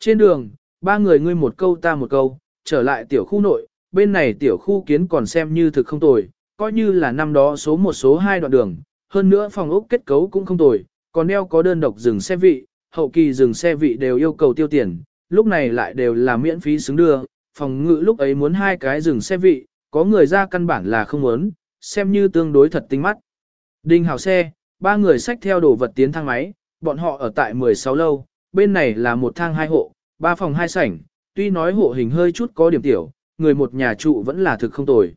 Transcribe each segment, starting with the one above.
Trên đường, ba người ngươi một câu ta một câu, trở lại tiểu khu nội, bên này tiểu khu kiến còn xem như thực không tồi, coi như là năm đó số một số hai đoạn đường, hơn nữa phòng ốc kết cấu cũng không tồi, còn đeo có đơn độc dừng xe vị, hậu kỳ dừng xe vị đều yêu cầu tiêu tiền, lúc này lại đều là miễn phí xứng đưa, phòng ngự lúc ấy muốn hai cái dừng xe vị, có người ra căn bản là không muốn, xem như tương đối thật tinh mắt. Đinh hào xe, ba người xách theo đồ vật tiến thang máy, bọn họ ở tại 16 lâu, bên này là một thang hai hộ, ba phòng hai sảnh, tuy nói hộ hình hơi chút có điểm tiểu, người một nhà trụ vẫn là thực không tồi.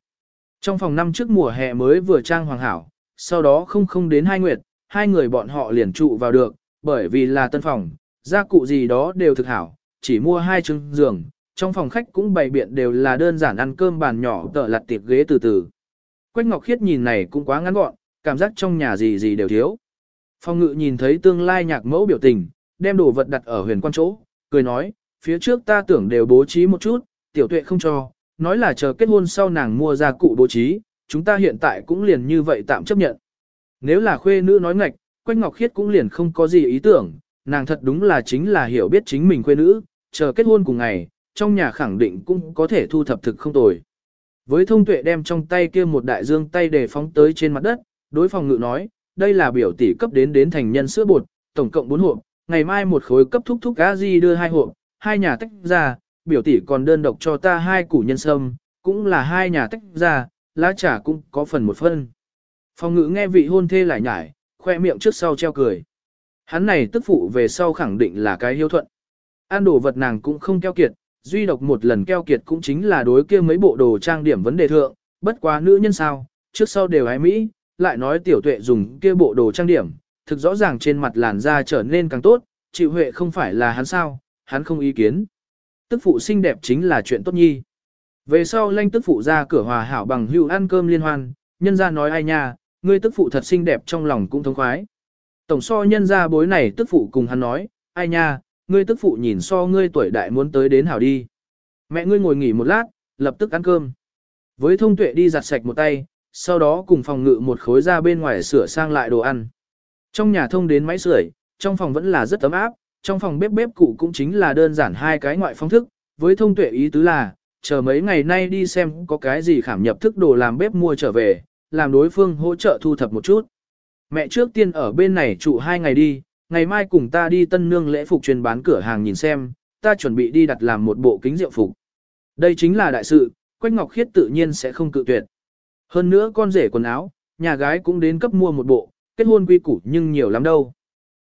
Trong phòng năm trước mùa hè mới vừa trang hoàng hảo, sau đó không không đến hai nguyệt, hai người bọn họ liền trụ vào được, bởi vì là tân phòng, gia cụ gì đó đều thực hảo, chỉ mua hai chứng giường, trong phòng khách cũng bày biện đều là đơn giản ăn cơm bàn nhỏ tợ lặt tiệc ghế từ từ. Quách Ngọc Khiết nhìn này cũng quá ngắn gọn, cảm giác trong nhà gì gì đều thiếu. Phong ngự nhìn thấy tương lai nhạc mẫu biểu tình, đem đồ vật đặt ở huyền quan chỗ, cười nói, phía trước ta tưởng đều bố trí một chút, tiểu tuệ không cho, nói là chờ kết hôn sau nàng mua ra cụ bố trí, chúng ta hiện tại cũng liền như vậy tạm chấp nhận. Nếu là khuê nữ nói ngạch, Quách Ngọc Khiết cũng liền không có gì ý tưởng, nàng thật đúng là chính là hiểu biết chính mình khuê nữ, chờ kết hôn cùng ngày, trong nhà khẳng định cũng có thể thu thập thực không tồi. Với thông tuệ đem trong tay kia một đại dương tay để phóng tới trên mặt đất, đối phòng ngự nói, đây là biểu tỷ cấp đến đến thành nhân sữa bột, tổng cộng 4 hộp, ngày mai một khối cấp thúc thúc gã di đưa hai hộp, hai nhà tách ra, biểu tỷ còn đơn độc cho ta hai củ nhân sâm, cũng là hai nhà tách ra, lá trà cũng có phần một phân. Phòng ngữ nghe vị hôn thê lại nhải, khoe miệng trước sau treo cười. Hắn này tức phụ về sau khẳng định là cái hiếu thuận. An đồ vật nàng cũng không keo kiệt, duy độc một lần keo kiệt cũng chính là đối kia mấy bộ đồ trang điểm vấn đề thượng, bất quá nữ nhân sao, trước sau đều ái Mỹ, lại nói tiểu tuệ dùng kia bộ đồ trang điểm, thực rõ ràng trên mặt làn da trở nên càng tốt, chịu huệ không phải là hắn sao, hắn không ý kiến. Tức phụ xinh đẹp chính là chuyện tốt nhi. Về sau lanh tức phụ ra cửa hòa hảo bằng hữu ăn cơm liên hoan, nhân ra nói ai nha, ngươi tức phụ thật xinh đẹp trong lòng cũng thống khoái. Tổng so nhân ra bối này tức phụ cùng hắn nói, ai nha, ngươi tức phụ nhìn so ngươi tuổi đại muốn tới đến hảo đi. Mẹ ngươi ngồi nghỉ một lát, lập tức ăn cơm. Với thông tuệ đi giặt sạch một tay, sau đó cùng phòng ngự một khối ra bên ngoài sửa sang lại đồ ăn. Trong nhà thông đến máy sưởi, trong phòng vẫn là rất ấm áp, trong phòng bếp bếp cụ cũng chính là đơn giản hai cái ngoại phong thức, với thông tuệ ý tứ là, chờ mấy ngày nay đi xem có cái gì khảm nhập thức đồ làm bếp mua trở về, làm đối phương hỗ trợ thu thập một chút. Mẹ trước tiên ở bên này trụ hai ngày đi, ngày mai cùng ta đi tân nương lễ phục truyền bán cửa hàng nhìn xem, ta chuẩn bị đi đặt làm một bộ kính rượu phục. Đây chính là đại sự, Quách Ngọc Khiết tự nhiên sẽ không cự tuyệt. Hơn nữa con rể quần áo, nhà gái cũng đến cấp mua một bộ, kết hôn quy củ nhưng nhiều lắm đâu.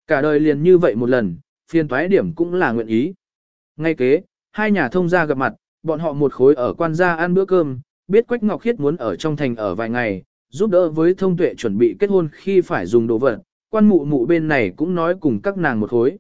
Cả đời liền như vậy một lần, phiền toái điểm cũng là nguyện ý. Ngay kế, hai nhà thông gia gặp mặt, bọn họ một khối ở quan gia ăn bữa cơm, biết Quách Ngọc Khiết muốn ở trong thành ở vài ngày, giúp đỡ với thông tuệ chuẩn bị kết hôn khi phải dùng đồ vật, quan mụ mụ bên này cũng nói cùng các nàng một khối.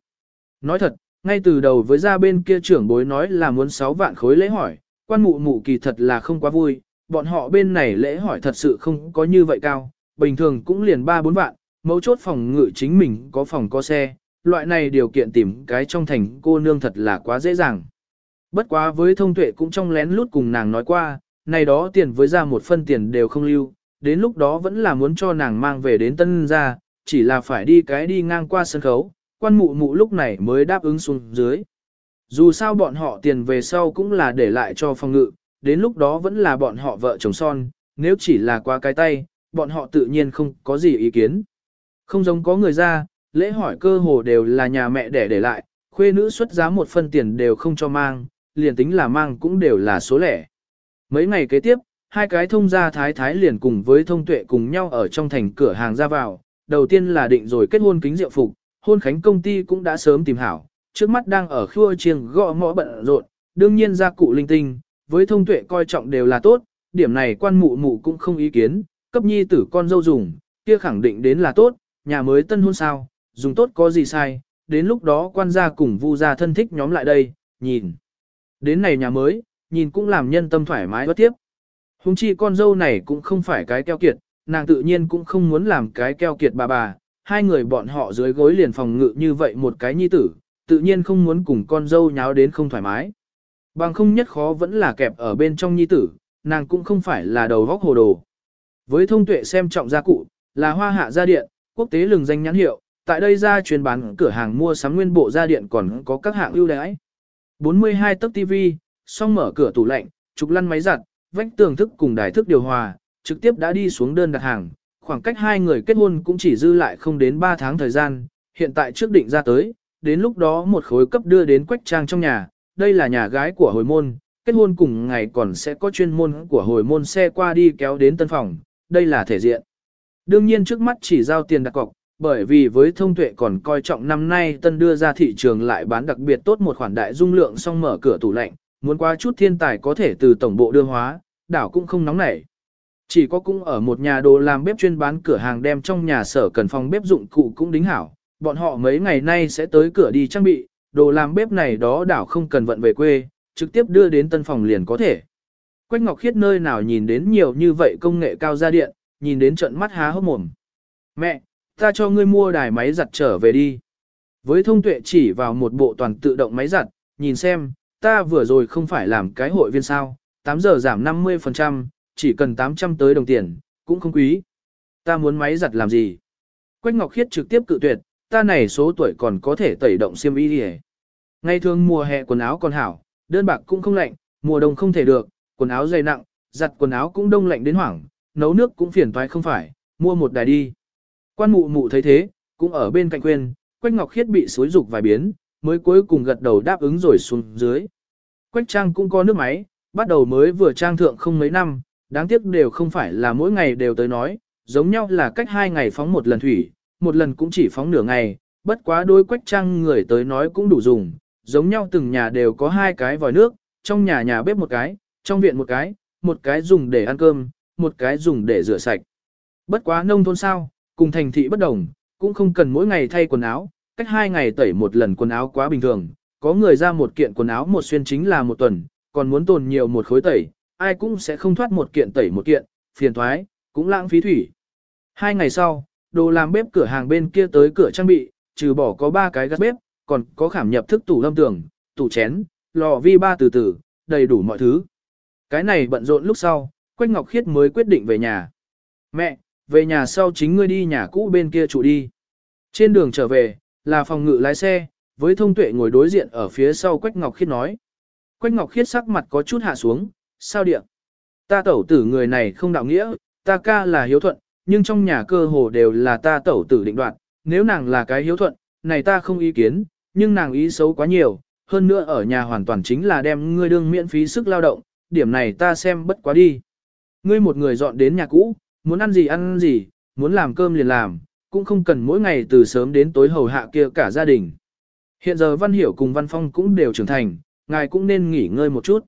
Nói thật, ngay từ đầu với gia bên kia trưởng bối nói là muốn 6 vạn khối lễ hỏi, quan mụ mụ kỳ thật là không quá vui, bọn họ bên này lễ hỏi thật sự không có như vậy cao, bình thường cũng liền 3-4 vạn, mấu chốt phòng ngự chính mình có phòng có xe, loại này điều kiện tìm cái trong thành cô nương thật là quá dễ dàng. Bất quá với thông tuệ cũng trong lén lút cùng nàng nói qua, này đó tiền với ra một phân tiền đều không lưu, đến lúc đó vẫn là muốn cho nàng mang về đến tân gia, chỉ là phải đi cái đi ngang qua sân khấu, quan mụ mụ lúc này mới đáp ứng xuống dưới. Dù sao bọn họ tiền về sau cũng là để lại cho phòng ngự, đến lúc đó vẫn là bọn họ vợ chồng son, nếu chỉ là qua cái tay, bọn họ tự nhiên không có gì ý kiến. Không giống có người ra, lễ hỏi cơ hồ đều là nhà mẹ đẻ để lại, khuê nữ xuất giá một phân tiền đều không cho mang, liền tính là mang cũng đều là số lẻ. Mấy ngày kế tiếp, hai cái thông gia thái thái liền cùng với thông tuệ cùng nhau ở trong thành cửa hàng ra vào, đầu tiên là định rồi kết hôn kính diệu phục, hôn khánh công ty cũng đã sớm tìm hảo, trước mắt đang ở khua chiêng gõ mõ bận rộn, đương nhiên gia cụ linh tinh, với thông tuệ coi trọng đều là tốt, điểm này quan mụ mụ cũng không ý kiến, cấp nhi tử con dâu dùng, kia khẳng định đến là tốt, nhà mới tân hôn sao, dùng tốt có gì sai, đến lúc đó quan gia cùng vu gia thân thích nhóm lại đây, nhìn. Đến này nhà mới, nhìn cũng làm nhân tâm thoải mái bất tiếp. Hùng chi con dâu này cũng không phải cái keo kiệt, nàng tự nhiên cũng không muốn làm cái keo kiệt bà bà, hai người bọn họ dưới gối liền phòng ngự như vậy một cái nhi tử, tự nhiên không muốn cùng con dâu nháo đến không thoải mái. Bằng không nhất khó vẫn là kẹp ở bên trong nhi tử, nàng cũng không phải là đầu vóc hồ đồ. Với thông tuệ xem trọng gia cụ, là hoa hạ gia điện, quốc tế lừng danh nhãn hiệu, tại đây ra truyền bán cửa hàng mua sắm nguyên bộ gia điện còn có các hạng ưu đãi. 42 tấc TV, xong mở cửa tủ lạnh, trục lăn máy giặt, vách tường thức cùng đài thức điều hòa, trực tiếp đã đi xuống đơn đặt hàng. Khoảng cách hai người kết hôn cũng chỉ dư lại không đến 3 tháng thời gian, hiện tại trước định ra tới, đến lúc đó một khối cấp đưa đến quách trang trong nhà, đây là nhà gái của hồi môn, kết hôn cùng ngày còn sẽ có chuyên môn của hồi môn xe qua đi kéo đến tân phòng, đây là thể diện. Đương nhiên trước mắt chỉ giao tiền đặt cọc, bởi vì với thông tuệ còn coi trọng năm nay tân đưa ra thị trường lại bán đặc biệt tốt một khoản đại dung lượng xong mở cửa tủ lạnh, muốn qua chút thiên tài có thể từ tổng bộ đưa hóa, đảo cũng không nóng nảy. Chỉ có cũng ở một nhà đồ làm bếp chuyên bán cửa hàng đem trong nhà sở cần phòng bếp dụng cụ cũng đính hảo, bọn họ mấy ngày nay sẽ tới cửa đi trang bị, đồ làm bếp này đó đảo không cần vận về quê, trực tiếp đưa đến tân phòng liền có thể. Quách Ngọc Khiết nơi nào nhìn đến nhiều như vậy công nghệ cao gia điện, nhìn đến trận mắt há hốc mồm. Mẹ, ta cho ngươi mua đài máy giặt trở về đi. Với thông tuệ chỉ vào một bộ toàn tự động máy giặt, nhìn xem, ta vừa rồi không phải làm cái hội viên sao, 8 giờ giảm 50%, chỉ cần 800 tới đồng tiền, cũng không quý. Ta muốn máy giặt làm gì? Quách Ngọc Khiết trực tiếp cự tuyệt, ta này số tuổi còn có thể tẩy động xiêm y đi Ngày thường mùa hè quần áo còn hảo, đơn bạc cũng không lạnh, mùa đông không thể được, quần áo dày nặng, giặt quần áo cũng đông lạnh đến hoảng, nấu nước cũng phiền toái không phải, mua một đài đi. Quan mụ mụ thấy thế, cũng ở bên cạnh quên, Quách Ngọc Khiết bị xối dục vài biến, mới cuối cùng gật đầu đáp ứng rồi xuống dưới. Quách Trang cũng có nước máy, bắt đầu mới vừa trang thượng không mấy năm, đáng tiếc đều không phải là mỗi ngày đều tới nói, giống nhau là cách hai ngày phóng một lần thủy, một lần cũng chỉ phóng nửa ngày, bất quá đôi Quách Trang người tới nói cũng đủ dùng, giống nhau từng nhà đều có hai cái vòi nước, trong nhà nhà bếp một cái, trong viện một cái, một cái dùng để ăn cơm, một cái dùng để rửa sạch. Bất quá nông thôn sao, cùng thành thị bất đồng, cũng không cần mỗi ngày thay quần áo, cách hai ngày tẩy một lần quần áo quá bình thường, có người ra một kiện quần áo một xuyên chính là một tuần, còn muốn tồn nhiều một khối tẩy, ai cũng sẽ không thoát một kiện tẩy một kiện, phiền thoái, cũng lãng phí thủy. Hai ngày sau, đồ làm bếp cửa hàng bên kia tới cửa trang bị, trừ bỏ có ba cái gác bếp, còn có khảm nhập thức tủ lâm tường, tủ chén, lò vi ba từ từ, đầy đủ mọi thứ. Cái này bận rộn lúc sau, Quách Ngọc Khiết mới quyết định về nhà. Mẹ, về nhà sau chính ngươi đi nhà cũ bên kia trụ đi. Trên đường trở về, là phòng ngự lái xe, với thông tuệ ngồi đối diện ở phía sau Quách Ngọc Khiết nói. Quách Ngọc Khiết sắc mặt có chút hạ xuống, sao điện? Ta tẩu tử người này không đạo nghĩa, ta ca là hiếu thuận, nhưng trong nhà cơ hồ đều là ta tẩu tử định đoạt, nếu nàng là cái hiếu thuận, này ta không ý kiến, nhưng nàng ý xấu quá nhiều, hơn nữa ở nhà hoàn toàn chính là đem ngươi đương miễn phí sức lao động, điểm này ta xem bất quá đi. Ngươi một người dọn đến nhà cũ, muốn ăn gì ăn gì, muốn làm cơm liền làm, cũng không cần mỗi ngày từ sớm đến tối hầu hạ kia cả gia đình. Hiện giờ Văn Hiểu cùng Văn Phong cũng đều trưởng thành, ngài cũng nên nghỉ ngơi một chút.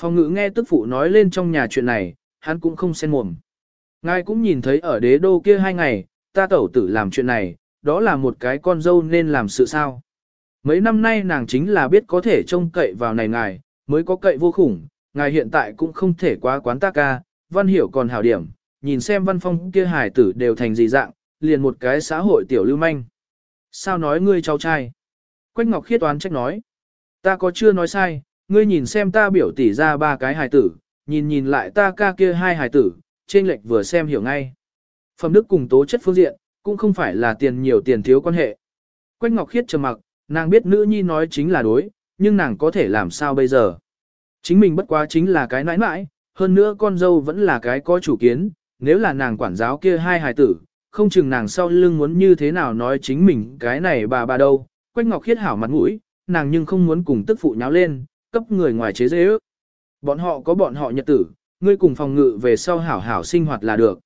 Phong ngữ nghe tức phụ nói lên trong nhà chuyện này, hắn cũng không xen mồm. Ngài cũng nhìn thấy ở đế đô kia hai ngày, ta tẩu tử làm chuyện này, đó là một cái con dâu nên làm sự sao. Mấy năm nay nàng chính là biết có thể trông cậy vào này ngài, mới có cậy vô khủng, ngài hiện tại cũng không thể quá quán ta ca, văn hiểu còn hảo điểm, nhìn xem văn phong kia hải tử đều thành gì dạng, liền một cái xã hội tiểu lưu manh. Sao nói ngươi cháu trai? Quách Ngọc Khiết toán trách nói. Ta có chưa nói sai, ngươi nhìn xem ta biểu tỉ ra ba cái hài tử, nhìn nhìn lại ta ca kia hai hài tử, trên lệch vừa xem hiểu ngay. Phẩm đức cùng tố chất phương diện, cũng không phải là tiền nhiều tiền thiếu quan hệ. Quách Ngọc Khiết trầm mặc, nàng biết nữ nhi nói chính là đối, nhưng nàng có thể làm sao bây giờ. Chính mình bất quá chính là cái nãi nãi, hơn nữa con dâu vẫn là cái có chủ kiến, nếu là nàng quản giáo kia hai hài tử, không chừng nàng sau lưng muốn như thế nào nói chính mình cái này bà bà đâu. Quách Ngọc Khiết hảo mặt mũi, nàng nhưng không muốn cùng tức phụ nháo lên, cấp người ngoài chế dễ ước. Bọn họ có bọn họ nhật tử, ngươi cùng phòng ngự về sau hảo hảo sinh hoạt là được.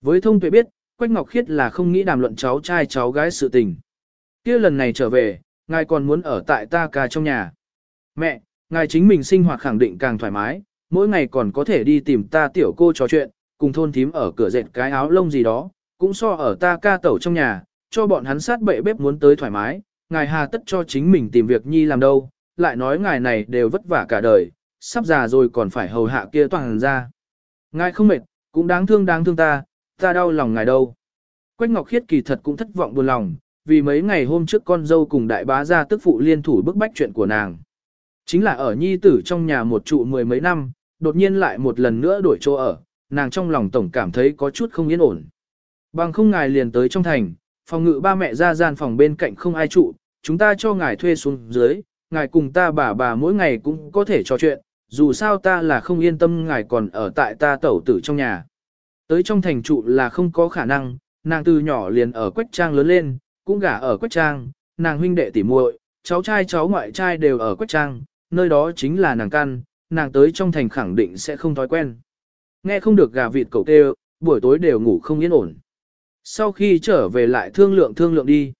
Với thông tuệ biết, Quách Ngọc Khiết là không nghĩ đàm luận cháu trai cháu gái sự tình. kia lần này trở về, ngài còn muốn ở tại ta ca trong nhà. Mẹ, ngài chính mình sinh hoạt khẳng định càng thoải mái, mỗi ngày còn có thể đi tìm ta tiểu cô trò chuyện, cùng thôn thím ở cửa dệt cái áo lông gì đó, cũng so ở ta ca tẩu trong nhà, cho bọn hắn sát bệ bếp muốn tới thoải mái, ngài hà tất cho chính mình tìm việc nhi làm đâu, lại nói ngài này đều vất vả cả đời, sắp già rồi còn phải hầu hạ kia toàn ra. Ngài không mệt, cũng đáng thương đáng thương ta, ta đau lòng ngài đâu. Quách Ngọc Khiết kỳ thật cũng thất vọng buồn lòng, vì mấy ngày hôm trước con dâu cùng đại bá gia tức phụ liên thủ bức bách chuyện của nàng. Chính là ở nhi tử trong nhà một trụ mười mấy năm, đột nhiên lại một lần nữa đổi chỗ ở, nàng trong lòng tổng cảm thấy có chút không yên ổn. Bằng không ngài liền tới trong thành, phòng ngự ba mẹ ra gian phòng bên cạnh không ai trụ, chúng ta cho ngài thuê xuống dưới, ngài cùng ta bà bà mỗi ngày cũng có thể trò chuyện, dù sao ta là không yên tâm ngài còn ở tại ta tẩu tử trong nhà. Tới trong thành trụ là không có khả năng, nàng từ nhỏ liền ở Quách Trang lớn lên, cũng gả ở Quách Trang, nàng huynh đệ tỉ muội, cháu trai cháu ngoại trai đều ở Quách Trang, nơi đó chính là nàng căn, nàng tới trong thành khẳng định sẽ không thói quen. Nghe không được gà vịt cậu tê buổi tối đều ngủ không yên ổn. Sau khi trở về lại thương lượng thương lượng đi.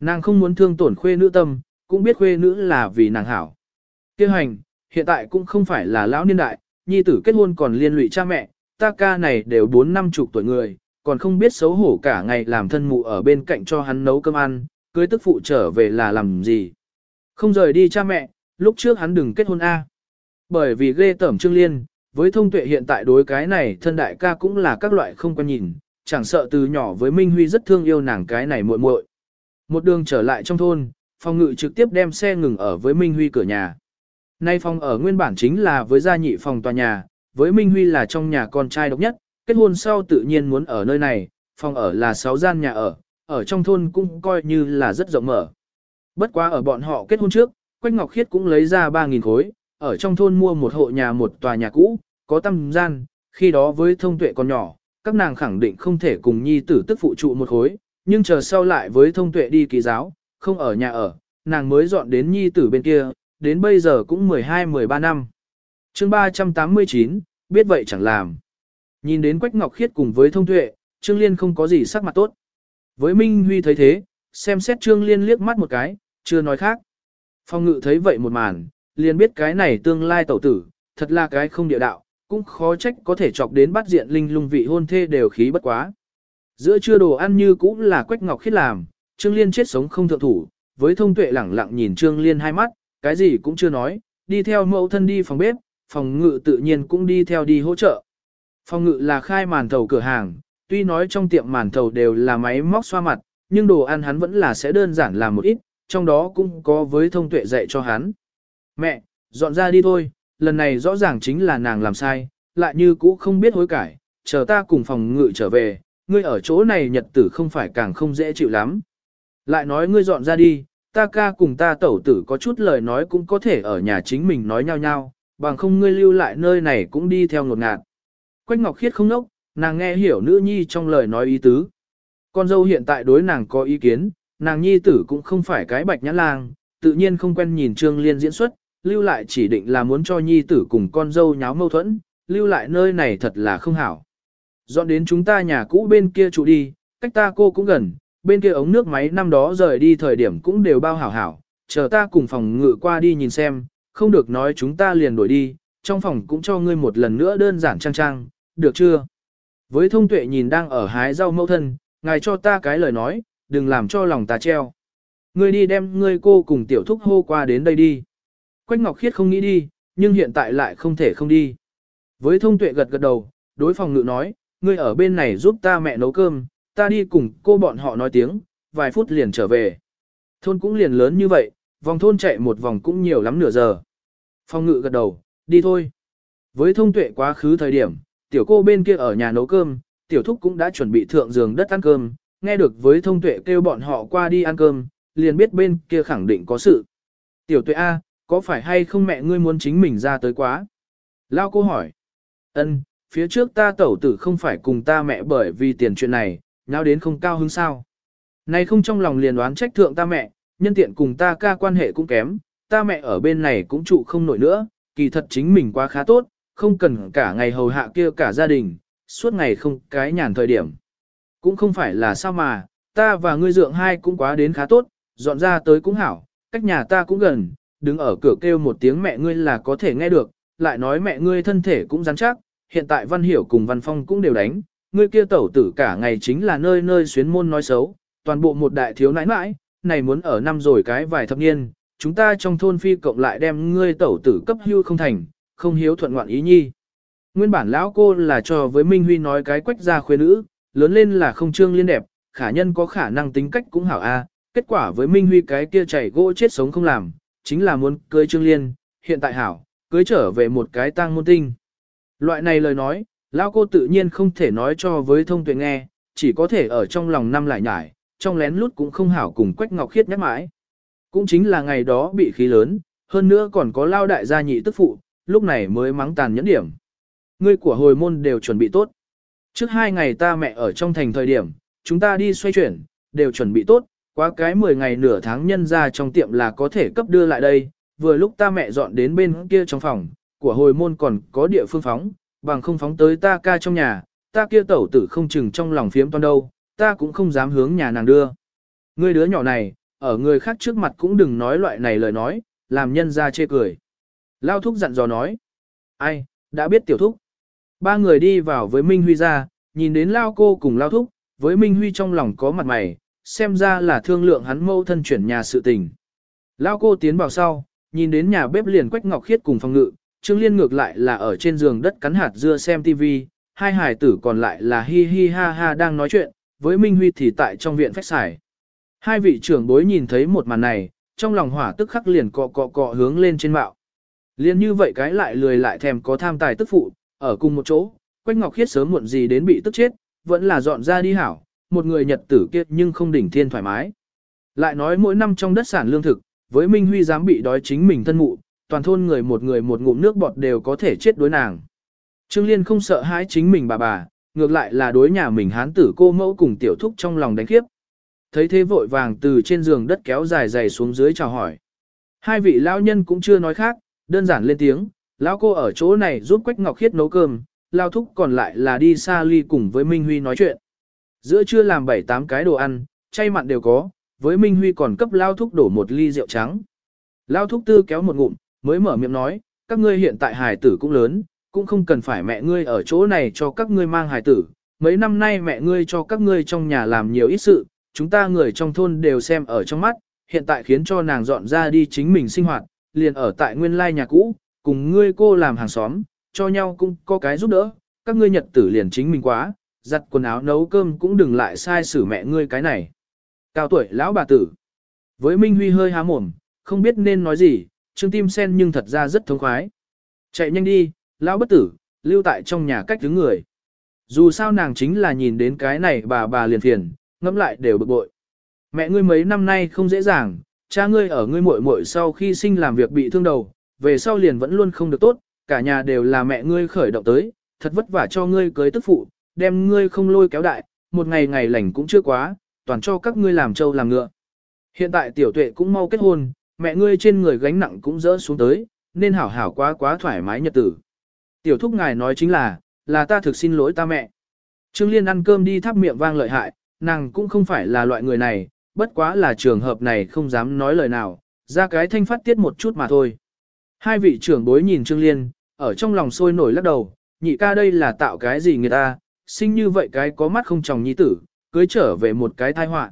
Nàng không muốn thương tổn khuê nữ tâm, cũng biết khuê nữ là vì nàng hảo. Kêu hành, hiện tại cũng không phải là lão niên đại, nhi tử kết hôn còn liên lụy cha mẹ, ta ca này đều bốn năm chục tuổi người, còn không biết xấu hổ cả ngày làm thân mụ ở bên cạnh cho hắn nấu cơm ăn, cưới tức phụ trở về là làm gì. Không rời đi cha mẹ, lúc trước hắn đừng kết hôn A. Bởi vì ghê tẩm trương liên, với thông tuệ hiện tại đối cái này thân đại ca cũng là các loại không quan nhìn, chẳng sợ từ nhỏ với Minh Huy rất thương yêu nàng cái này muội muội. Một đường trở lại trong thôn, phòng ngự trực tiếp đem xe ngừng ở với Minh Huy cửa nhà. Nay phòng ở nguyên bản chính là với gia nhị phòng tòa nhà, với Minh Huy là trong nhà con trai độc nhất, kết hôn sau tự nhiên muốn ở nơi này, phòng ở là 6 gian nhà ở, ở trong thôn cũng coi như là rất rộng mở. Bất quá ở bọn họ kết hôn trước, Quách Ngọc Khiết cũng lấy ra 3.000 khối, ở trong thôn mua một hộ nhà một tòa nhà cũ, có tăm gian, khi đó với thông tuệ còn nhỏ, các nàng khẳng định không thể cùng nhi tử tức phụ trụ một khối, nhưng chờ sau lại với thông tuệ đi kỳ giáo, không ở nhà ở, nàng mới dọn đến nhi tử bên kia, đến bây giờ cũng 12-13 năm. chương 389, biết vậy chẳng làm. Nhìn đến Quách Ngọc Khiết cùng với thông tuệ, Trương Liên không có gì sắc mặt tốt. Với Minh Huy thấy thế, xem xét Trương Liên liếc mắt một cái, chưa nói khác. Phong ngự thấy vậy một màn, liền biết cái này tương lai tẩu tử, thật là cái không địa đạo, cũng khó trách có thể chọc đến bắt diện linh lung vị hôn thê đều khí bất quá. Giữa trưa đồ ăn như cũng là Quách Ngọc Khiết làm, Trương Liên chết sống không thượng thủ, với thông tuệ lẳng lặng nhìn Trương Liên hai mắt, cái gì cũng chưa nói, đi theo mẫu thân đi phòng bếp, phòng ngự tự nhiên cũng đi theo đi hỗ trợ. Phòng ngự là khai màn thầu cửa hàng, tuy nói trong tiệm màn thầu đều là máy móc xoa mặt, nhưng đồ ăn hắn vẫn là sẽ đơn giản làm một ít, trong đó cũng có với thông tuệ dạy cho hắn. Mẹ, dọn ra đi thôi, lần này rõ ràng chính là nàng làm sai, lại như cũ không biết hối cải, chờ ta cùng phòng ngự trở về, ngươi ở chỗ này nhật tử không phải càng không dễ chịu lắm. Lại nói ngươi dọn ra đi, ta ca cùng ta tẩu tử có chút lời nói cũng có thể ở nhà chính mình nói nhau nhau, bằng không ngươi lưu lại nơi này cũng đi theo ngột ngạt. Quách Ngọc Khiết không nốc, nàng nghe hiểu nữ nhi trong lời nói ý tứ. Con dâu hiện tại đối nàng có ý kiến, nàng nhi tử cũng không phải cái bạch nhãn lang, tự nhiên không quen nhìn Trương Liên diễn xuất, lưu lại chỉ định là muốn cho nhi tử cùng con dâu nháo mâu thuẫn, lưu lại nơi này thật là không hảo. Dọn đến chúng ta nhà cũ bên kia trụ đi, cách ta cô cũng gần, bên kia ống nước máy năm đó rời đi thời điểm cũng đều bao hảo hảo, chờ ta cùng phòng ngự qua đi nhìn xem, không được nói chúng ta liền đổi đi, trong phòng cũng cho ngươi một lần nữa đơn giản trang trang, được chưa? Với thông tuệ nhìn đang ở hái rau mẫu thân, ngài cho ta cái lời nói, đừng làm cho lòng ta treo. Ngươi đi đem ngươi cô cùng tiểu thúc hô qua đến đây đi. Quách Ngọc Khiết không nghĩ đi, nhưng hiện tại lại không thể không đi. Với thông tuệ gật gật đầu, đối phòng ngự nói, ngươi ở bên này giúp ta mẹ nấu cơm, ta đi cùng cô bọn họ nói tiếng, vài phút liền trở về. Thôn cũng liền lớn như vậy, vòng thôn chạy một vòng cũng nhiều lắm nửa giờ. Phòng ngự gật đầu, đi thôi. Với thông tuệ quá khứ thời điểm, tiểu cô bên kia ở nhà nấu cơm, tiểu thúc cũng đã chuẩn bị thượng giường đất ăn cơm, nghe được với thông tuệ kêu bọn họ qua đi ăn cơm, liền biết bên kia khẳng định có sự. Tiểu tuệ A, có phải hay không mẹ ngươi muốn chính mình ra tới quá? Lao cô hỏi. Ân, phía trước ta tẩu tử không phải cùng ta mẹ bởi vì tiền chuyện này, nhau đến không cao hứng sao. Này không trong lòng liền đoán trách thượng ta mẹ, nhân tiện cùng ta ca quan hệ cũng kém, ta mẹ ở bên này cũng trụ không nổi nữa, kỳ thật chính mình quá khá tốt, không cần cả ngày hầu hạ kia cả gia đình, suốt ngày không cái nhàn thời điểm. Cũng không phải là sao mà, ta và ngươi dượng hai cũng quá đến khá tốt, dọn ra tới cũng hảo, cách nhà ta cũng gần, đứng ở cửa kêu một tiếng mẹ ngươi là có thể nghe được, lại nói mẹ ngươi thân thể cũng rắn chắc, hiện tại Văn Hiểu cùng Văn Phong cũng đều đánh, ngươi kia tẩu tử cả ngày chính là nơi nơi xuyến môn nói xấu, toàn bộ một đại thiếu nãi nãi, này muốn ở năm rồi cái vài thập niên, chúng ta trong thôn phi cộng lại đem ngươi tẩu tử cấp hưu không thành, không hiếu thuận ngoạn ý nhi. Nguyên bản lão cô là cho với Minh Huy nói cái quách ra khuê nữ, lớn lên là không trương liên đẹp, khả nhân có khả năng tính cách cũng hảo a. kết quả với Minh Huy cái kia chảy gỗ chết sống không làm, chính là muốn cưới trương liên, hiện tại hảo, cưới trở về một cái tang môn tinh. Loại này lời nói, lão cô tự nhiên không thể nói cho với thông tuệ nghe, chỉ có thể ở trong lòng năm lại nhải, trong lén lút cũng không hảo cùng Quách Ngọc Khiết nhắc mãi. Cũng chính là ngày đó bị khí lớn, hơn nữa còn có lao đại gia nhị tức phụ, lúc này mới mắng tàn nhẫn điểm. Ngươi của hồi môn đều chuẩn bị tốt. Trước hai ngày ta mẹ ở trong thành thời điểm, chúng ta đi xoay chuyển, đều chuẩn bị tốt, quá cái 10 ngày nửa tháng nhân ra trong tiệm là có thể cấp đưa lại đây, vừa lúc ta mẹ dọn đến bên kia trong phòng, của hồi môn còn có địa phương phóng, bằng không phóng tới ta ca trong nhà, ta kia tẩu tử không chừng trong lòng phiếm toan đâu, ta cũng không dám hướng nhà nàng đưa. Ngươi đứa nhỏ này, ở người khác trước mặt cũng đừng nói loại này lời nói, làm nhân ra chê cười. Lao thúc dặn dò nói. Ai, đã biết tiểu thúc. Ba người đi vào với Minh Huy ra, nhìn đến Lao cô cùng Lao thúc, với Minh Huy trong lòng có mặt mày, xem ra là thương lượng hắn mâu thân chuyển nhà sự tình. Lao cô tiến vào sau, nhìn đến nhà bếp liền quách ngọc khiết cùng phòng ngự, Trương Liên ngược lại là ở trên giường đất cắn hạt dưa xem TV, hai hải tử còn lại là hi hi ha ha đang nói chuyện, với Minh Huy thì tại trong viện phách xài. Hai vị trưởng bối nhìn thấy một màn này, trong lòng hỏa tức khắc liền cọ cọ cọ hướng lên trên mạo. Liên như vậy cái lại lười lại thèm có tham tài tức phụ, ở cùng một chỗ, Quách Ngọc Khiết sớm muộn gì đến bị tức chết, vẫn là dọn ra đi hảo, một người nhật tử kiệt nhưng không đỉnh thiên thoải mái. Lại nói mỗi năm trong đất sản lương thực, với Minh Huy dám bị đói chính mình thân mụ, toàn thôn người một người một ngụm nước bọt đều có thể chết đối nàng. Trương Liên không sợ hãi chính mình bà bà, ngược lại là đối nhà mình hán tử cô mẫu cùng tiểu thúc trong lòng đánh khiếp. Thấy thế vội vàng từ trên giường đất kéo dài dày xuống dưới chào hỏi. Hai vị lão nhân cũng chưa nói khác, đơn giản lên tiếng, lão cô ở chỗ này giúp Quách Ngọc Khiết nấu cơm, lao thúc còn lại là đi xa ly cùng với Minh Huy nói chuyện. Giữa trưa làm bảy tám cái đồ ăn, chay mặn đều có, với Minh Huy còn cấp lao thúc đổ một ly rượu trắng. Lao thúc tư kéo một ngụm, mới mở miệng nói, các ngươi hiện tại hài tử cũng lớn, cũng không cần phải mẹ ngươi ở chỗ này cho các ngươi mang hài tử. Mấy năm nay mẹ ngươi cho các ngươi trong nhà làm nhiều ít sự, chúng ta người trong thôn đều xem ở trong mắt, hiện tại khiến cho nàng dọn ra đi chính mình sinh hoạt, liền ở tại nguyên lai nhà cũ, cùng ngươi cô làm hàng xóm, cho nhau cũng có cái giúp đỡ, các ngươi nhật tử liền chính mình quá, giặt quần áo nấu cơm cũng đừng lại sai xử mẹ ngươi cái này. Cao tuổi lão bà tử. Với Minh Huy hơi há mồm, không biết nên nói gì, Trương Tim Sen nhưng thật ra rất thống khoái. Chạy nhanh đi, lão bất tử, lưu tại trong nhà cách đứng người. Dù sao nàng chính là nhìn đến cái này bà bà liền phiền, ngẫm lại đều bực bội. Mẹ ngươi mấy năm nay không dễ dàng, cha ngươi ở ngươi muội muội sau khi sinh làm việc bị thương đầu, về sau liền vẫn luôn không được tốt, cả nhà đều là mẹ ngươi khởi động tới, thật vất vả cho ngươi cưới tức phụ, đem ngươi không lôi kéo đại, một ngày ngày lành cũng chưa quá, toàn cho các ngươi làm trâu làm ngựa. Hiện tại tiểu tuệ cũng mau kết hôn, mẹ ngươi trên người gánh nặng cũng dỡ xuống tới, nên hảo hảo quá quá thoải mái nhật tử. Tiểu thúc ngài nói chính là, là ta thực xin lỗi ta mẹ. Trương Liên ăn cơm đi thắp miệng vang lợi hại, nàng cũng không phải là loại người này, bất quá là trường hợp này không dám nói lời nào, ra cái thanh phát tiết một chút mà thôi. Hai vị trưởng bối nhìn Trương Liên, ở trong lòng sôi nổi lắc đầu, nhị ca đây là tạo cái gì người ta, sinh như vậy cái có mắt không chồng nhi tử, cưới trở về một cái tai họa.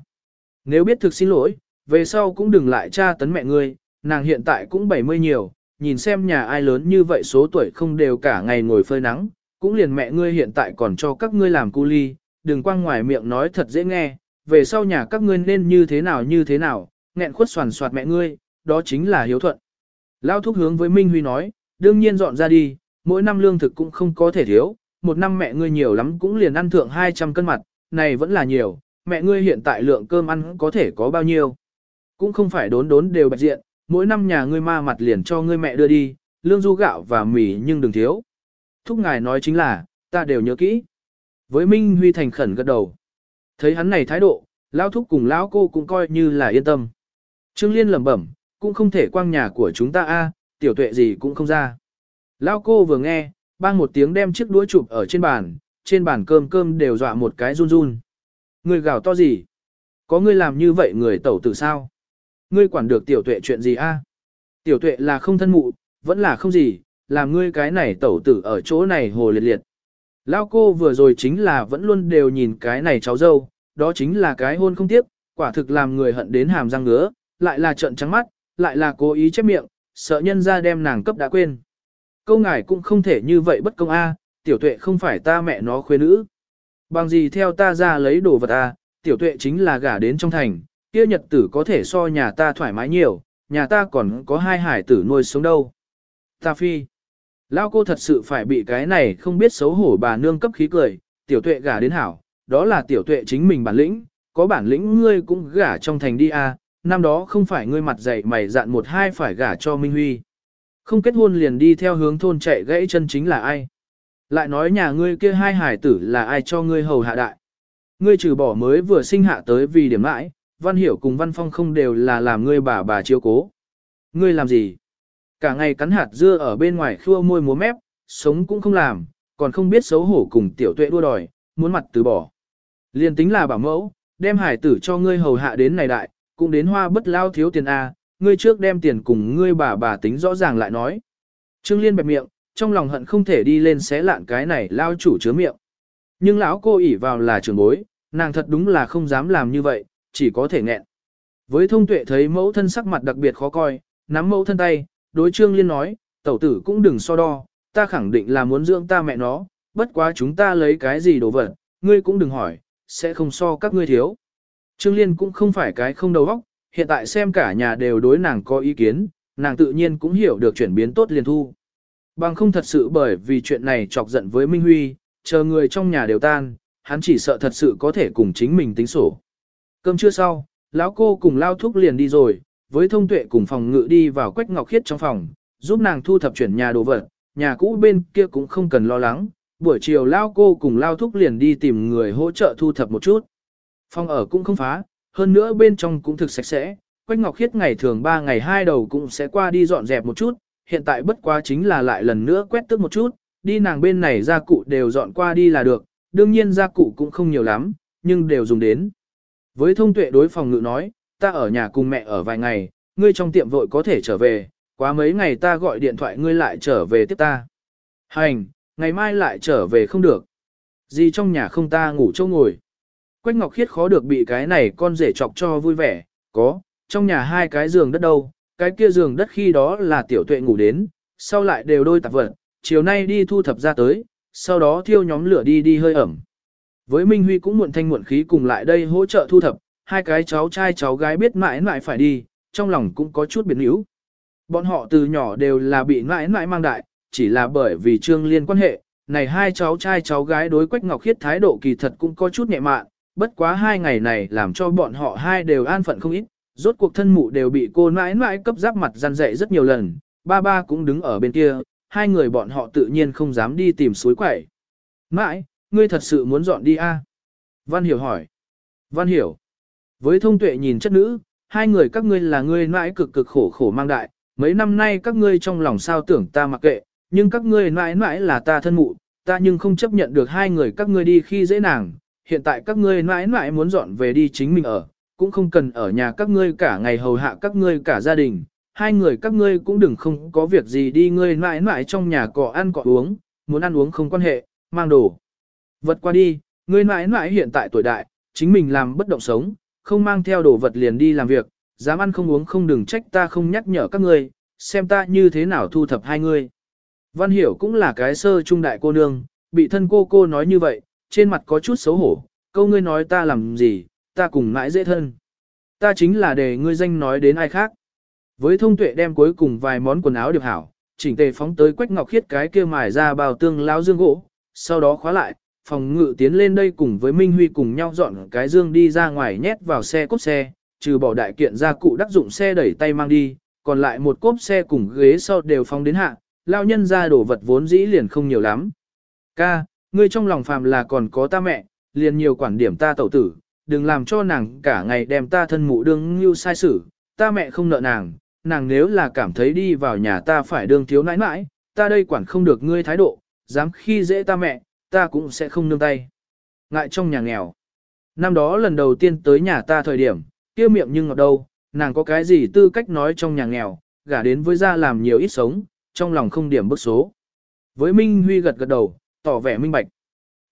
Nếu biết thực xin lỗi, về sau cũng đừng lại tra tấn mẹ ngươi, nàng hiện tại cũng 70 nhiều, nhìn xem nhà ai lớn như vậy số tuổi không đều cả ngày ngồi phơi nắng, cũng liền mẹ ngươi hiện tại còn cho các ngươi làm cu ly, đừng quang ngoài miệng nói thật dễ nghe, về sau nhà các ngươi nên như thế nào như thế nào, nghẹn khuất soàn soạt mẹ ngươi, đó chính là hiếu thuận. Lao thúc hướng với Minh Huy nói, đương nhiên dọn ra đi, mỗi năm lương thực cũng không có thể thiếu, một năm mẹ ngươi nhiều lắm cũng liền ăn thượng 200 cân mặt, này vẫn là nhiều, mẹ ngươi hiện tại lượng cơm ăn có thể có bao nhiêu. Cũng không phải đốn đốn đều bạch diện, mỗi năm nhà ngươi ma mặt liền cho ngươi mẹ đưa đi, lương du gạo và mì nhưng đừng thiếu. Thúc ngài nói chính là, ta đều nhớ kỹ. Với Minh Huy thành khẩn gật đầu. Thấy hắn này thái độ, lão thúc cùng lão cô cũng coi như là yên tâm. Trương Liên lẩm bẩm, cũng không thể quang nhà của chúng ta a, tiểu tuệ gì cũng không ra. Lão cô vừa nghe, bang một tiếng đem chiếc đũa chụp ở trên bàn, trên bàn cơm cơm đều dọa một cái run run. Người gào to gì? Có ngươi làm như vậy người tẩu tử sao? Ngươi quản được tiểu tuệ chuyện gì a? Tiểu tuệ là không thân mụ, vẫn là không gì, làm ngươi cái này tẩu tử ở chỗ này hồ liệt liệt. Lao cô vừa rồi chính là vẫn luôn đều nhìn cái này cháu dâu, đó chính là cái hôn không tiếp, quả thực làm người hận đến hàm răng ngứa, lại là trận trắng mắt, lại là cố ý chép miệng, sợ nhân ra đem nàng cấp đã quên. Câu ngài cũng không thể như vậy bất công a, tiểu tuệ không phải ta mẹ nó khuê nữ. Bằng gì theo ta ra lấy đồ vật a, tiểu tuệ chính là gả đến trong thành, kia nhật tử có thể so nhà ta thoải mái nhiều, nhà ta còn có hai hải tử nuôi sống đâu. Ta phi. Lao cô thật sự phải bị cái này không biết xấu hổ bà nương cấp khí cười, tiểu tuệ gả đến hảo, đó là tiểu tuệ chính mình bản lĩnh, có bản lĩnh ngươi cũng gả trong thành đi a, năm đó không phải ngươi mặt dày mày dạn một hai phải gả cho Minh Huy. Không kết hôn liền đi theo hướng thôn chạy gãy chân chính là ai. Lại nói nhà ngươi kia hai hải tử là ai cho ngươi hầu hạ đại. Ngươi trừ bỏ mới vừa sinh hạ tới vì điểm lãi văn hiểu cùng văn phong không đều là làm ngươi bà bà chiếu cố. Ngươi làm gì? Cả ngày cắn hạt dưa ở bên ngoài khua môi múa mép, sống cũng không làm, còn không biết xấu hổ cùng tiểu tuệ đua đòi, muốn mặt từ bỏ. Liên tính là bảo mẫu, đem hải tử cho ngươi hầu hạ đến này đại, cũng đến hoa bất lao thiếu tiền A, ngươi trước đem tiền cùng ngươi bà bà tính rõ ràng lại nói. Trương Liên bẹp miệng, trong lòng hận không thể đi lên xé lạn cái này lao chủ chứa miệng. Nhưng lão cô ỉ vào là trưởng bối, nàng thật đúng là không dám làm như vậy, chỉ có thể nghẹn. Với thông tuệ thấy mẫu thân sắc mặt đặc biệt khó coi, nắm mẫu thân tay, đối Trương Liên nói, tẩu tử cũng đừng so đo, ta khẳng định là muốn dưỡng ta mẹ nó, bất quá chúng ta lấy cái gì đồ vật, ngươi cũng đừng hỏi, sẽ không so các ngươi thiếu. Trương Liên cũng không phải cái không đầu óc, hiện tại xem cả nhà đều đối nàng có ý kiến, nàng tự nhiên cũng hiểu được chuyển biến tốt liền thu. Bằng không thật sự bởi vì chuyện này chọc giận với Minh Huy, chờ người trong nhà đều tan, hắn chỉ sợ thật sự có thể cùng chính mình tính sổ. Cơm trưa sau, lão cô cùng lao thúc liền đi rồi, với thông tuệ cùng phòng ngự đi vào quách ngọc khiết trong phòng, giúp nàng thu thập chuyển nhà đồ vật, nhà cũ bên kia cũng không cần lo lắng, buổi chiều lao cô cùng lao thúc liền đi tìm người hỗ trợ thu thập một chút. Phòng ở cũng không phá, hơn nữa bên trong cũng thực sạch sẽ, Quách Ngọc Khiết ngày thường 3 ngày hai đầu cũng sẽ qua đi dọn dẹp một chút, hiện tại bất quá chính là lại lần nữa quét tước một chút, đi nàng bên này gia cụ đều dọn qua đi là được, đương nhiên gia cụ cũng không nhiều lắm, nhưng đều dùng đến. Với thông tuệ đối phòng ngự nói, ta ở nhà cùng mẹ ở vài ngày, ngươi trong tiệm vội có thể trở về, quá mấy ngày ta gọi điện thoại ngươi lại trở về tiếp ta. Hành, ngày mai lại trở về không được. Gì trong nhà không ta ngủ châu ngồi. Quách Ngọc Khiết khó được bị cái này con rể chọc cho vui vẻ, có, trong nhà hai cái giường đất đâu, cái kia giường đất khi đó là tiểu tuệ ngủ đến, sau lại đều đôi tạp vật, chiều nay đi thu thập ra tới, sau đó thiêu nhóm lửa đi đi hơi ẩm. Với Minh Huy cũng muộn thanh muộn khí cùng lại đây hỗ trợ thu thập, hai cái cháu trai cháu gái biết mãi mãi phải đi, trong lòng cũng có chút biến yếu. Bọn họ từ nhỏ đều là bị mãi mãi mang đại, chỉ là bởi vì trương liên quan hệ, này hai cháu trai cháu gái đối Quách Ngọc Khiết thái độ kỳ thật cũng có chút nhẹ mạn, bất quá hai ngày này làm cho bọn họ hai đều an phận không ít, rốt cuộc thân mụ đều bị cô mãi mãi cấp giáp mặt gian dạy rất nhiều lần, ba ba cũng đứng ở bên kia, hai người bọn họ tự nhiên không dám đi tìm suối quẩy. Mãi, ngươi thật sự muốn dọn đi a? À? Văn Hiểu hỏi. Văn Hiểu. Với thông tuệ nhìn chất nữ, hai người các ngươi là ngươi mãi cực cực khổ khổ mang đại, mấy năm nay các ngươi trong lòng sao tưởng ta mặc kệ, nhưng các ngươi mãi mãi là ta thân mụ, ta nhưng không chấp nhận được hai người các ngươi đi khi dễ nàng, hiện tại các ngươi mãi mãi muốn dọn về đi chính mình ở, cũng không cần ở nhà các ngươi cả ngày hầu hạ các ngươi cả gia đình, hai người các ngươi cũng đừng không có việc gì đi ngươi mãi mãi trong nhà cọ ăn cọ uống, muốn ăn uống không quan hệ, mang đồ. Vật qua đi, ngươi mãi mãi hiện tại tuổi đại, chính mình làm bất động sống, không mang theo đồ vật liền đi làm việc, dám ăn không uống không đừng trách ta không nhắc nhở các ngươi, xem ta như thế nào thu thập hai ngươi. Văn Hiểu cũng là cái sơ trung đại cô nương, bị thân cô cô nói như vậy, trên mặt có chút xấu hổ, câu ngươi nói ta làm gì, ta cùng mãi dễ thân. Ta chính là để ngươi danh nói đến ai khác. Với thông tuệ đem cuối cùng vài món quần áo điệp hảo, chỉnh tề phóng tới quách ngọc khiết cái kia mài ra bào tương lao dương gỗ, sau đó khóa lại, phòng ngự tiến lên đây cùng với Minh Huy cùng nhau dọn cái dương đi ra ngoài nhét vào xe cốp xe, trừ bỏ đại kiện gia cụ đắc dụng xe đẩy tay mang đi, còn lại một cốp xe cùng ghế sau đều phóng đến hạ, lao nhân ra đổ vật vốn dĩ liền không nhiều lắm. Ca, ngươi trong lòng phàm là còn có ta mẹ, liền nhiều quản điểm ta tẩu tử, đừng làm cho nàng cả ngày đem ta thân mụ đương như sai xử, ta mẹ không nợ nàng, nàng nếu là cảm thấy đi vào nhà ta phải đương thiếu nãi nãi, ta đây quản không được ngươi thái độ, dám khi dễ ta mẹ, ta cũng sẽ không nương tay. Ngại trong nhà nghèo. Năm đó lần đầu tiên tới nhà ta thời điểm, kia miệng nhưng ở đâu, nàng có cái gì tư cách nói trong nhà nghèo, gả đến với gia làm nhiều ít sống, trong lòng không điểm bức số. Với Minh Huy gật gật đầu, tỏ vẻ minh bạch.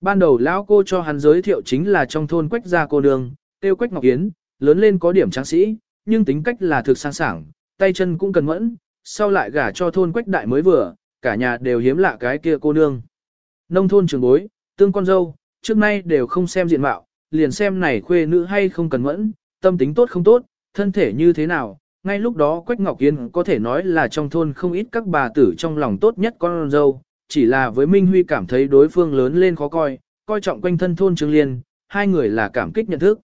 Ban đầu lão cô cho hắn giới thiệu chính là trong thôn quách gia cô nương, tiêu quách ngọc yến, lớn lên có điểm tráng sĩ, nhưng tính cách là thực sang sảng, tay chân cũng cần mẫn, sau lại gả cho thôn quách đại mới vừa, cả nhà đều hiếm lạ cái kia cô nương. Nông thôn trường bối, tương con dâu, trước nay đều không xem diện mạo, liền xem này khuê nữ hay không cần mẫn, tâm tính tốt không tốt, thân thể như thế nào. Ngay lúc đó Quách Ngọc Yên có thể nói là trong thôn không ít các bà tử trong lòng tốt nhất con dâu, chỉ là với Minh Huy cảm thấy đối phương lớn lên khó coi, coi trọng quanh thân thôn Trương Liên, hai người là cảm kích nhận thức.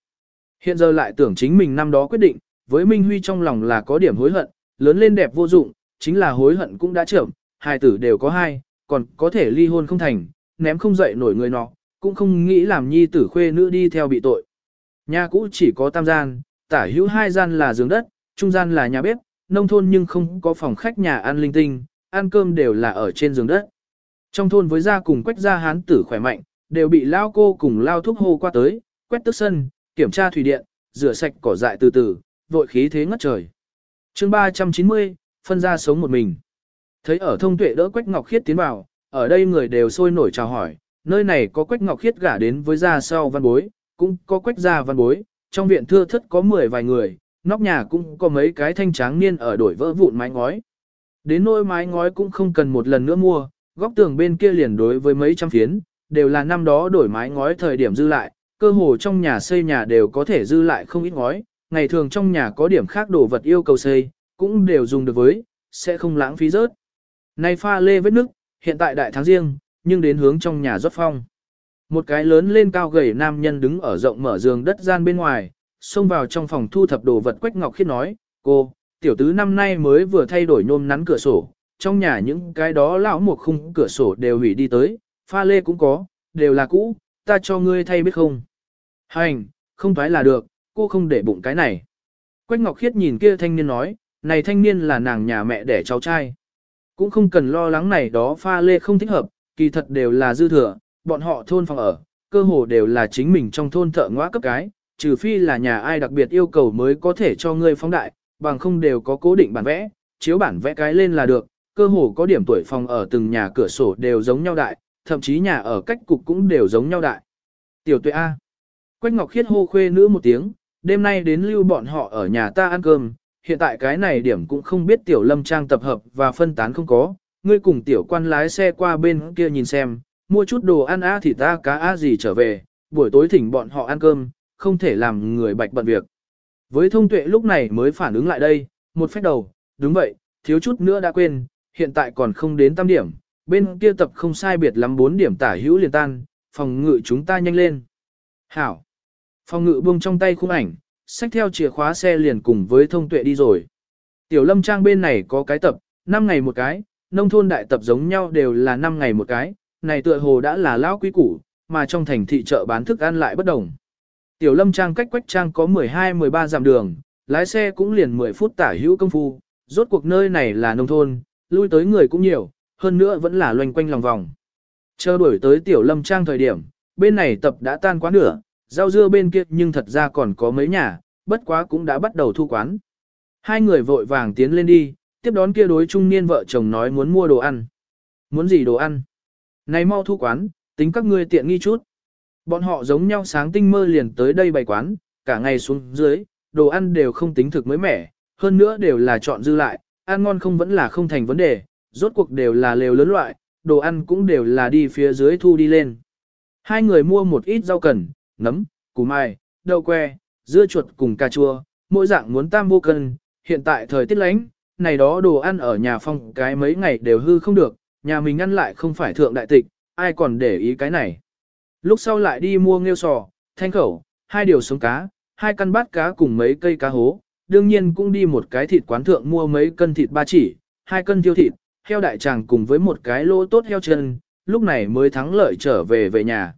Hiện giờ lại tưởng chính mình năm đó quyết định, với Minh Huy trong lòng là có điểm hối hận, lớn lên đẹp vô dụng, chính là hối hận cũng đã chậm, hai tử đều có hai, còn có thể ly hôn không thành, ném không dậy nổi người nọ, cũng không nghĩ làm nhi tử khuê nữ đi theo bị tội. Nhà cũ chỉ có tam gian, tả hữu hai gian là giường đất, trung gian là nhà bếp, nông thôn nhưng không có phòng khách nhà ăn linh tinh, ăn cơm đều là ở trên giường đất. Trong thôn với gia cùng quách gia hán tử khỏe mạnh, đều bị lao cô cùng lao thúc hô qua tới, quét tức sân, kiểm tra thủy điện, rửa sạch cỏ dại từ từ, vội khí thế ngất trời. chương 390, phân ra sống một mình. Thấy ở thông tuệ đỡ Quách Ngọc Khiết tiến vào, ở đây người đều sôi nổi chào hỏi, nơi này có Quách Ngọc Khiết gả đến với gia sau văn bối, cũng có Quách gia văn bối, trong viện thưa thất có 10 vài người, nóc nhà cũng có mấy cái thanh tráng niên ở đổi vỡ vụn mái ngói. Đến nỗi mái ngói cũng không cần một lần nữa mua, góc tường bên kia liền đối với mấy trăm phiến, đều là năm đó đổi mái ngói thời điểm dư lại, cơ hồ trong nhà xây nhà đều có thể dư lại không ít ngói, ngày thường trong nhà có điểm khác đồ vật yêu cầu xây, cũng đều dùng được với, sẽ không lãng phí rớt. Nay pha lê vết nước, hiện tại đại tháng riêng, nhưng đến hướng trong nhà rót phong. Một cái lớn lên cao gầy nam nhân đứng ở rộng mở giường đất gian bên ngoài, xông vào trong phòng thu thập đồ vật Quách Ngọc Khiết nói, cô, tiểu tứ năm nay mới vừa thay đổi nhôm nắn cửa sổ, trong nhà những cái đó lão một khung cửa sổ đều hủy đi tới, pha lê cũng có, đều là cũ, ta cho ngươi thay biết không. Hành, không phải là được, cô không để bụng cái này. Quách Ngọc Khiết nhìn kia thanh niên nói, này thanh niên là nàng nhà mẹ đẻ cháu trai. Cũng không cần lo lắng này đó pha lê không thích hợp, kỳ thật đều là dư thừa, bọn họ thôn phòng ở, cơ hồ đều là chính mình trong thôn thợ ngõa cấp cái, trừ phi là nhà ai đặc biệt yêu cầu mới có thể cho ngươi phóng đại, bằng không đều có cố định bản vẽ, chiếu bản vẽ cái lên là được, cơ hồ có điểm tuổi phòng ở từng nhà cửa sổ đều giống nhau đại, thậm chí nhà ở cách cục cũng đều giống nhau đại. Tiểu tuệ A. Quách Ngọc Khiết hô khuê nữ một tiếng, đêm nay đến lưu bọn họ ở nhà ta ăn cơm, hiện tại cái này điểm cũng không biết tiểu lâm trang tập hợp và phân tán không có, ngươi cùng tiểu quan lái xe qua bên kia nhìn xem, mua chút đồ ăn á thì ta cá á gì trở về, buổi tối thỉnh bọn họ ăn cơm, không thể làm người bạch bận việc. Với thông tuệ lúc này mới phản ứng lại đây, một phép đầu, đúng vậy, thiếu chút nữa đã quên, hiện tại còn không đến tam điểm, bên kia tập không sai biệt lắm 4 điểm tả hữu liền tan, phòng ngự chúng ta nhanh lên. Hảo. Phòng ngự buông trong tay khung ảnh, xách theo chìa khóa xe liền cùng với thông tuệ đi rồi. Tiểu lâm trang bên này có cái tập, 5 ngày một cái, nông thôn đại tập giống nhau đều là 5 ngày một cái, này tựa hồ đã là lão quý củ, mà trong thành thị chợ bán thức ăn lại bất đồng. Tiểu lâm trang cách quách trang có 12-13 dặm đường, lái xe cũng liền 10 phút tả hữu công phu, rốt cuộc nơi này là nông thôn, lui tới người cũng nhiều, hơn nữa vẫn là loanh quanh lòng vòng. Chờ đuổi tới tiểu lâm trang thời điểm, bên này tập đã tan quá nửa, rau dưa bên kia nhưng thật ra còn có mấy nhà, bất quá cũng đã bắt đầu thu quán. Hai người vội vàng tiến lên đi, tiếp đón kia đối trung niên vợ chồng nói muốn mua đồ ăn. Muốn gì đồ ăn? Này mau thu quán, tính các ngươi tiện nghi chút. Bọn họ giống nhau sáng tinh mơ liền tới đây bày quán, cả ngày xuống dưới, đồ ăn đều không tính thực mới mẻ, hơn nữa đều là chọn dư lại, ăn ngon không vẫn là không thành vấn đề, rốt cuộc đều là lều lớn loại, đồ ăn cũng đều là đi phía dưới thu đi lên. Hai người mua một ít rau cần, nấm, củ mai, đậu que, dưa chuột cùng cà chua, mỗi dạng muốn tam vô cân, hiện tại thời tiết lánh, này đó đồ ăn ở nhà phong cái mấy ngày đều hư không được, nhà mình ăn lại không phải thượng đại tịch, ai còn để ý cái này. Lúc sau lại đi mua nghêu sò, thanh khẩu, hai điều sống cá, hai căn bát cá cùng mấy cây cá hố, đương nhiên cũng đi một cái thịt quán thượng mua mấy cân thịt ba chỉ, hai cân tiêu thịt, heo đại tràng cùng với một cái lỗ tốt heo chân, lúc này mới thắng lợi trở về về nhà.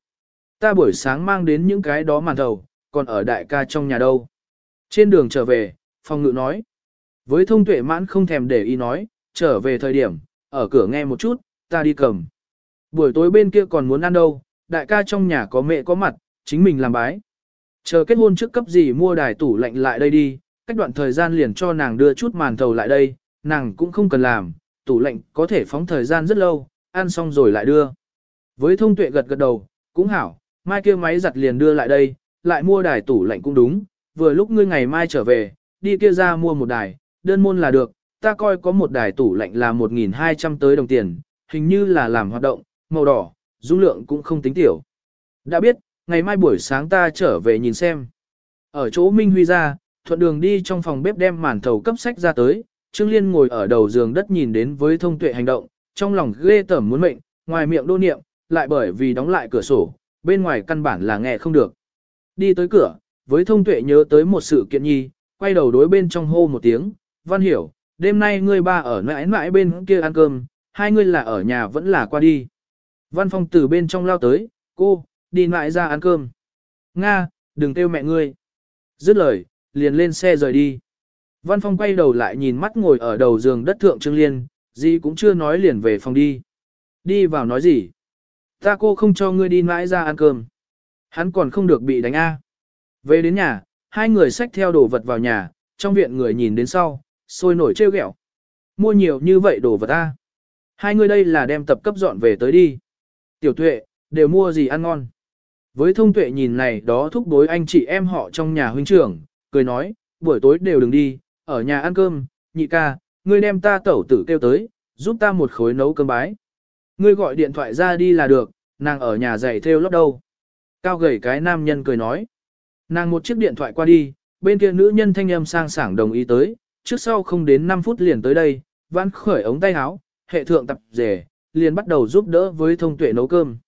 Ta buổi sáng mang đến những cái đó màn thầu, còn ở đại ca trong nhà đâu. Trên đường trở về, phòng ngự nói. Với thông tuệ mãn không thèm để ý nói, trở về thời điểm, ở cửa nghe một chút, ta đi cầm. Buổi tối bên kia còn muốn ăn đâu, đại ca trong nhà có mẹ có mặt, chính mình làm bái. Chờ kết hôn trước cấp gì mua đài tủ lạnh lại đây đi, cách đoạn thời gian liền cho nàng đưa chút màn thầu lại đây, nàng cũng không cần làm, tủ lạnh có thể phóng thời gian rất lâu, ăn xong rồi lại đưa. Với thông tuệ gật gật đầu, cũng hảo, mai kia máy giặt liền đưa lại đây, lại mua đài tủ lạnh cũng đúng, vừa lúc ngươi ngày mai trở về, đi kia ra mua một đài, đơn môn là được, ta coi có một đài tủ lạnh là 1.200 tới đồng tiền, hình như là làm hoạt động, màu đỏ, dung lượng cũng không tính tiểu. Đã biết, ngày mai buổi sáng ta trở về nhìn xem. Ở chỗ Minh Huy ra, thuận đường đi trong phòng bếp đem màn thầu cấp sách ra tới, Trương Liên ngồi ở đầu giường đất nhìn đến với thông tuệ hành động, trong lòng ghê tởm muốn mệnh, ngoài miệng đô niệm, lại bởi vì đóng lại cửa sổ, bên ngoài căn bản là nghe không được. Đi tới cửa, với thông tuệ nhớ tới một sự kiện nhi, quay đầu đối bên trong hô một tiếng, văn hiểu, đêm nay ngươi ba ở mãi mãi bên kia ăn cơm, hai ngươi là ở nhà vẫn là qua đi. Văn phong từ bên trong lao tới, cô, đi mãi ra ăn cơm. Nga, đừng kêu mẹ ngươi. Dứt lời, liền lên xe rời đi. Văn phong quay đầu lại nhìn mắt ngồi ở đầu giường đất thượng Trương Liên, gì cũng chưa nói liền về phòng đi. Đi vào nói gì? Ta cô không cho ngươi đi mãi ra ăn cơm. Hắn còn không được bị đánh A. Về đến nhà, hai người xách theo đồ vật vào nhà, trong viện người nhìn đến sau, sôi nổi trêu ghẹo. Mua nhiều như vậy đồ vật A. Hai người đây là đem tập cấp dọn về tới đi. Tiểu tuệ, đều mua gì ăn ngon. Với thông tuệ nhìn này đó thúc bối anh chị em họ trong nhà huynh trưởng, cười nói, buổi tối đều đừng đi, ở nhà ăn cơm, nhị ca, ngươi đem ta tẩu tử kêu tới, giúp ta một khối nấu cơm bái. Ngươi gọi điện thoại ra đi là được, nàng ở nhà dạy theo lót đâu. Cao gầy cái nam nhân cười nói. Nàng một chiếc điện thoại qua đi, bên kia nữ nhân thanh âm sang sảng đồng ý tới, trước sau không đến 5 phút liền tới đây, vãn khởi ống tay áo, hệ thượng tập rể, liền bắt đầu giúp đỡ với thông tuệ nấu cơm.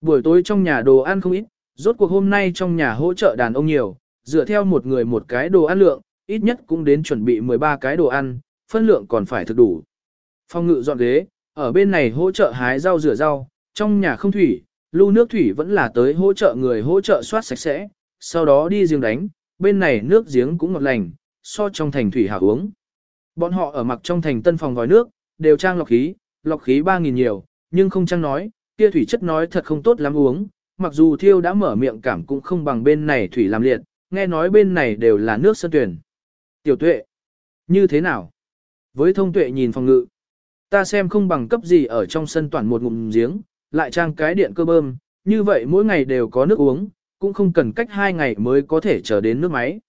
Buổi tối trong nhà đồ ăn không ít, rốt cuộc hôm nay trong nhà hỗ trợ đàn ông nhiều, dựa theo một người một cái đồ ăn lượng, ít nhất cũng đến chuẩn bị 13 cái đồ ăn, phân lượng còn phải thực đủ. Phong ngự dọn ghế, ở bên này hỗ trợ hái rau rửa rau, trong nhà không thủy, lưu nước thủy vẫn là tới hỗ trợ người hỗ trợ soát sạch sẽ, sau đó đi giếng đánh, bên này nước giếng cũng ngọt lành, so trong thành thủy hạ uống. Bọn họ ở mặc trong thành tân phòng vòi nước, đều trang lọc khí, lọc khí 3.000 nhiều, nhưng không trang nói, kia thủy chất nói thật không tốt lắm uống, mặc dù thiêu đã mở miệng cảm cũng không bằng bên này thủy làm liệt, nghe nói bên này đều là nước sân tuyển. Tiểu tuệ, như thế nào? Với thông tuệ nhìn phòng ngự, ta xem không bằng cấp gì ở trong sân toàn một ngụm giếng, lại trang cái điện cơ bơm, như vậy mỗi ngày đều có nước uống, cũng không cần cách hai ngày mới có thể chờ đến nước máy.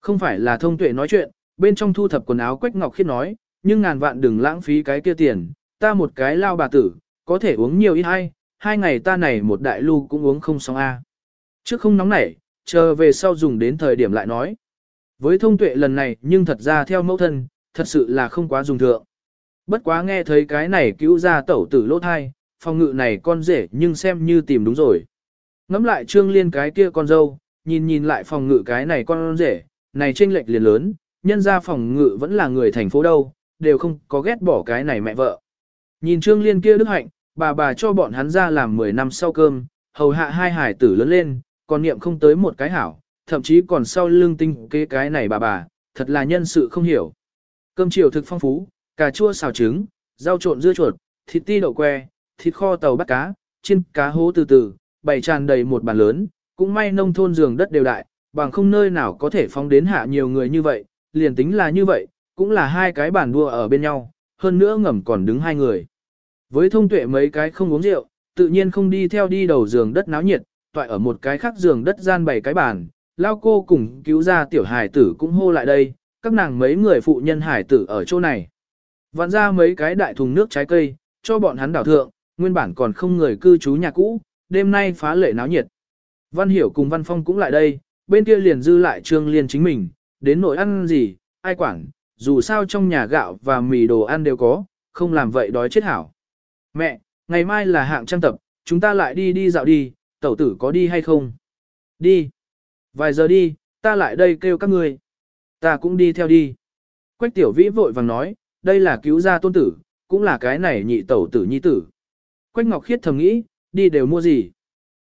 Không phải là thông tuệ nói chuyện, bên trong thu thập quần áo Quách Ngọc Khiết nói, nhưng ngàn vạn đừng lãng phí cái kia tiền, ta một cái lao bà tử, có thể uống nhiều ít hay, hai ngày ta này một đại lưu cũng uống không xong a. Trước không nóng nảy, chờ về sau dùng đến thời điểm lại nói. Với thông tuệ lần này nhưng thật ra theo mẫu thân, thật sự là không quá dùng thượng. Bất quá nghe thấy cái này cứu ra tẩu tử lỗ thai, phòng ngự này con rể nhưng xem như tìm đúng rồi. Ngắm lại trương liên cái kia con dâu, nhìn nhìn lại phòng ngự cái này con rể, này tranh lệch liền lớn, nhân ra phòng ngự vẫn là người thành phố đâu, đều không có ghét bỏ cái này mẹ vợ. Nhìn trương liên kia đức hạnh, bà bà cho bọn hắn ra làm 10 năm sau cơm, hầu hạ hai hải tử lớn lên, còn niệm không tới một cái hảo, thậm chí còn sau lưng tinh kế cái này bà bà, thật là nhân sự không hiểu. Cơm chiều thực phong phú, cà chua xào trứng, rau trộn dưa chuột, thịt ti đậu que, thịt kho tàu bắt cá, chiên cá hố từ từ, bày tràn đầy một bàn lớn, cũng may nông thôn giường đất đều đại, bằng không nơi nào có thể phóng đến hạ nhiều người như vậy, liền tính là như vậy, cũng là hai cái bàn đua ở bên nhau, hơn nữa ngầm còn đứng hai người. Với thông tuệ mấy cái không uống rượu, tự nhiên không đi theo đi đầu giường đất náo nhiệt, toại ở một cái khác giường đất gian bày cái bàn, lao cô cùng cứu ra tiểu hải tử cũng hô lại đây, các nàng mấy người phụ nhân hải tử ở chỗ này. Vặn ra mấy cái đại thùng nước trái cây, cho bọn hắn đảo thượng, nguyên bản còn không người cư trú nhà cũ, đêm nay phá lệ náo nhiệt. Văn Hiểu cùng Văn Phong cũng lại đây, bên kia liền dư lại Trương Liên chính mình, đến nỗi ăn gì, ai quản, dù sao trong nhà gạo và mì đồ ăn đều có, không làm vậy đói chết hảo. Mẹ, ngày mai là hạng trang tập, chúng ta lại đi đi dạo đi, tẩu tử có đi hay không? Đi. Vài giờ đi, ta lại đây kêu các ngươi. Ta cũng đi theo đi. Quách tiểu vĩ vội vàng nói, đây là cứu gia tôn tử, cũng là cái này nhị tẩu tử nhi tử. Quách Ngọc Khiết thầm nghĩ, đi đều mua gì?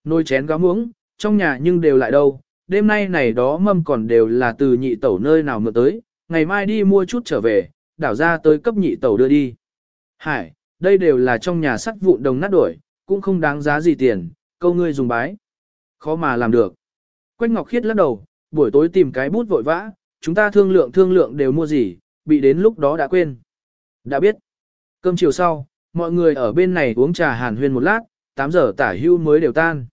Nồi chén gáo muỗng, trong nhà nhưng đều lại đâu, đêm nay này đó mâm còn đều là từ nhị tẩu nơi nào mượn tới, ngày mai đi mua chút trở về, đảo ra tới cấp nhị tẩu đưa đi. Hải, đây đều là trong nhà sắt vụn đồng nát đổi, cũng không đáng giá gì tiền, câu ngươi dùng bái. Khó mà làm được. Quách Ngọc Khiết lắc đầu, buổi tối tìm cái bút vội vã, chúng ta thương lượng thương lượng đều mua gì, bị đến lúc đó đã quên. Đã biết. Cơm chiều sau, mọi người ở bên này uống trà hàn huyên một lát, 8 giờ tả hưu mới đều tan.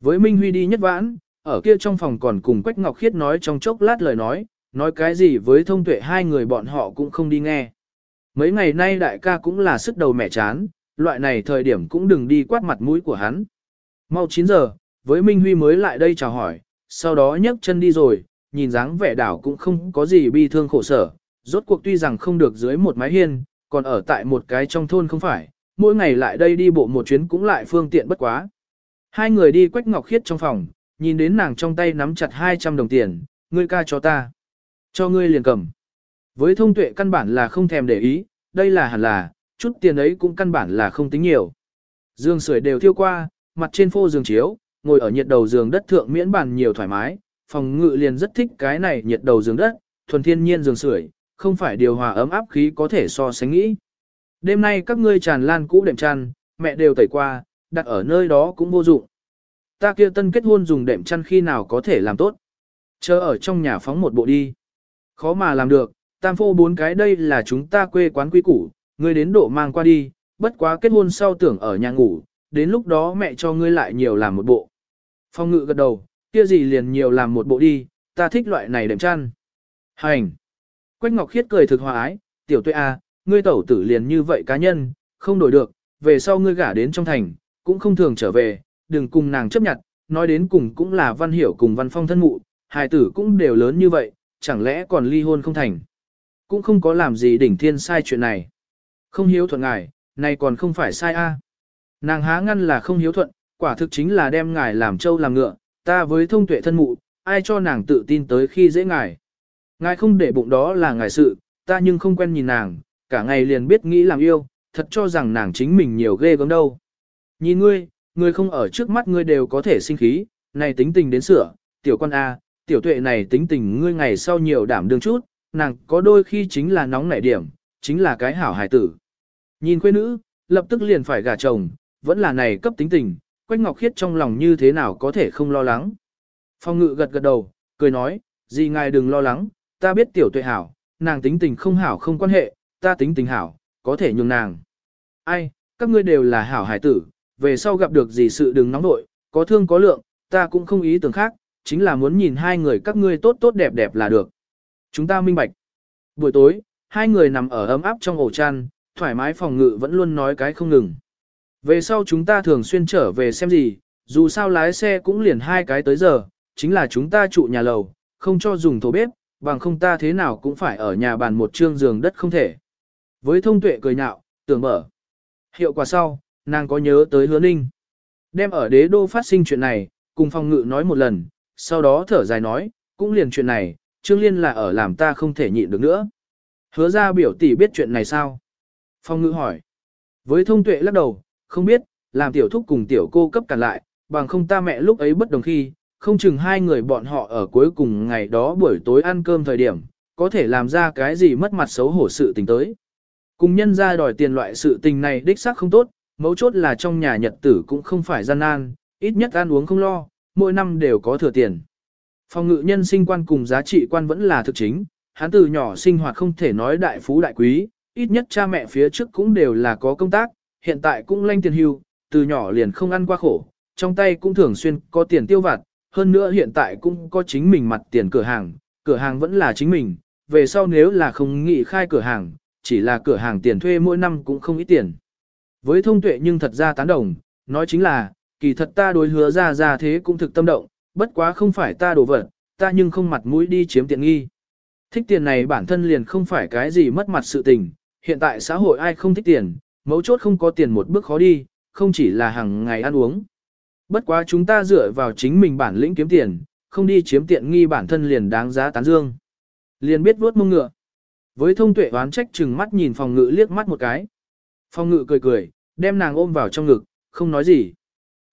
Với Minh Huy đi nhất vãn, ở kia trong phòng còn cùng Quách Ngọc Khiết nói trong chốc lát lời nói, nói cái gì với thông tuệ hai người bọn họ cũng không đi nghe. Mấy ngày nay đại ca cũng là sức đầu mẹ chán, loại này thời điểm cũng đừng đi quát mặt mũi của hắn. Mau 9 giờ, với Minh Huy mới lại đây chào hỏi, sau đó nhấc chân đi rồi, nhìn dáng vẻ đảo cũng không có gì bi thương khổ sở, rốt cuộc tuy rằng không được dưới một mái hiên, còn ở tại một cái trong thôn không phải, mỗi ngày lại đây đi bộ một chuyến cũng lại phương tiện bất quá. Hai người đi quách ngọc khiết trong phòng, nhìn đến nàng trong tay nắm chặt 200 đồng tiền, ngươi ca cho ta. Cho ngươi liền cầm. Với thông tuệ căn bản là không thèm để ý, đây là hẳn là, chút tiền ấy cũng căn bản là không tính nhiều. Dương sưởi đều thiêu qua, mặt trên phô giường chiếu, ngồi ở nhiệt đầu giường đất thượng miễn bàn nhiều thoải mái, phòng ngự liền rất thích cái này nhiệt đầu giường đất, thuần thiên nhiên giường sưởi, không phải điều hòa ấm áp khí có thể so sánh nghĩ. Đêm nay các ngươi tràn lan cũ đệm chăn, mẹ đều tẩy qua, đặt ở nơi đó cũng vô dụng. Ta kia tân kết hôn dùng đệm chăn khi nào có thể làm tốt. Chờ ở trong nhà phóng một bộ đi. Khó mà làm được, tam phô bốn cái đây là chúng ta quê quán quý củ, ngươi đến độ mang qua đi, bất quá kết hôn sau tưởng ở nhà ngủ, đến lúc đó mẹ cho ngươi lại nhiều làm một bộ. Phong ngự gật đầu, kia gì liền nhiều làm một bộ đi, ta thích loại này đệm chăn. Hành! Quách Ngọc Khiết cười thực hòa ái, tiểu tuệ a, ngươi tẩu tử liền như vậy cá nhân, không đổi được, về sau ngươi gả đến trong thành, cũng không thường trở về, đừng cùng nàng chấp nhận, nói đến cùng cũng là văn hiểu cùng văn phong thân mụ, hài tử cũng đều lớn như vậy, chẳng lẽ còn ly hôn không thành. Cũng không có làm gì đỉnh thiên sai chuyện này. Không hiếu thuận ngài, này còn không phải sai a. Nàng há ngăn là không hiếu thuận, quả thực chính là đem ngài làm trâu làm ngựa, ta với thông tuệ thân mụ, ai cho nàng tự tin tới khi dễ ngài. Ngài không để bụng đó là ngài sự, ta nhưng không quen nhìn nàng, cả ngày liền biết nghĩ làm yêu, thật cho rằng nàng chính mình nhiều ghê gớm đâu. Nhìn ngươi, ngươi không ở trước mắt ngươi đều có thể sinh khí, này tính tình đến sửa, tiểu con A, tiểu tuệ này tính tình ngươi ngày sau nhiều đảm đương chút, nàng có đôi khi chính là nóng nảy điểm, chính là cái hảo hài tử. Nhìn quê nữ, lập tức liền phải gả chồng, vẫn là này cấp tính tình, Quách Ngọc Khiết trong lòng như thế nào có thể không lo lắng. Phong ngự gật gật đầu, cười nói, gì ngài đừng lo lắng, ta biết tiểu tuệ hảo, nàng tính tình không hảo không quan hệ, ta tính tình hảo, có thể nhường nàng. Ai, các ngươi đều là hảo hải tử, về sau gặp được gì sự đừng nóng nội, có thương có lượng, ta cũng không ý tưởng khác, chính là muốn nhìn hai người các ngươi tốt tốt đẹp đẹp là được. Chúng ta minh bạch. Buổi tối, hai người nằm ở ấm áp trong ổ chăn, thoải mái phòng ngự vẫn luôn nói cái không ngừng. Về sau chúng ta thường xuyên trở về xem gì, dù sao lái xe cũng liền hai cái tới giờ, chính là chúng ta trụ nhà lầu, không cho dùng thổ bếp, bằng không ta thế nào cũng phải ở nhà bàn một trương giường đất không thể. Với thông tuệ cười nhạo, tưởng mở. Hiệu quả sau, nàng có nhớ tới hứa ninh. Đem ở đế đô phát sinh chuyện này, cùng phong ngự nói một lần, sau đó thở dài nói, cũng liền chuyện này, Trương Liên là ở làm ta không thể nhịn được nữa. Hứa ra biểu tỷ biết chuyện này sao? Phong Ngữ hỏi. Với thông tuệ lắc đầu, không biết, làm tiểu thúc cùng tiểu cô cấp cản lại, bằng không ta mẹ lúc ấy bất đồng khi, không chừng hai người bọn họ ở cuối cùng ngày đó buổi tối ăn cơm thời điểm, có thể làm ra cái gì mất mặt xấu hổ sự tình tới. Cùng nhân ra đòi tiền loại sự tình này đích xác không tốt, mấu chốt là trong nhà nhật tử cũng không phải gian nan, ít nhất ăn uống không lo, mỗi năm đều có thừa tiền. Phòng ngự nhân sinh quan cùng giá trị quan vẫn là thực chính, hắn từ nhỏ sinh hoạt không thể nói đại phú đại quý, ít nhất cha mẹ phía trước cũng đều là có công tác, hiện tại cũng lanh tiền hưu, từ nhỏ liền không ăn qua khổ, trong tay cũng thường xuyên có tiền tiêu vặt, hơn nữa hiện tại cũng có chính mình mặt tiền cửa hàng, cửa hàng vẫn là chính mình, về sau nếu là không nghị khai cửa hàng, chỉ là cửa hàng tiền thuê mỗi năm cũng không ít tiền. Với thông tuệ nhưng thật ra tán đồng, nói chính là, kỳ thật ta đối hứa ra ra thế cũng thực tâm động, bất quá không phải ta đổ vật, ta nhưng không mặt mũi đi chiếm tiện nghi. Thích tiền này bản thân liền không phải cái gì mất mặt sự tình, hiện tại xã hội ai không thích tiền, mấu chốt không có tiền một bước khó đi, không chỉ là hàng ngày ăn uống. Bất quá chúng ta dựa vào chính mình bản lĩnh kiếm tiền, không đi chiếm tiện nghi bản thân liền đáng giá tán dương. Liền biết vuốt mông ngựa. Với thông tuệ oán trách chừng mắt nhìn phòng ngự liếc mắt một cái. Phòng ngự cười cười, đem nàng ôm vào trong ngực, không nói gì.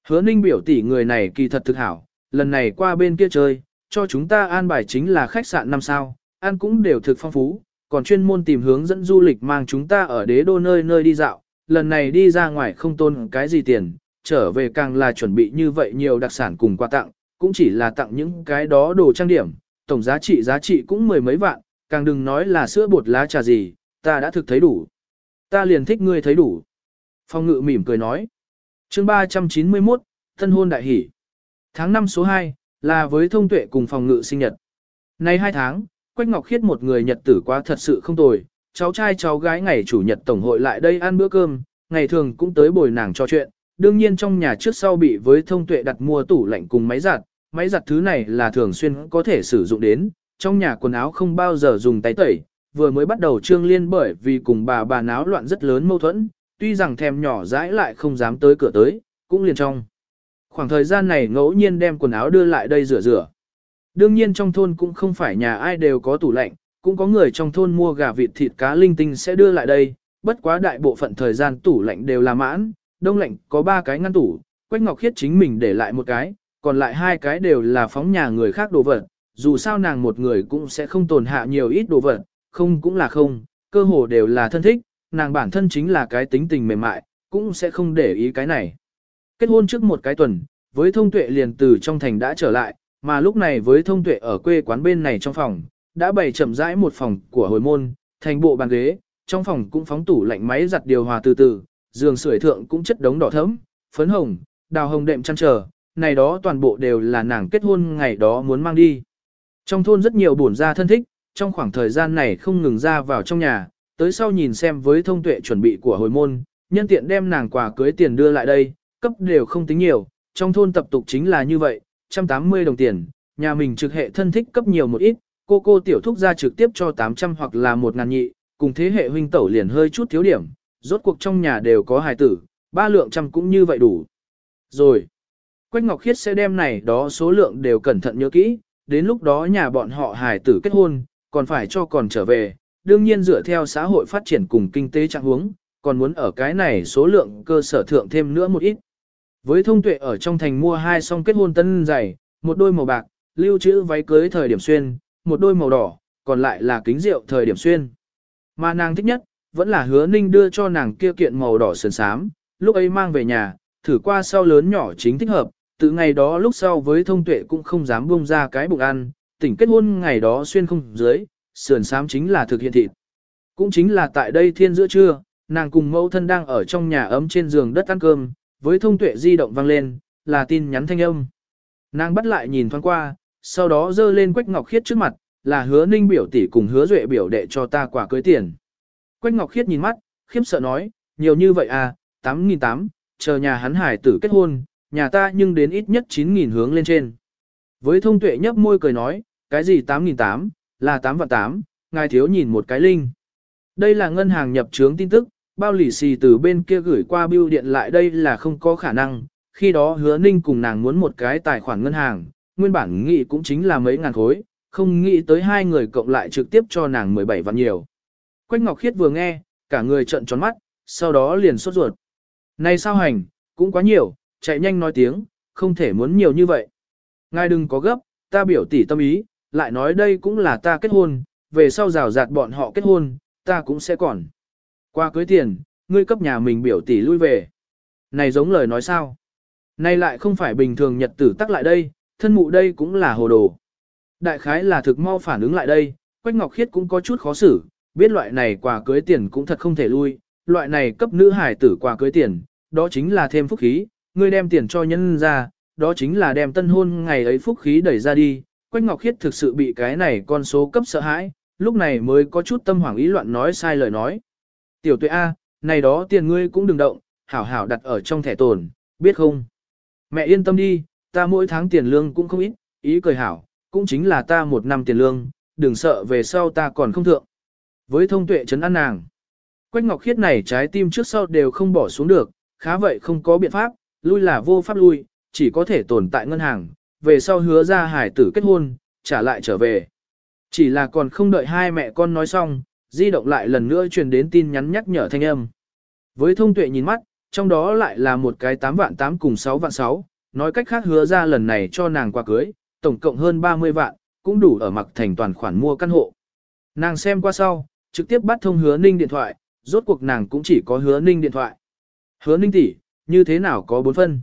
Hứa ninh biểu tỷ người này kỳ thật thực hảo, lần này qua bên kia chơi, cho chúng ta an bài chính là khách sạn năm sao, ăn cũng đều thực phong phú, còn chuyên môn tìm hướng dẫn du lịch mang chúng ta ở đế đô nơi nơi đi dạo, lần này đi ra ngoài không tôn cái gì tiền, trở về càng là chuẩn bị như vậy nhiều đặc sản cùng quà tặng, cũng chỉ là tặng những cái đó đồ trang điểm, tổng giá trị giá trị cũng mười mấy vạn, càng đừng nói là sữa bột lá trà gì, ta đã thực thấy đủ. Ta liền thích ngươi thấy đủ. Phong ngự mỉm cười nói. chương 391, thân hôn đại hỷ. Tháng 5 số 2, là với thông tuệ cùng phòng ngự sinh nhật. Nay hai tháng, Quách Ngọc Khiết một người nhật tử quá thật sự không tồi, cháu trai cháu gái ngày chủ nhật tổng hội lại đây ăn bữa cơm, ngày thường cũng tới bồi nàng trò chuyện, đương nhiên trong nhà trước sau bị với thông tuệ đặt mua tủ lạnh cùng máy giặt, máy giặt thứ này là thường xuyên có thể sử dụng đến, trong nhà quần áo không bao giờ dùng tay tẩy, vừa mới bắt đầu trương liên bởi vì cùng bà bà náo loạn rất lớn mâu thuẫn, tuy rằng thèm nhỏ dãi lại không dám tới cửa tới, cũng liền trong. Khoảng thời gian này ngẫu nhiên đem quần áo đưa lại đây rửa rửa. Đương nhiên trong thôn cũng không phải nhà ai đều có tủ lạnh, cũng có người trong thôn mua gà vịt thịt cá linh tinh sẽ đưa lại đây, bất quá đại bộ phận thời gian tủ lạnh đều là mãn, đông lạnh có 3 cái ngăn tủ, Quách Ngọc Khiết chính mình để lại một cái, còn lại hai cái đều là phóng nhà người khác đồ vật, dù sao nàng một người cũng sẽ không tồn hạ nhiều ít đồ vật, không cũng là không, cơ hồ đều là thân thích, nàng bản thân chính là cái tính tình mềm mại, cũng sẽ không để ý cái này. Kết hôn trước một cái tuần, với thông tuệ liền từ trong thành đã trở lại, mà lúc này với thông tuệ ở quê quán bên này trong phòng, đã bày chậm rãi một phòng của hồi môn, thành bộ bàn ghế, trong phòng cũng phóng tủ lạnh máy giặt điều hòa từ từ, giường sưởi thượng cũng chất đống đỏ thẫm, phấn hồng, đào hồng đệm chăn trở, này đó toàn bộ đều là nàng kết hôn ngày đó muốn mang đi. Trong thôn rất nhiều buồn ra thân thích, trong khoảng thời gian này không ngừng ra vào trong nhà, tới sau nhìn xem với thông tuệ chuẩn bị của hồi môn, nhân tiện đem nàng quà cưới tiền đưa lại đây, cấp đều không tính nhiều, trong thôn tập tục chính là như vậy, 180 đồng tiền, nhà mình trực hệ thân thích cấp nhiều một ít, cô cô tiểu thúc ra trực tiếp cho 800 hoặc là 1 ngàn nhị, cùng thế hệ huynh tẩu liền hơi chút thiếu điểm, rốt cuộc trong nhà đều có hài tử, ba lượng trăm cũng như vậy đủ. Rồi, Quách Ngọc Khiết sẽ đem này đó số lượng đều cẩn thận nhớ kỹ, đến lúc đó nhà bọn họ hài tử kết hôn, còn phải cho còn trở về, đương nhiên dựa theo xã hội phát triển cùng kinh tế trạng huống, còn muốn ở cái này số lượng cơ sở thượng thêm nữa một ít. Với thông tuệ ở trong thành mua hai song kết hôn tân giày, một đôi màu bạc, lưu trữ váy cưới thời điểm xuyên, một đôi màu đỏ, còn lại là kính rượu thời điểm xuyên. Mà nàng thích nhất, vẫn là hứa ninh đưa cho nàng kia kiện màu đỏ sườn sám, lúc ấy mang về nhà, thử qua sau lớn nhỏ chính thích hợp, từ ngày đó lúc sau với thông tuệ cũng không dám buông ra cái bụng ăn, tỉnh kết hôn ngày đó xuyên không dưới, sườn sám chính là thực hiện thịt. Cũng chính là tại đây thiên giữa trưa, nàng cùng mẫu thân đang ở trong nhà ấm trên giường đất ăn cơm, với thông tuệ di động vang lên, là tin nhắn thanh âm. Nàng bắt lại nhìn thoáng qua, sau đó dơ lên Quách Ngọc Khiết trước mặt, là hứa ninh biểu tỷ cùng hứa duệ biểu đệ cho ta quả cưới tiền. Quách Ngọc Khiết nhìn mắt, khiếp sợ nói, nhiều như vậy à, 8.800, chờ nhà hắn hải tử kết hôn, nhà ta nhưng đến ít nhất 9.000 hướng lên trên. Với thông tuệ nhấp môi cười nói, cái gì 8.800, là 8 và 8, ngài thiếu nhìn một cái linh. Đây là ngân hàng nhập trướng tin tức, bao lì xì từ bên kia gửi qua bưu điện lại đây là không có khả năng, khi đó hứa ninh cùng nàng muốn một cái tài khoản ngân hàng, nguyên bản nghĩ cũng chính là mấy ngàn khối, không nghĩ tới hai người cộng lại trực tiếp cho nàng 17 vạn nhiều. Quách Ngọc Khiết vừa nghe, cả người trợn tròn mắt, sau đó liền sốt ruột. Này sao hành, cũng quá nhiều, chạy nhanh nói tiếng, không thể muốn nhiều như vậy. Ngài đừng có gấp, ta biểu tỷ tâm ý, lại nói đây cũng là ta kết hôn, về sau rào rạt bọn họ kết hôn, ta cũng sẽ còn. Qua cưới tiền, ngươi cấp nhà mình biểu tỷ lui về. Này giống lời nói sao? Này lại không phải bình thường nhật tử tắc lại đây, thân mụ đây cũng là hồ đồ. Đại khái là thực mau phản ứng lại đây, Quách Ngọc Khiết cũng có chút khó xử, biết loại này quà cưới tiền cũng thật không thể lui, loại này cấp nữ hải tử quà cưới tiền, đó chính là thêm phúc khí, ngươi đem tiền cho nhân ra, đó chính là đem tân hôn ngày ấy phúc khí đẩy ra đi. Quách Ngọc Khiết thực sự bị cái này con số cấp sợ hãi, lúc này mới có chút tâm hoảng ý loạn nói sai lời nói. Tiểu tuệ A, này đó tiền ngươi cũng đừng động, hảo hảo đặt ở trong thẻ tồn, biết không? Mẹ yên tâm đi, ta mỗi tháng tiền lương cũng không ít, ý cười hảo, cũng chính là ta một năm tiền lương, đừng sợ về sau ta còn không thượng. Với thông tuệ chấn an nàng, Quách Ngọc Khiết này trái tim trước sau đều không bỏ xuống được, khá vậy không có biện pháp, lui là vô pháp lui, chỉ có thể tồn tại ngân hàng, về sau hứa ra hải tử kết hôn, trả lại trở về. Chỉ là còn không đợi hai mẹ con nói xong, di động lại lần nữa truyền đến tin nhắn nhắc nhở thanh âm. Với thông tuệ nhìn mắt, trong đó lại là một cái 8 vạn 8 cùng 6 vạn 6, nói cách khác hứa ra lần này cho nàng qua cưới, tổng cộng hơn 30 vạn, cũng đủ ở mặc thành toàn khoản mua căn hộ. Nàng xem qua sau, trực tiếp bắt thông hứa ninh điện thoại, rốt cuộc nàng cũng chỉ có hứa ninh điện thoại. Hứa ninh tỷ, như thế nào có bốn phân?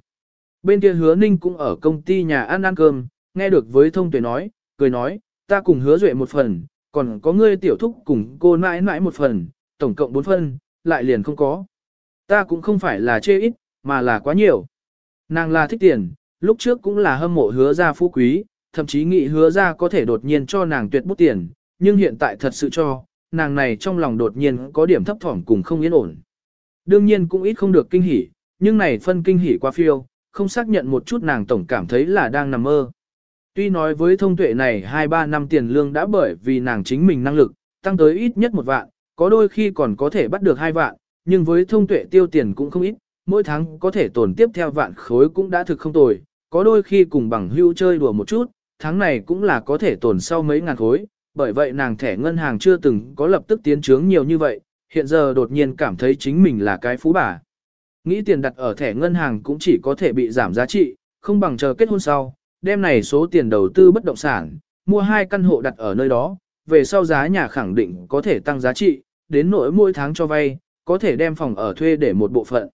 Bên kia hứa ninh cũng ở công ty nhà ăn ăn cơm, nghe được với thông tuệ nói, cười nói, ta cùng hứa duệ một phần, còn có ngươi tiểu thúc cùng cô mãi mãi một phần, tổng cộng bốn phân, lại liền không có. Ta cũng không phải là chê ít, mà là quá nhiều. Nàng là thích tiền, lúc trước cũng là hâm mộ hứa ra phú quý, thậm chí nghĩ hứa ra có thể đột nhiên cho nàng tuyệt bút tiền, nhưng hiện tại thật sự cho, nàng này trong lòng đột nhiên có điểm thấp thỏm cùng không yên ổn. Đương nhiên cũng ít không được kinh hỉ, nhưng này phân kinh hỉ qua phiêu, không xác nhận một chút nàng tổng cảm thấy là đang nằm mơ. Tuy nói với thông tuệ này 2-3 năm tiền lương đã bởi vì nàng chính mình năng lực, tăng tới ít nhất một vạn, có đôi khi còn có thể bắt được hai vạn, nhưng với thông tuệ tiêu tiền cũng không ít, mỗi tháng có thể tồn tiếp theo vạn khối cũng đã thực không tồi, có đôi khi cùng bằng hưu chơi đùa một chút, tháng này cũng là có thể tồn sau mấy ngàn khối, bởi vậy nàng thẻ ngân hàng chưa từng có lập tức tiến trướng nhiều như vậy, hiện giờ đột nhiên cảm thấy chính mình là cái phú bà. Nghĩ tiền đặt ở thẻ ngân hàng cũng chỉ có thể bị giảm giá trị, không bằng chờ kết hôn sau, đem này số tiền đầu tư bất động sản, mua hai căn hộ đặt ở nơi đó, về sau giá nhà khẳng định có thể tăng giá trị, đến nỗi mỗi tháng cho vay, có thể đem phòng ở thuê để một bộ phận.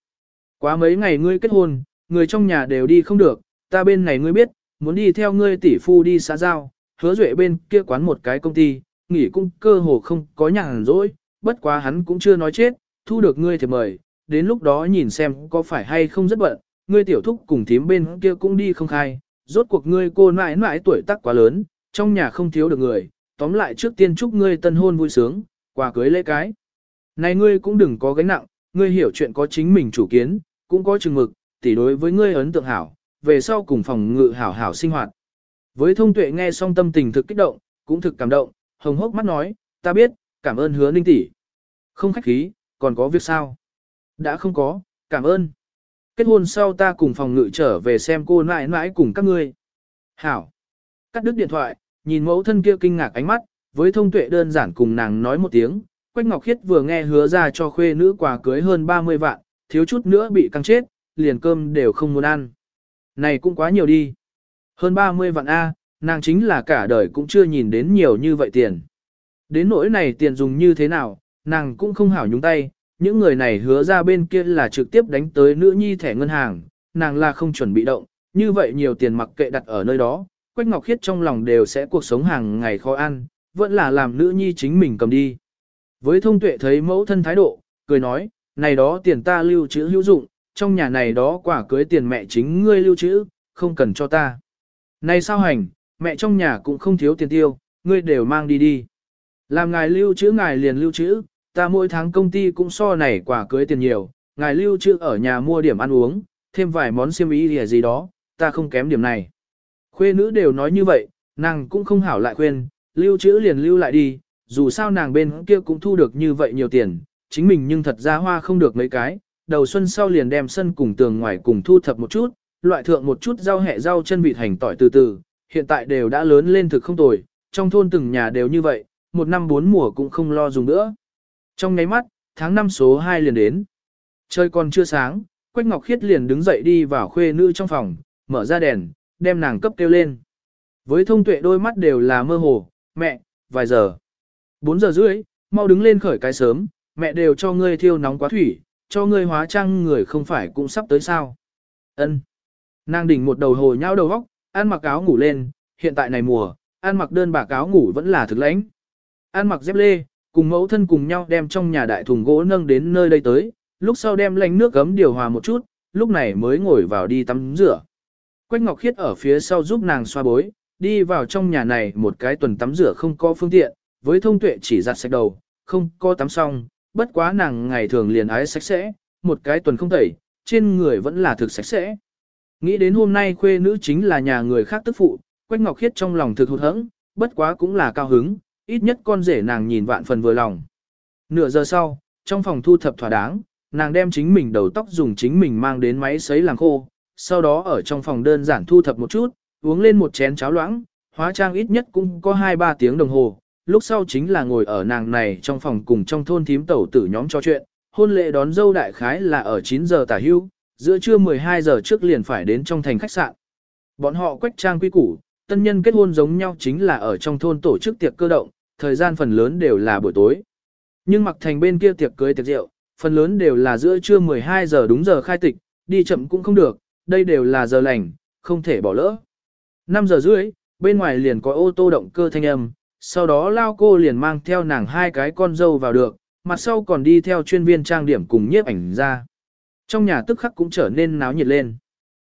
Quá mấy ngày ngươi kết hôn, người trong nhà đều đi không được, ta bên này ngươi biết, muốn đi theo ngươi tỷ phu đi xã giao, hứa duệ bên kia quán một cái công ty, nghỉ cung cơ hồ không có nhàn rỗi, bất quá hắn cũng chưa nói chết, thu được ngươi thì mời, đến lúc đó nhìn xem có phải hay không rất bận, ngươi tiểu thúc cùng thím bên kia cũng đi không khai, rốt cuộc ngươi cô mãi mãi tuổi tác quá lớn, trong nhà không thiếu được người, tóm lại trước tiên chúc ngươi tân hôn vui sướng, quà cưới lễ cái. Này ngươi cũng đừng có gánh nặng, ngươi hiểu chuyện có chính mình chủ kiến, cũng có chừng mực, tỉ đối với ngươi ấn tượng hảo, về sau cùng phòng ngự hảo hảo sinh hoạt. Với thông tuệ nghe xong tâm tình thực kích động, cũng thực cảm động, hồng hốc mắt nói, ta biết, cảm ơn hứa ninh tỷ. Không khách khí, còn có việc sao? Đã không có, cảm ơn. Kết hôn sau ta cùng phòng ngự trở về xem cô nãi nãi cùng các ngươi. Hảo. Cắt đứt điện thoại, nhìn mẫu thân kia kinh ngạc ánh mắt, với thông tuệ đơn giản cùng nàng nói một tiếng. Quách Ngọc Khiết vừa nghe hứa ra cho khuê nữ quà cưới hơn 30 vạn, thiếu chút nữa bị căng chết, liền cơm đều không muốn ăn. Này cũng quá nhiều đi. Hơn 30 vạn A, nàng chính là cả đời cũng chưa nhìn đến nhiều như vậy tiền. Đến nỗi này tiền dùng như thế nào, nàng cũng không hảo nhúng tay, những người này hứa ra bên kia là trực tiếp đánh tới nữ nhi thẻ ngân hàng, nàng là không chuẩn bị động, như vậy nhiều tiền mặc kệ đặt ở nơi đó, Quách Ngọc Khiết trong lòng đều sẽ cuộc sống hàng ngày khó ăn, vẫn là làm nữ nhi chính mình cầm đi. Với thông tuệ thấy mẫu thân thái độ, cười nói, này đó tiền ta lưu trữ hữu dụng, trong nhà này đó quả cưới tiền mẹ chính ngươi lưu trữ, không cần cho ta. Này sao hành, mẹ trong nhà cũng không thiếu tiền tiêu, ngươi đều mang đi đi. Làm ngài lưu trữ ngài liền lưu trữ, ta mỗi tháng công ty cũng so này quả cưới tiền nhiều, ngài lưu trữ ở nhà mua điểm ăn uống, thêm vài món xiêm y gì đó, ta không kém điểm này. Khuê nữ đều nói như vậy, nàng cũng không hảo lại khuyên, lưu trữ liền lưu lại đi, dù sao nàng bên kia cũng thu được như vậy nhiều tiền, chính mình nhưng thật ra hoa không được mấy cái, đầu xuân sau liền đem sân cùng tường ngoài cùng thu thập một chút, loại thượng một chút rau hẹ rau chân vịt hành tỏi từ từ, hiện tại đều đã lớn lên thực không tồi, trong thôn từng nhà đều như vậy, một năm bốn mùa cũng không lo dùng nữa. Trong nháy mắt, tháng năm số 2 liền đến. Trời còn chưa sáng, Quách Ngọc Khiết liền đứng dậy đi vào khuê nữ trong phòng, mở ra đèn, đem nàng cấp kêu lên. Với thông tuệ đôi mắt đều là mơ hồ, mẹ, vài giờ. 4 giờ rưỡi, mau đứng lên khởi cái sớm, mẹ đều cho ngươi thiêu nóng quá thủy, cho ngươi hóa trang người không phải cũng sắp tới sao. Ân. Nàng đỉnh một đầu hồ nhau đầu góc, ăn mặc áo ngủ lên, hiện tại này mùa, ăn mặc đơn bạc áo ngủ vẫn là thực lãnh. Ăn mặc dép lê, cùng mẫu thân cùng nhau đem trong nhà đại thùng gỗ nâng đến nơi đây tới, lúc sau đem lánh nước gấm điều hòa một chút, lúc này mới ngồi vào đi tắm rửa. Quách Ngọc Khiết ở phía sau giúp nàng xoa bối, đi vào trong nhà này một cái tuần tắm rửa không có phương tiện, với thông tuệ chỉ giặt sạch đầu, không có tắm xong, bất quá nàng ngày thường liền ái sạch sẽ, một cái tuần không tẩy, trên người vẫn là thực sạch sẽ. Nghĩ đến hôm nay khuê nữ chính là nhà người khác tức phụ, Quách Ngọc Khiết trong lòng thực hụt hẫng, bất quá cũng là cao hứng, ít nhất con rể nàng nhìn vạn phần vừa lòng. Nửa giờ sau, trong phòng thu thập thỏa đáng, nàng đem chính mình đầu tóc dùng chính mình mang đến máy sấy làm khô, sau đó ở trong phòng đơn giản thu thập một chút, uống lên một chén cháo loãng, hóa trang ít nhất cũng có 2-3 tiếng đồng hồ, lúc sau chính là ngồi ở nàng này trong phòng cùng trong thôn thím tẩu tử nhóm cho chuyện, hôn lễ đón dâu đại khái là ở 9 giờ tả hưu, giữa trưa 12 giờ trước liền phải đến trong thành khách sạn. Bọn họ quách trang quy củ, tân nhân kết hôn giống nhau chính là ở trong thôn tổ chức tiệc cơ động, thời gian phần lớn đều là buổi tối. Nhưng mặc thành bên kia tiệc cưới tiệc rượu, phần lớn đều là giữa trưa 12 giờ đúng giờ khai tịch, đi chậm cũng không được, đây đều là giờ lành, không thể bỏ lỡ. 5 giờ rưỡi, bên ngoài liền có ô tô động cơ thanh âm, sau đó lao cô liền mang theo nàng hai cái con dâu vào được, mặt sau còn đi theo chuyên viên trang điểm cùng nhiếp ảnh ra. Trong nhà tức khắc cũng trở nên náo nhiệt lên.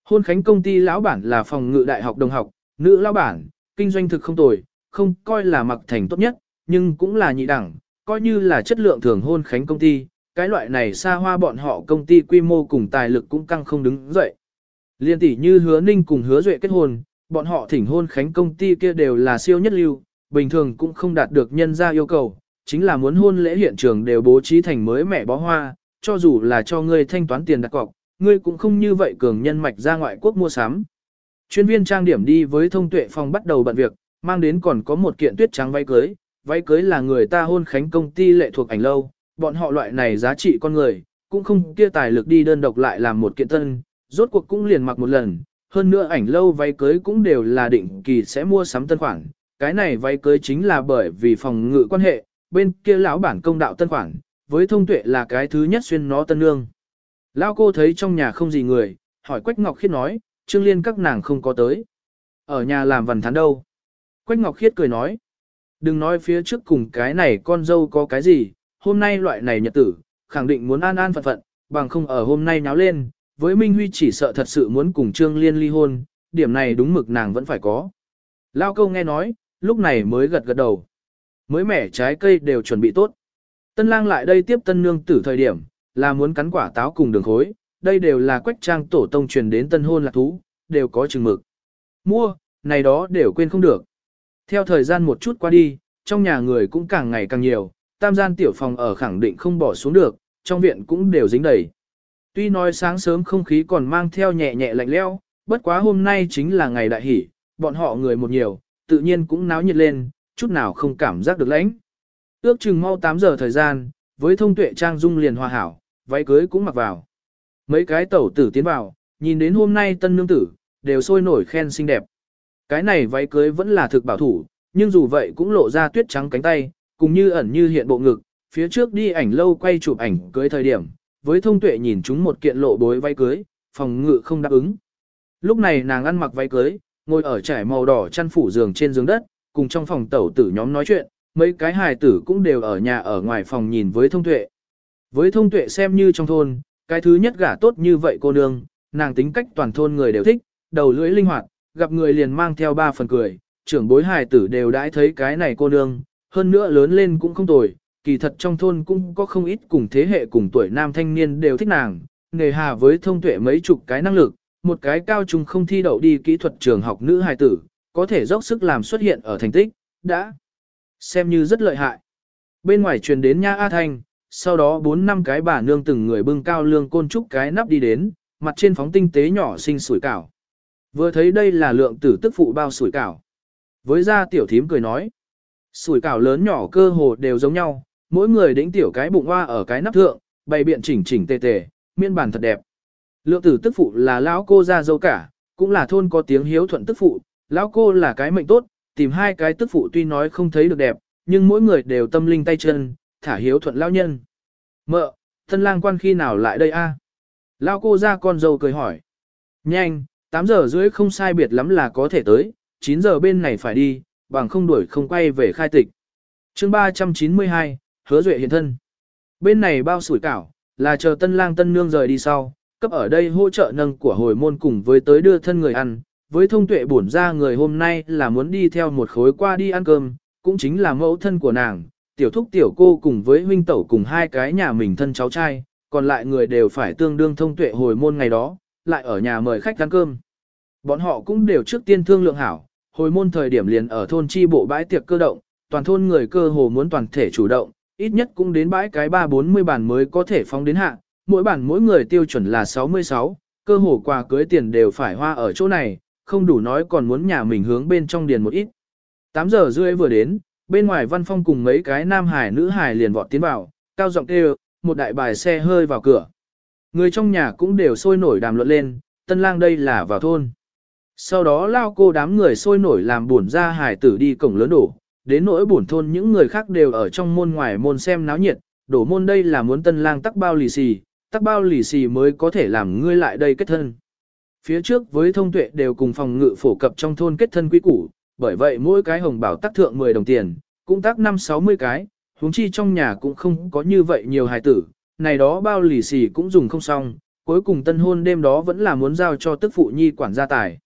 Hôn khánh công ty lão bản là phòng ngự đại học đồng học, nữ lão bản, kinh doanh thực không tồi, không coi là mặc thành tốt nhất, nhưng cũng là nhị đẳng, coi như là chất lượng thường hôn khánh công ty, cái loại này xa hoa bọn họ công ty quy mô cùng tài lực cũng căng không đứng dậy. Liên tỷ như hứa ninh cùng hứa duệ kết hôn, bọn họ thỉnh hôn khánh công ty kia đều là siêu nhất lưu, bình thường cũng không đạt được nhân ra yêu cầu, chính là muốn hôn lễ hiện trường đều bố trí thành mới mẹ bó hoa, cho dù là cho ngươi thanh toán tiền đặt cọc, ngươi cũng không như vậy cường nhân mạch ra ngoại quốc mua sắm. Chuyên viên trang điểm đi với thông tuệ phòng bắt đầu bận việc, mang đến còn có một kiện tuyết trắng váy cưới. Váy cưới là người ta hôn khánh công ty lệ thuộc ảnh lâu, bọn họ loại này giá trị con người, cũng không kia tài lực đi đơn độc lại làm một kiện tân, rốt cuộc cũng liền mặc một lần. Hơn nữa ảnh lâu váy cưới cũng đều là định kỳ sẽ mua sắm tân khoản. Cái này váy cưới chính là bởi vì phòng ngự quan hệ, bên kia lão bản công đạo tân khoản, với thông tuệ là cái thứ nhất xuyên nó tân nương. Lão cô thấy trong nhà không gì người, hỏi Quách Ngọc Khiết nói, Trương Liên các nàng không có tới. Ở nhà làm vần thán đâu. Quách Ngọc Khiết cười nói, đừng nói phía trước cùng cái này con dâu có cái gì, hôm nay loại này nhật tử, khẳng định muốn an an phận phận, bằng không ở hôm nay nháo lên, với Minh Huy chỉ sợ thật sự muốn cùng Trương Liên ly hôn, điểm này đúng mực nàng vẫn phải có. Lao câu nghe nói, lúc này mới gật gật đầu. Mới mẻ trái cây đều chuẩn bị tốt. Tân lang lại đây tiếp tân nương tử thời điểm, là muốn cắn quả táo cùng đường khối, đây đều là quách trang tổ tông truyền đến tân hôn lạc thú, đều có chừng mực. Mua, này đó đều quên không được. Theo thời gian một chút qua đi, trong nhà người cũng càng ngày càng nhiều, tam gian tiểu phòng ở khẳng định không bỏ xuống được, trong viện cũng đều dính đầy. Tuy nói sáng sớm không khí còn mang theo nhẹ nhẹ lạnh leo, bất quá hôm nay chính là ngày đại hỷ, bọn họ người một nhiều, tự nhiên cũng náo nhiệt lên, chút nào không cảm giác được lãnh. Ước chừng mau 8 giờ thời gian, với thông tuệ trang dung liền hòa hảo, váy cưới cũng mặc vào. Mấy cái tẩu tử tiến vào, nhìn đến hôm nay tân nương tử, đều sôi nổi khen xinh đẹp. Cái này váy cưới vẫn là thực bảo thủ, nhưng dù vậy cũng lộ ra tuyết trắng cánh tay, cùng như ẩn như hiện bộ ngực, phía trước đi ảnh lâu quay chụp ảnh cưới thời điểm, với thông tuệ nhìn chúng một kiện lộ bối váy cưới, phòng ngự không đáp ứng. Lúc này nàng ăn mặc váy cưới, ngồi ở trải màu đỏ chăn phủ giường trên giường đất, cùng trong phòng tẩu tử nhóm nói chuyện, mấy cái hài tử cũng đều ở nhà ở ngoài phòng nhìn với thông tuệ. Với thông tuệ xem như trong thôn, cái thứ nhất gả tốt như vậy cô nương, nàng tính cách toàn thôn người đều thích, đầu lưỡi linh hoạt, gặp người liền mang theo ba phần cười, trưởng bối hài tử đều đãi thấy cái này cô nương, hơn nữa lớn lên cũng không tồi, kỳ thật trong thôn cũng có không ít cùng thế hệ cùng tuổi nam thanh niên đều thích nàng, nghề hà với thông tuệ mấy chục cái năng lực, một cái cao trung không thi đậu đi kỹ thuật trường học nữ hài tử, có thể dốc sức làm xuất hiện ở thành tích, đã xem như rất lợi hại. Bên ngoài truyền đến nha A Thanh, sau đó bốn năm cái bà nương từng người bưng cao lương côn trúc cái nắp đi đến, mặt trên phóng tinh tế nhỏ xinh sủi cảo. Vừa thấy đây là lượng tử tức phụ bao sủi cảo. Với ra tiểu thím cười nói, sủi cảo lớn nhỏ cơ hồ đều giống nhau, mỗi người đĩnh tiểu cái bụng hoa ở cái nắp thượng, bày biện chỉnh chỉnh tề tề, miên bản thật đẹp. Lượng tử tức phụ là lão cô ra dâu cả, cũng là thôn có tiếng hiếu thuận tức phụ, lão cô là cái mệnh tốt, tìm hai cái tức phụ tuy nói không thấy được đẹp, nhưng mỗi người đều tâm linh tay chân, thả hiếu thuận lão nhân. Mợ, thân lang quan khi nào lại đây a? Lão cô ra con dâu cười hỏi. Nhanh, 8 giờ rưỡi không sai biệt lắm là có thể tới, 9 giờ bên này phải đi, bằng không đuổi không quay về khai tịch. chương 392, hứa duệ hiện thân. Bên này bao sủi cảo, là chờ tân lang tân nương rời đi sau, cấp ở đây hỗ trợ nâng của hồi môn cùng với tới đưa thân người ăn, với thông tuệ bổn ra người hôm nay là muốn đi theo một khối qua đi ăn cơm, cũng chính là mẫu thân của nàng, tiểu thúc tiểu cô cùng với huynh tẩu cùng hai cái nhà mình thân cháu trai, còn lại người đều phải tương đương thông tuệ hồi môn ngày đó, lại ở nhà mời khách ăn cơm. Bọn họ cũng đều trước tiên thương lượng hảo, hồi môn thời điểm liền ở thôn chi bộ bãi tiệc cơ động, toàn thôn người cơ hồ muốn toàn thể chủ động, ít nhất cũng đến bãi cái 3-40 bàn mới có thể phóng đến hạ, mỗi bản mỗi người tiêu chuẩn là 66, cơ hồ quà cưới tiền đều phải hoa ở chỗ này, không đủ nói còn muốn nhà mình hướng bên trong điền một ít. 8 giờ rưỡi vừa đến, bên ngoài văn phong cùng mấy cái nam hải nữ hải liền vọt tiến vào, cao giọng kêu, một đại bài xe hơi vào cửa. Người trong nhà cũng đều sôi nổi đàm luận lên, tân lang đây là vào thôn. Sau đó lao cô đám người sôi nổi làm buồn ra hải tử đi cổng lớn đổ, đến nỗi buồn thôn những người khác đều ở trong môn ngoài môn xem náo nhiệt, đổ môn đây là muốn tân lang tắc bao lì xì, tắc bao lì xì mới có thể làm ngươi lại đây kết thân. Phía trước với thông tuệ đều cùng phòng ngự phổ cập trong thôn kết thân quý củ, bởi vậy mỗi cái hồng bảo tắc thượng 10 đồng tiền, cũng tác 5-60 cái, huống chi trong nhà cũng không có như vậy nhiều hài tử, này đó bao lì xì cũng dùng không xong, cuối cùng tân hôn đêm đó vẫn là muốn giao cho tức phụ nhi quản gia tài.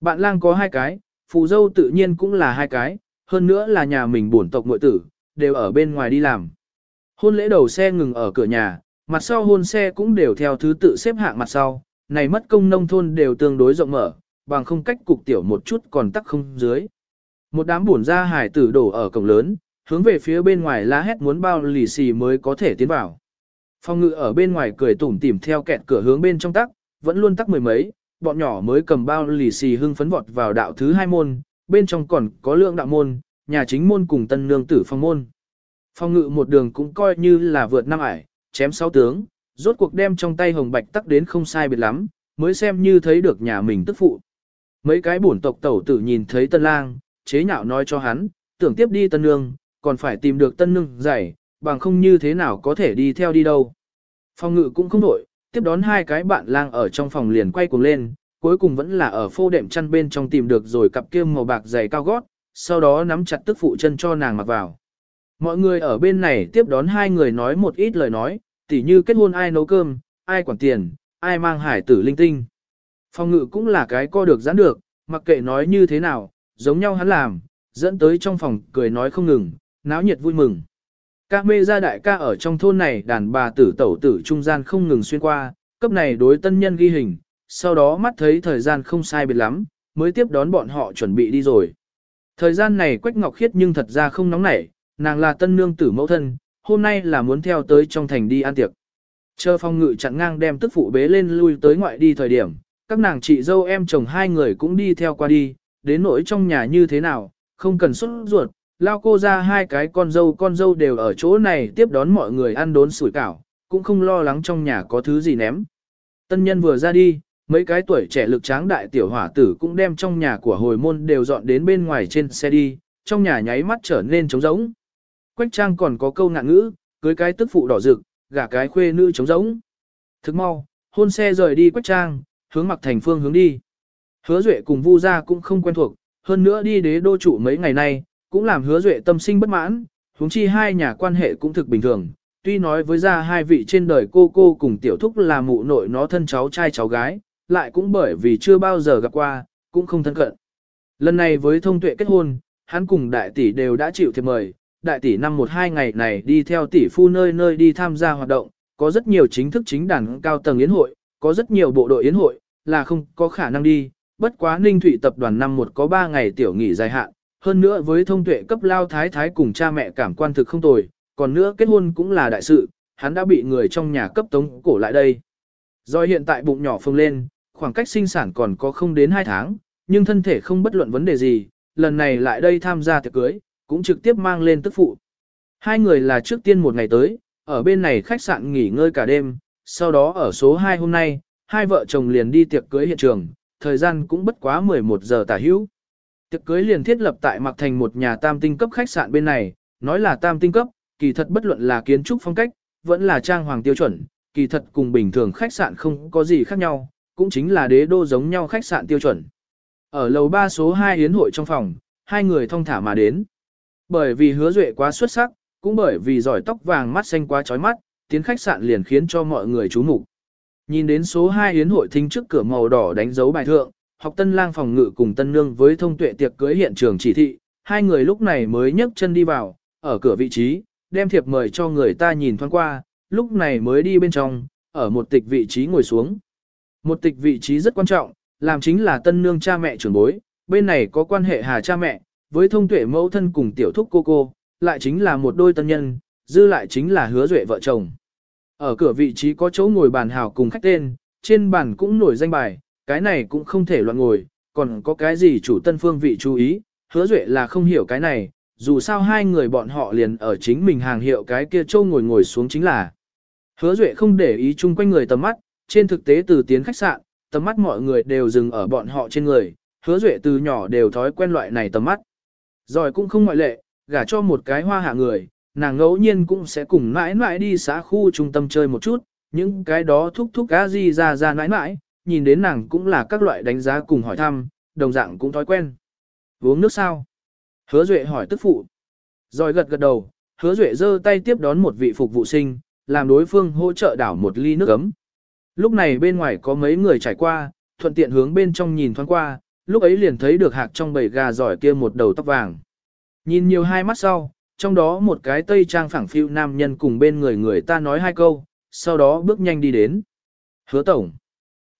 Bạn lang có hai cái, phụ dâu tự nhiên cũng là hai cái, hơn nữa là nhà mình bổn tộc muội tử, đều ở bên ngoài đi làm. Hôn lễ đầu xe ngừng ở cửa nhà, mặt sau hôn xe cũng đều theo thứ tự xếp hạng mặt sau, này mất công nông thôn đều tương đối rộng mở, bằng không cách cục tiểu một chút còn tắc không dưới. Một đám buồn ra hải tử đổ ở cổng lớn, hướng về phía bên ngoài la hét muốn bao lì xì mới có thể tiến vào. Phong ngự ở bên ngoài cười tủm tỉm theo kẹt cửa hướng bên trong tắc, vẫn luôn tắc mười mấy, bọn nhỏ mới cầm bao lì xì hưng phấn vọt vào đạo thứ hai môn, bên trong còn có lượng đạo môn, nhà chính môn cùng tân nương tử phong môn. Phong ngự một đường cũng coi như là vượt năm ải, chém sáu tướng, rốt cuộc đem trong tay hồng bạch tắc đến không sai biệt lắm, mới xem như thấy được nhà mình tức phụ. Mấy cái bổn tộc tẩu tử nhìn thấy tân lang, chế nhạo nói cho hắn, tưởng tiếp đi tân nương, còn phải tìm được tân nương giải, bằng không như thế nào có thể đi theo đi đâu. Phong ngự cũng không đổi, tiếp đón hai cái bạn lang ở trong phòng liền quay cuồng lên, cuối cùng vẫn là ở phô đệm chăn bên trong tìm được rồi cặp kia màu bạc dày cao gót, sau đó nắm chặt tức phụ chân cho nàng mặc vào. Mọi người ở bên này tiếp đón hai người nói một ít lời nói, tỉ như kết hôn ai nấu cơm, ai quản tiền, ai mang hải tử linh tinh. Phong ngự cũng là cái co được giãn được, mặc kệ nói như thế nào, giống nhau hắn làm, dẫn tới trong phòng cười nói không ngừng, náo nhiệt vui mừng. Các mê gia đại ca ở trong thôn này đàn bà tử tẩu tử trung gian không ngừng xuyên qua, cấp này đối tân nhân ghi hình, sau đó mắt thấy thời gian không sai biệt lắm, mới tiếp đón bọn họ chuẩn bị đi rồi. Thời gian này Quách Ngọc Khiết nhưng thật ra không nóng nảy, nàng là tân nương tử mẫu thân, hôm nay là muốn theo tới trong thành đi ăn tiệc. Chờ phong ngự chặn ngang đem tức phụ bế lên lui tới ngoại đi thời điểm, các nàng chị dâu em chồng hai người cũng đi theo qua đi, đến nỗi trong nhà như thế nào, không cần xuất ruột, lao cô ra hai cái con dâu con dâu đều ở chỗ này tiếp đón mọi người ăn đốn sủi cảo, cũng không lo lắng trong nhà có thứ gì ném. Tân nhân vừa ra đi, mấy cái tuổi trẻ lực tráng đại tiểu hỏa tử cũng đem trong nhà của hồi môn đều dọn đến bên ngoài trên xe đi, trong nhà nháy mắt trở nên trống rỗng. Quách trang còn có câu ngạn ngữ, cưới cái tức phụ đỏ rực, gả cái khuê nữ trống rỗng. Thức mau, hôn xe rời đi quách trang, hướng mặc thành phương hướng đi. Hứa Duệ cùng Vu gia cũng không quen thuộc, hơn nữa đi đế đô trụ mấy ngày nay, cũng làm Hứa Duệ tâm sinh bất mãn, huống chi hai nhà quan hệ cũng thực bình thường. Tuy nói với ra hai vị trên đời cô cô cùng tiểu thúc là mụ nội nó thân cháu trai cháu gái, lại cũng bởi vì chưa bao giờ gặp qua, cũng không thân cận. Lần này với thông tuệ kết hôn, hắn cùng đại tỷ đều đã chịu thiệp mời, đại tỷ năm một hai ngày này đi theo tỷ phu nơi nơi đi tham gia hoạt động, có rất nhiều chính thức chính đàn cao tầng yến hội, có rất nhiều bộ đội yến hội, là không có khả năng đi, bất quá Ninh Thụy tập đoàn năm một có 3 ngày tiểu nghỉ dài hạn, hơn nữa với thông tuệ cấp lao thái thái cùng cha mẹ cảm quan thực không tồi, còn nữa kết hôn cũng là đại sự, hắn đã bị người trong nhà cấp tống cổ lại đây. Do hiện tại bụng nhỏ phồng lên, khoảng cách sinh sản còn có không đến 2 tháng, nhưng thân thể không bất luận vấn đề gì, lần này lại đây tham gia tiệc cưới, cũng trực tiếp mang lên tức phụ. Hai người là trước tiên một ngày tới, ở bên này khách sạn nghỉ ngơi cả đêm, sau đó ở số 2 hôm nay, hai vợ chồng liền đi tiệc cưới hiện trường, thời gian cũng bất quá 11 giờ tả hữu. Tiệc cưới liền thiết lập tại Mạc Thành một nhà tam tinh cấp khách sạn bên này, nói là tam tinh cấp, kỳ thật bất luận là kiến trúc phong cách, vẫn là trang hoàng tiêu chuẩn, kỳ thật cùng bình thường khách sạn không có gì khác nhau, cũng chính là đế đô giống nhau khách sạn tiêu chuẩn. Ở lầu 3 số 2 yến hội trong phòng, hai người thông thả mà đến. Bởi vì hứa duệ quá xuất sắc, cũng bởi vì giỏi tóc vàng mắt xanh quá chói mắt, tiến khách sạn liền khiến cho mọi người chú mục. Nhìn đến số 2 yến hội thính trước cửa màu đỏ đánh dấu bài thượng, học tân lang phòng ngự cùng tân nương với thông tuệ tiệc cưới hiện trường chỉ thị, hai người lúc này mới nhấc chân đi vào, ở cửa vị trí, đem thiệp mời cho người ta nhìn thoáng qua, lúc này mới đi bên trong, ở một tịch vị trí ngồi xuống. Một tịch vị trí rất quan trọng, làm chính là tân nương cha mẹ trưởng bối, bên này có quan hệ hà cha mẹ, với thông tuệ mẫu thân cùng tiểu thúc cô cô, lại chính là một đôi tân nhân, dư lại chính là hứa duệ vợ chồng. Ở cửa vị trí có chỗ ngồi bàn hào cùng khách tên, trên bàn cũng nổi danh bài, cái này cũng không thể loạn ngồi, còn có cái gì chủ tân phương vị chú ý, hứa duệ là không hiểu cái này, dù sao hai người bọn họ liền ở chính mình hàng hiệu cái kia châu ngồi ngồi xuống chính là. Hứa duệ không để ý chung quanh người tầm mắt, trên thực tế từ tiến khách sạn, tầm mắt mọi người đều dừng ở bọn họ trên người, hứa duệ từ nhỏ đều thói quen loại này tầm mắt. Rồi cũng không ngoại lệ, gả cho một cái hoa hạ người, nàng ngẫu nhiên cũng sẽ cùng mãi mãi đi xã khu trung tâm chơi một chút, những cái đó thúc thúc cá gì ra ra mãi mãi, nhìn đến nàng cũng là các loại đánh giá cùng hỏi thăm, đồng dạng cũng thói quen. Uống nước sao? Hứa Duệ hỏi tức phụ. Rồi gật gật đầu, hứa Duệ giơ tay tiếp đón một vị phục vụ sinh, làm đối phương hỗ trợ đảo một ly nước ấm. Lúc này bên ngoài có mấy người trải qua, thuận tiện hướng bên trong nhìn thoáng qua, lúc ấy liền thấy được hạc trong bầy gà giỏi kia một đầu tóc vàng. Nhìn nhiều hai mắt sau, trong đó một cái tây trang phẳng phiu nam nhân cùng bên người người ta nói hai câu, sau đó bước nhanh đi đến. Hứa tổng.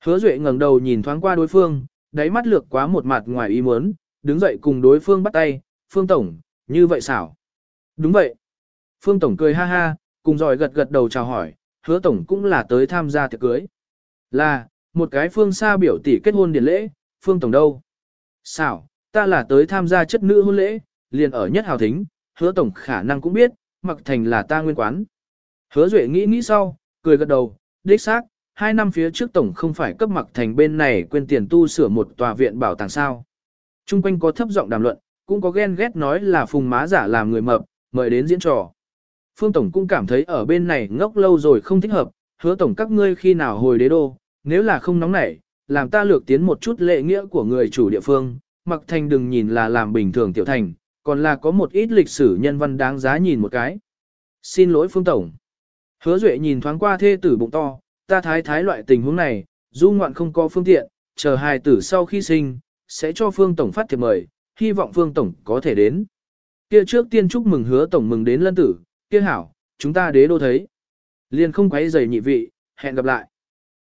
Hứa Duệ ngẩng đầu nhìn thoáng qua đối phương, đáy mắt lược quá một mặt ngoài ý muốn, đứng dậy cùng đối phương bắt tay, Phương Tổng, như vậy xảo. Đúng vậy. Phương Tổng cười ha ha, cùng giỏi gật gật đầu chào hỏi, hứa Tổng cũng là tới tham gia tiệc cưới. Là, một cái phương xa biểu tỷ kết hôn điển lễ, phương tổng đâu. Xảo, ta là tới tham gia chất nữ hôn lễ, liền ở nhất hào thính, hứa tổng khả năng cũng biết, mặc thành là ta nguyên quán. Hứa Duệ nghĩ nghĩ sau, cười gật đầu, đích xác, hai năm phía trước tổng không phải cấp mặc thành bên này quên tiền tu sửa một tòa viện bảo tàng sao. Trung quanh có thấp giọng đàm luận, cũng có ghen ghét nói là phùng má giả làm người mập, mời đến diễn trò. Phương Tổng cũng cảm thấy ở bên này ngốc lâu rồi không thích hợp, hứa Tổng các ngươi khi nào hồi đế đô, nếu là không nóng nảy, làm ta lược tiến một chút lệ nghĩa của người chủ địa phương, mặc thành đừng nhìn là làm bình thường tiểu thành, còn là có một ít lịch sử nhân văn đáng giá nhìn một cái. Xin lỗi Phương Tổng. Hứa Duệ nhìn thoáng qua thê tử bụng to, ta thái thái loại tình huống này, du ngoạn không có phương tiện, chờ hài tử sau khi sinh, sẽ cho Phương Tổng phát thiệp mời, hy vọng Phương Tổng có thể đến. Kia trước tiên chúc mừng hứa Tổng mừng đến lân tử, kia hảo, chúng ta đế đô thấy. Liền không quấy giày nhị vị, hẹn gặp lại.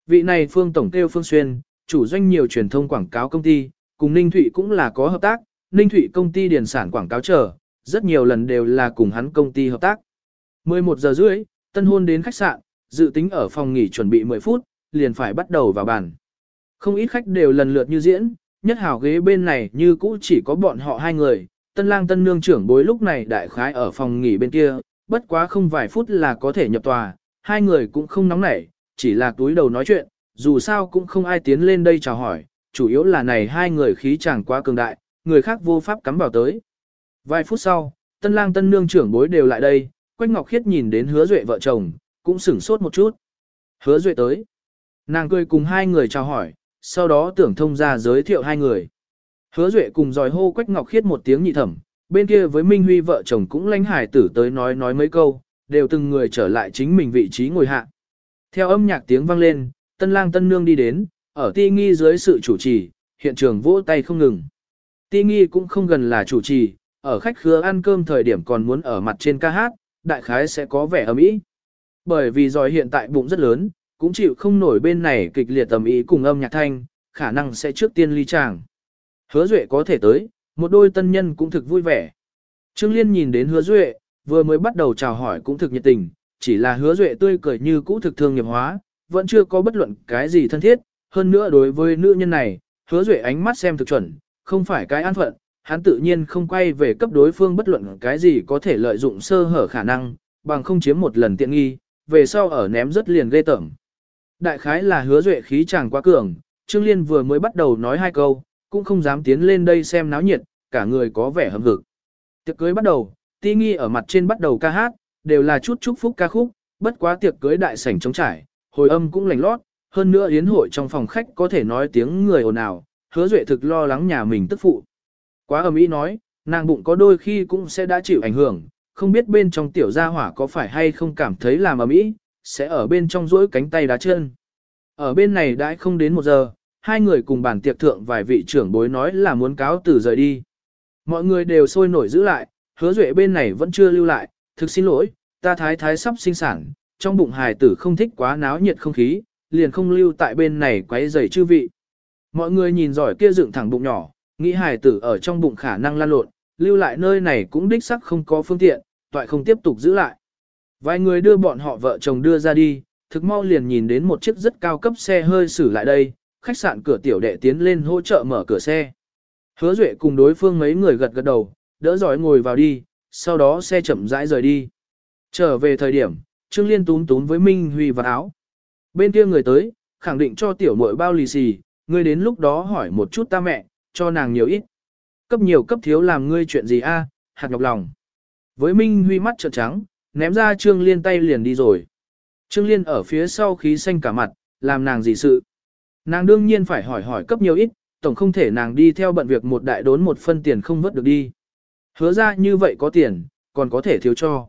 Vị này Phương Tổng kêu Phương Xuyên, chủ doanh nhiều truyền thông quảng cáo công ty, cùng Ninh Thụy cũng là có hợp tác, Ninh Thụy công ty điền sản quảng cáo chờ, rất nhiều lần đều là cùng hắn công ty hợp tác. 11 giờ rưỡi, tân hôn đến khách sạn, dự tính ở phòng nghỉ chuẩn bị 10 phút, liền phải bắt đầu vào bàn. Không ít khách đều lần lượt như diễn, nhất hảo ghế bên này như cũ chỉ có bọn họ hai người, tân lang tân nương trưởng bối lúc này đại khái ở phòng nghỉ bên kia, bất quá không vài phút là có thể nhập tòa, hai người cũng không nóng nảy, chỉ là túi đầu nói chuyện, dù sao cũng không ai tiến lên đây chào hỏi, chủ yếu là này hai người khí chẳng quá cường đại, người khác vô pháp cắm vào tới. Vài phút sau, tân lang tân nương trưởng bối đều lại đây, Quách Ngọc Khiết nhìn đến hứa duệ vợ chồng, cũng sửng sốt một chút. Hứa duệ tới. Nàng cười cùng hai người chào hỏi, sau đó tưởng thông ra giới thiệu hai người. Hứa duệ cùng dòi hô Quách Ngọc Khiết một tiếng nhị thẩm, bên kia với Minh Huy vợ chồng cũng lánh hải tử tới nói nói mấy câu, đều từng người trở lại chính mình vị trí ngồi hạ. Theo âm nhạc tiếng vang lên, tân lang tân nương đi đến, ở ti nghi dưới sự chủ trì, hiện trường vỗ tay không ngừng. Ti nghi cũng không gần là chủ trì, ở khách khứa ăn cơm thời điểm còn muốn ở mặt trên ca hát, đại khái sẽ có vẻ ấm ý. Bởi vì giỏi hiện tại bụng rất lớn, cũng chịu không nổi bên này kịch liệt tầm ý cùng âm nhạc thanh, khả năng sẽ trước tiên ly chàng. Hứa Duệ có thể tới, một đôi tân nhân cũng thực vui vẻ. Trương Liên nhìn đến Hứa Duệ, vừa mới bắt đầu chào hỏi cũng thực nhiệt tình, chỉ là Hứa Duệ tươi cười như cũ thực thương nghiệp hóa, vẫn chưa có bất luận cái gì thân thiết, hơn nữa đối với nữ nhân này, Hứa Duệ ánh mắt xem thực chuẩn, không phải cái an phận, hắn tự nhiên không quay về cấp đối phương bất luận cái gì có thể lợi dụng sơ hở khả năng, bằng không chiếm một lần tiện nghi, về sau ở ném rất liền ghê tởm. Đại khái là hứa duệ khí chàng quá cường, Trương Liên vừa mới bắt đầu nói hai câu, cũng không dám tiến lên đây xem náo nhiệt, cả người có vẻ hâm hực. Tiệc cưới bắt đầu, ti nghi ở mặt trên bắt đầu ca hát, đều là chút chúc phúc ca khúc, bất quá tiệc cưới đại sảnh trống trải, hồi âm cũng lành lót, hơn nữa yến hội trong phòng khách có thể nói tiếng người ồn ào, hứa duệ thực lo lắng nhà mình tức phụ. Quá ầm ĩ nói, nàng bụng có đôi khi cũng sẽ đã chịu ảnh hưởng, không biết bên trong tiểu gia hỏa có phải hay không cảm thấy làm ầm ĩ, sẽ ở bên trong duỗi cánh tay đá chân. Ở bên này đã không đến một giờ, hai người cùng bàn tiệc thượng vài vị trưởng bối nói là muốn cáo từ rời đi. Mọi người đều sôi nổi giữ lại, hứa duệ bên này vẫn chưa lưu lại, thực xin lỗi, ta thái thái sắp sinh sản, trong bụng hài tử không thích quá náo nhiệt không khí, liền không lưu tại bên này quấy rầy chư vị. Mọi người nhìn giỏi kia dựng thẳng bụng nhỏ, nghĩ hài tử ở trong bụng khả năng lan lộn, lưu lại nơi này cũng đích sắc không có phương tiện, toại không tiếp tục giữ lại. Vài người đưa bọn họ vợ chồng đưa ra đi, thực mau liền nhìn đến một chiếc rất cao cấp xe hơi xử lại đây, khách sạn cửa tiểu đệ tiến lên hỗ trợ mở cửa xe. Hứa Duệ cùng đối phương mấy người gật gật đầu, đỡ giỏi ngồi vào đi, sau đó xe chậm rãi rời đi. Trở về thời điểm, Trương Liên túm túm với Minh Huy và áo. Bên kia người tới, khẳng định cho tiểu muội bao lì xì, ngươi đến lúc đó hỏi một chút ta mẹ, cho nàng nhiều ít. Cấp nhiều cấp thiếu làm ngươi chuyện gì a? hạt nhọc lòng. Với Minh Huy mắt trợn trắng, ném ra Trương Liên tay liền đi rồi. Trương Liên ở phía sau khí xanh cả mặt, làm nàng gì sự. Nàng đương nhiên phải hỏi hỏi cấp nhiều ít, tổng không thể nàng đi theo bận việc một đại đốn một phân tiền không vớt được đi. Hứa ra như vậy có tiền, còn có thể thiếu cho.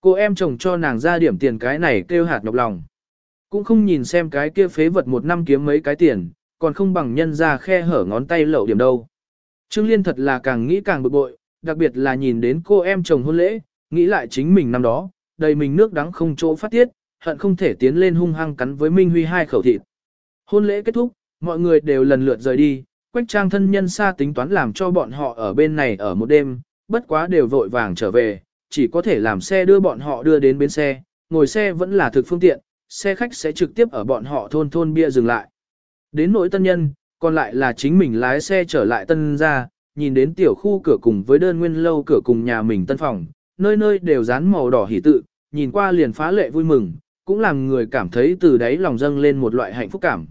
Cô em chồng cho nàng ra điểm tiền cái này kêu hạt nhọc lòng. Cũng không nhìn xem cái kia phế vật một năm kiếm mấy cái tiền, còn không bằng nhân ra khe hở ngón tay lậu điểm đâu. Trương Liên thật là càng nghĩ càng bực bội, đặc biệt là nhìn đến cô em chồng hôn lễ, nghĩ lại chính mình năm đó, đầy mình nước đắng không chỗ phát tiết, hận không thể tiến lên hung hăng cắn với Minh Huy hai khẩu thịt. Hôn lễ kết thúc, mọi người đều lần lượt rời đi, quách trang thân nhân xa tính toán làm cho bọn họ ở bên này ở một đêm, bất quá đều vội vàng trở về, chỉ có thể làm xe đưa bọn họ đưa đến bến xe, ngồi xe vẫn là thực phương tiện, xe khách sẽ trực tiếp ở bọn họ thôn thôn bia dừng lại. Đến nỗi tân nhân, còn lại là chính mình lái xe trở lại tân ra, nhìn đến tiểu khu cửa cùng với đơn nguyên lâu cửa cùng nhà mình tân phòng, nơi nơi đều dán màu đỏ hỉ tự, nhìn qua liền phá lệ vui mừng, cũng làm người cảm thấy từ đáy lòng dâng lên một loại hạnh phúc cảm.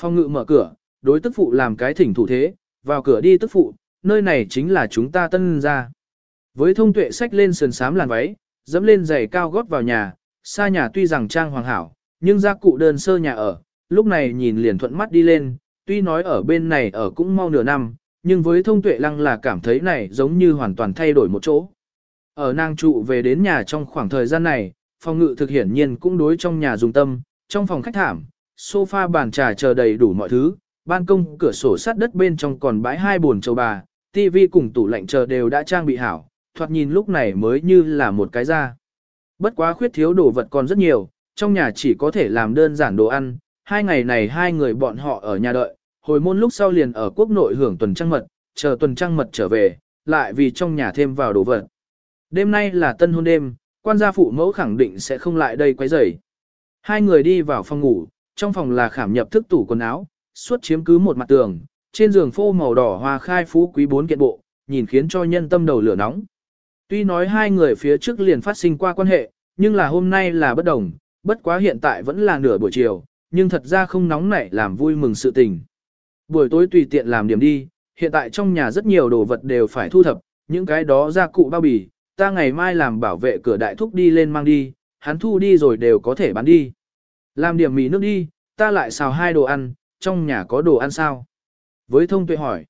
Phong ngự mở cửa, đối tức phụ làm cái thỉnh thủ thế, vào cửa đi tức phụ, nơi này chính là chúng ta tân ra. Với thông tuệ sách lên sườn sám làn váy, dẫm lên giày cao gót vào nhà, xa nhà tuy rằng trang hoàng hảo, nhưng gia cụ đơn sơ nhà ở, lúc này nhìn liền thuận mắt đi lên, tuy nói ở bên này ở cũng mau nửa năm, nhưng với thông tuệ lăng là cảm thấy này giống như hoàn toàn thay đổi một chỗ. Ở nàng trụ về đến nhà trong khoảng thời gian này, phòng ngự thực hiển nhiên cũng đối trong nhà dùng tâm, trong phòng khách thảm, sofa bàn trà chờ đầy đủ mọi thứ, ban công cửa sổ sát đất bên trong còn bãi hai bồn châu bà, tivi cùng tủ lạnh chờ đều đã trang bị hảo, thoạt nhìn lúc này mới như là một cái ra. Bất quá khuyết thiếu đồ vật còn rất nhiều, trong nhà chỉ có thể làm đơn giản đồ ăn, hai ngày này hai người bọn họ ở nhà đợi, hồi môn lúc sau liền ở quốc nội hưởng tuần trăng mật, chờ tuần trăng mật trở về, lại vì trong nhà thêm vào đồ vật. Đêm nay là tân hôn đêm, quan gia phụ mẫu khẳng định sẽ không lại đây quấy rầy. Hai người đi vào phòng ngủ, trong phòng là khảm nhập thức tủ quần áo, suốt chiếm cứ một mặt tường, trên giường phô màu đỏ hoa khai phú quý bốn kiện bộ, nhìn khiến cho nhân tâm đầu lửa nóng. Tuy nói hai người phía trước liền phát sinh qua quan hệ, nhưng là hôm nay là bất đồng, bất quá hiện tại vẫn là nửa buổi chiều, nhưng thật ra không nóng nảy làm vui mừng sự tình. Buổi tối tùy tiện làm điểm đi, hiện tại trong nhà rất nhiều đồ vật đều phải thu thập, những cái đó gia cụ bao bì, ta ngày mai làm bảo vệ cửa đại thúc đi lên mang đi, hắn thu đi rồi đều có thể bán đi. Làm điểm mì nước đi, ta lại xào hai đồ ăn, trong nhà có đồ ăn sao? Với thông tuệ hỏi.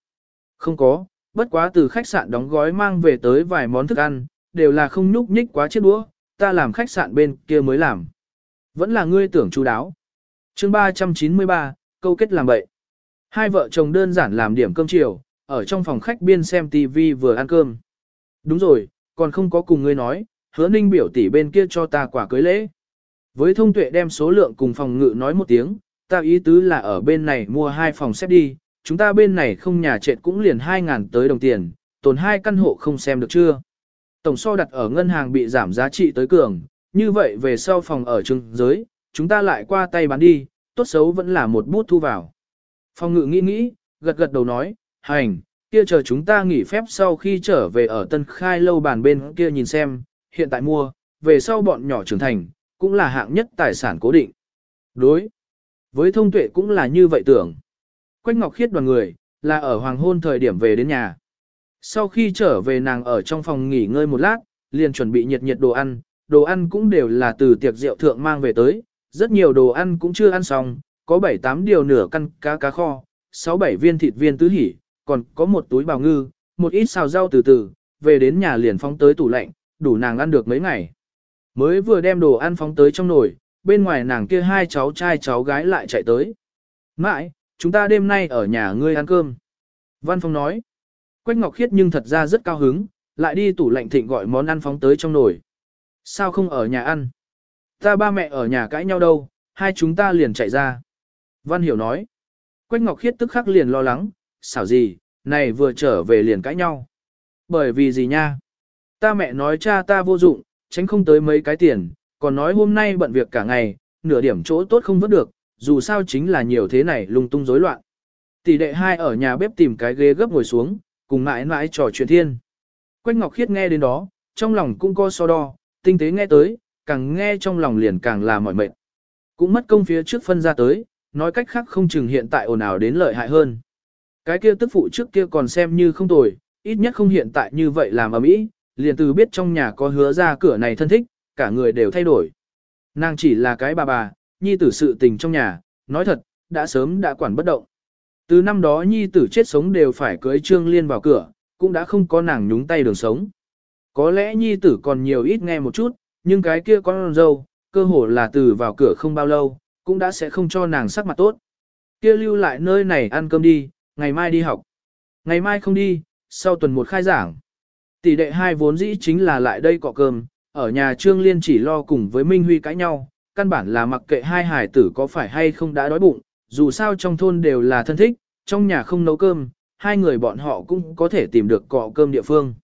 Không có, bất quá từ khách sạn đóng gói mang về tới vài món thức ăn, đều là không nhúc nhích quá chiếc đũa, ta làm khách sạn bên kia mới làm. Vẫn là ngươi tưởng chú đáo chương 393, câu kết làm bậy. Hai vợ chồng đơn giản làm điểm cơm chiều, ở trong phòng khách biên xem TV vừa ăn cơm. Đúng rồi, còn không có cùng ngươi nói, hứa ninh biểu tỷ bên kia cho ta quả cưới lễ. Với thông tuệ đem số lượng cùng phòng ngự nói một tiếng, ta ý tứ là ở bên này mua hai phòng xếp đi, chúng ta bên này không nhà trệt cũng liền 2.000 tới đồng tiền, tồn hai căn hộ không xem được chưa. Tổng so đặt ở ngân hàng bị giảm giá trị tới cường, như vậy về sau phòng ở trưng giới, chúng ta lại qua tay bán đi, tốt xấu vẫn là một bút thu vào. Phong ngự nghĩ nghĩ, gật gật đầu nói, hành, kia chờ chúng ta nghỉ phép sau khi trở về ở Tân Khai lâu bàn bên kia nhìn xem, hiện tại mua, về sau bọn nhỏ trưởng thành, cũng là hạng nhất tài sản cố định. Đối, với thông tuệ cũng là như vậy tưởng. Quách Ngọc Khiết đoàn người, là ở hoàng hôn thời điểm về đến nhà. Sau khi trở về nàng ở trong phòng nghỉ ngơi một lát, liền chuẩn bị nhiệt nhiệt đồ ăn, đồ ăn cũng đều là từ tiệc rượu thượng mang về tới, rất nhiều đồ ăn cũng chưa ăn xong, có 7-8 điều nửa căn cá cá kho, 6-7 viên thịt viên tứ hỉ, còn có một túi bào ngư, một ít xào rau từ từ, về đến nhà liền phóng tới tủ lạnh, đủ nàng ăn được mấy ngày. Mới vừa đem đồ ăn phóng tới trong nồi, bên ngoài nàng kia hai cháu trai cháu gái lại chạy tới. Mãi, chúng ta đêm nay ở nhà ngươi ăn cơm. Văn Phong nói, Quách Ngọc Khiết nhưng thật ra rất cao hứng, lại đi tủ lạnh thịnh gọi món ăn phóng tới trong nồi. Sao không ở nhà ăn? Ta ba mẹ ở nhà cãi nhau đâu, hai chúng ta liền chạy ra. Văn Hiểu nói, Quách Ngọc Khiết tức khắc liền lo lắng, xảo gì, này vừa trở về liền cãi nhau. Bởi vì gì nha? Ta mẹ nói cha ta vô dụng, tránh không tới mấy cái tiền, còn nói hôm nay bận việc cả ngày, nửa điểm chỗ tốt không vớt được, dù sao chính là nhiều thế này lung tung rối loạn. Tỷ đệ hai ở nhà bếp tìm cái ghế gấp ngồi xuống, cùng mãi mãi trò chuyện thiên. Quách Ngọc Khiết nghe đến đó, trong lòng cũng có so đo, tinh tế nghe tới, càng nghe trong lòng liền càng là mỏi mệt. Cũng mất công phía trước phân ra tới, nói cách khác không chừng hiện tại ồn ào đến lợi hại hơn. Cái kia tức phụ trước kia còn xem như không tồi, ít nhất không hiện tại như vậy làm ở mỹ, liền từ biết trong nhà có hứa ra cửa này thân thích, cả người đều thay đổi. Nàng chỉ là cái bà bà, nhi tử sự tình trong nhà, nói thật, đã sớm đã quản bất động. Từ năm đó nhi tử chết sống đều phải cưới trương liên vào cửa, cũng đã không có nàng nhúng tay đường sống. Có lẽ nhi tử còn nhiều ít nghe một chút, nhưng cái kia con dâu, cơ hồ là từ vào cửa không bao lâu, cũng đã sẽ không cho nàng sắc mặt tốt. Kia lưu lại nơi này ăn cơm đi, ngày mai đi học. Ngày mai không đi, sau tuần một khai giảng. Tỷ đệ hai vốn dĩ chính là lại đây cọ cơm, ở nhà Trương Liên chỉ lo cùng với Minh Huy cãi nhau, căn bản là mặc kệ hai hải tử có phải hay không đã đói bụng, dù sao trong thôn đều là thân thích, trong nhà không nấu cơm, hai người bọn họ cũng có thể tìm được cọ cơm địa phương.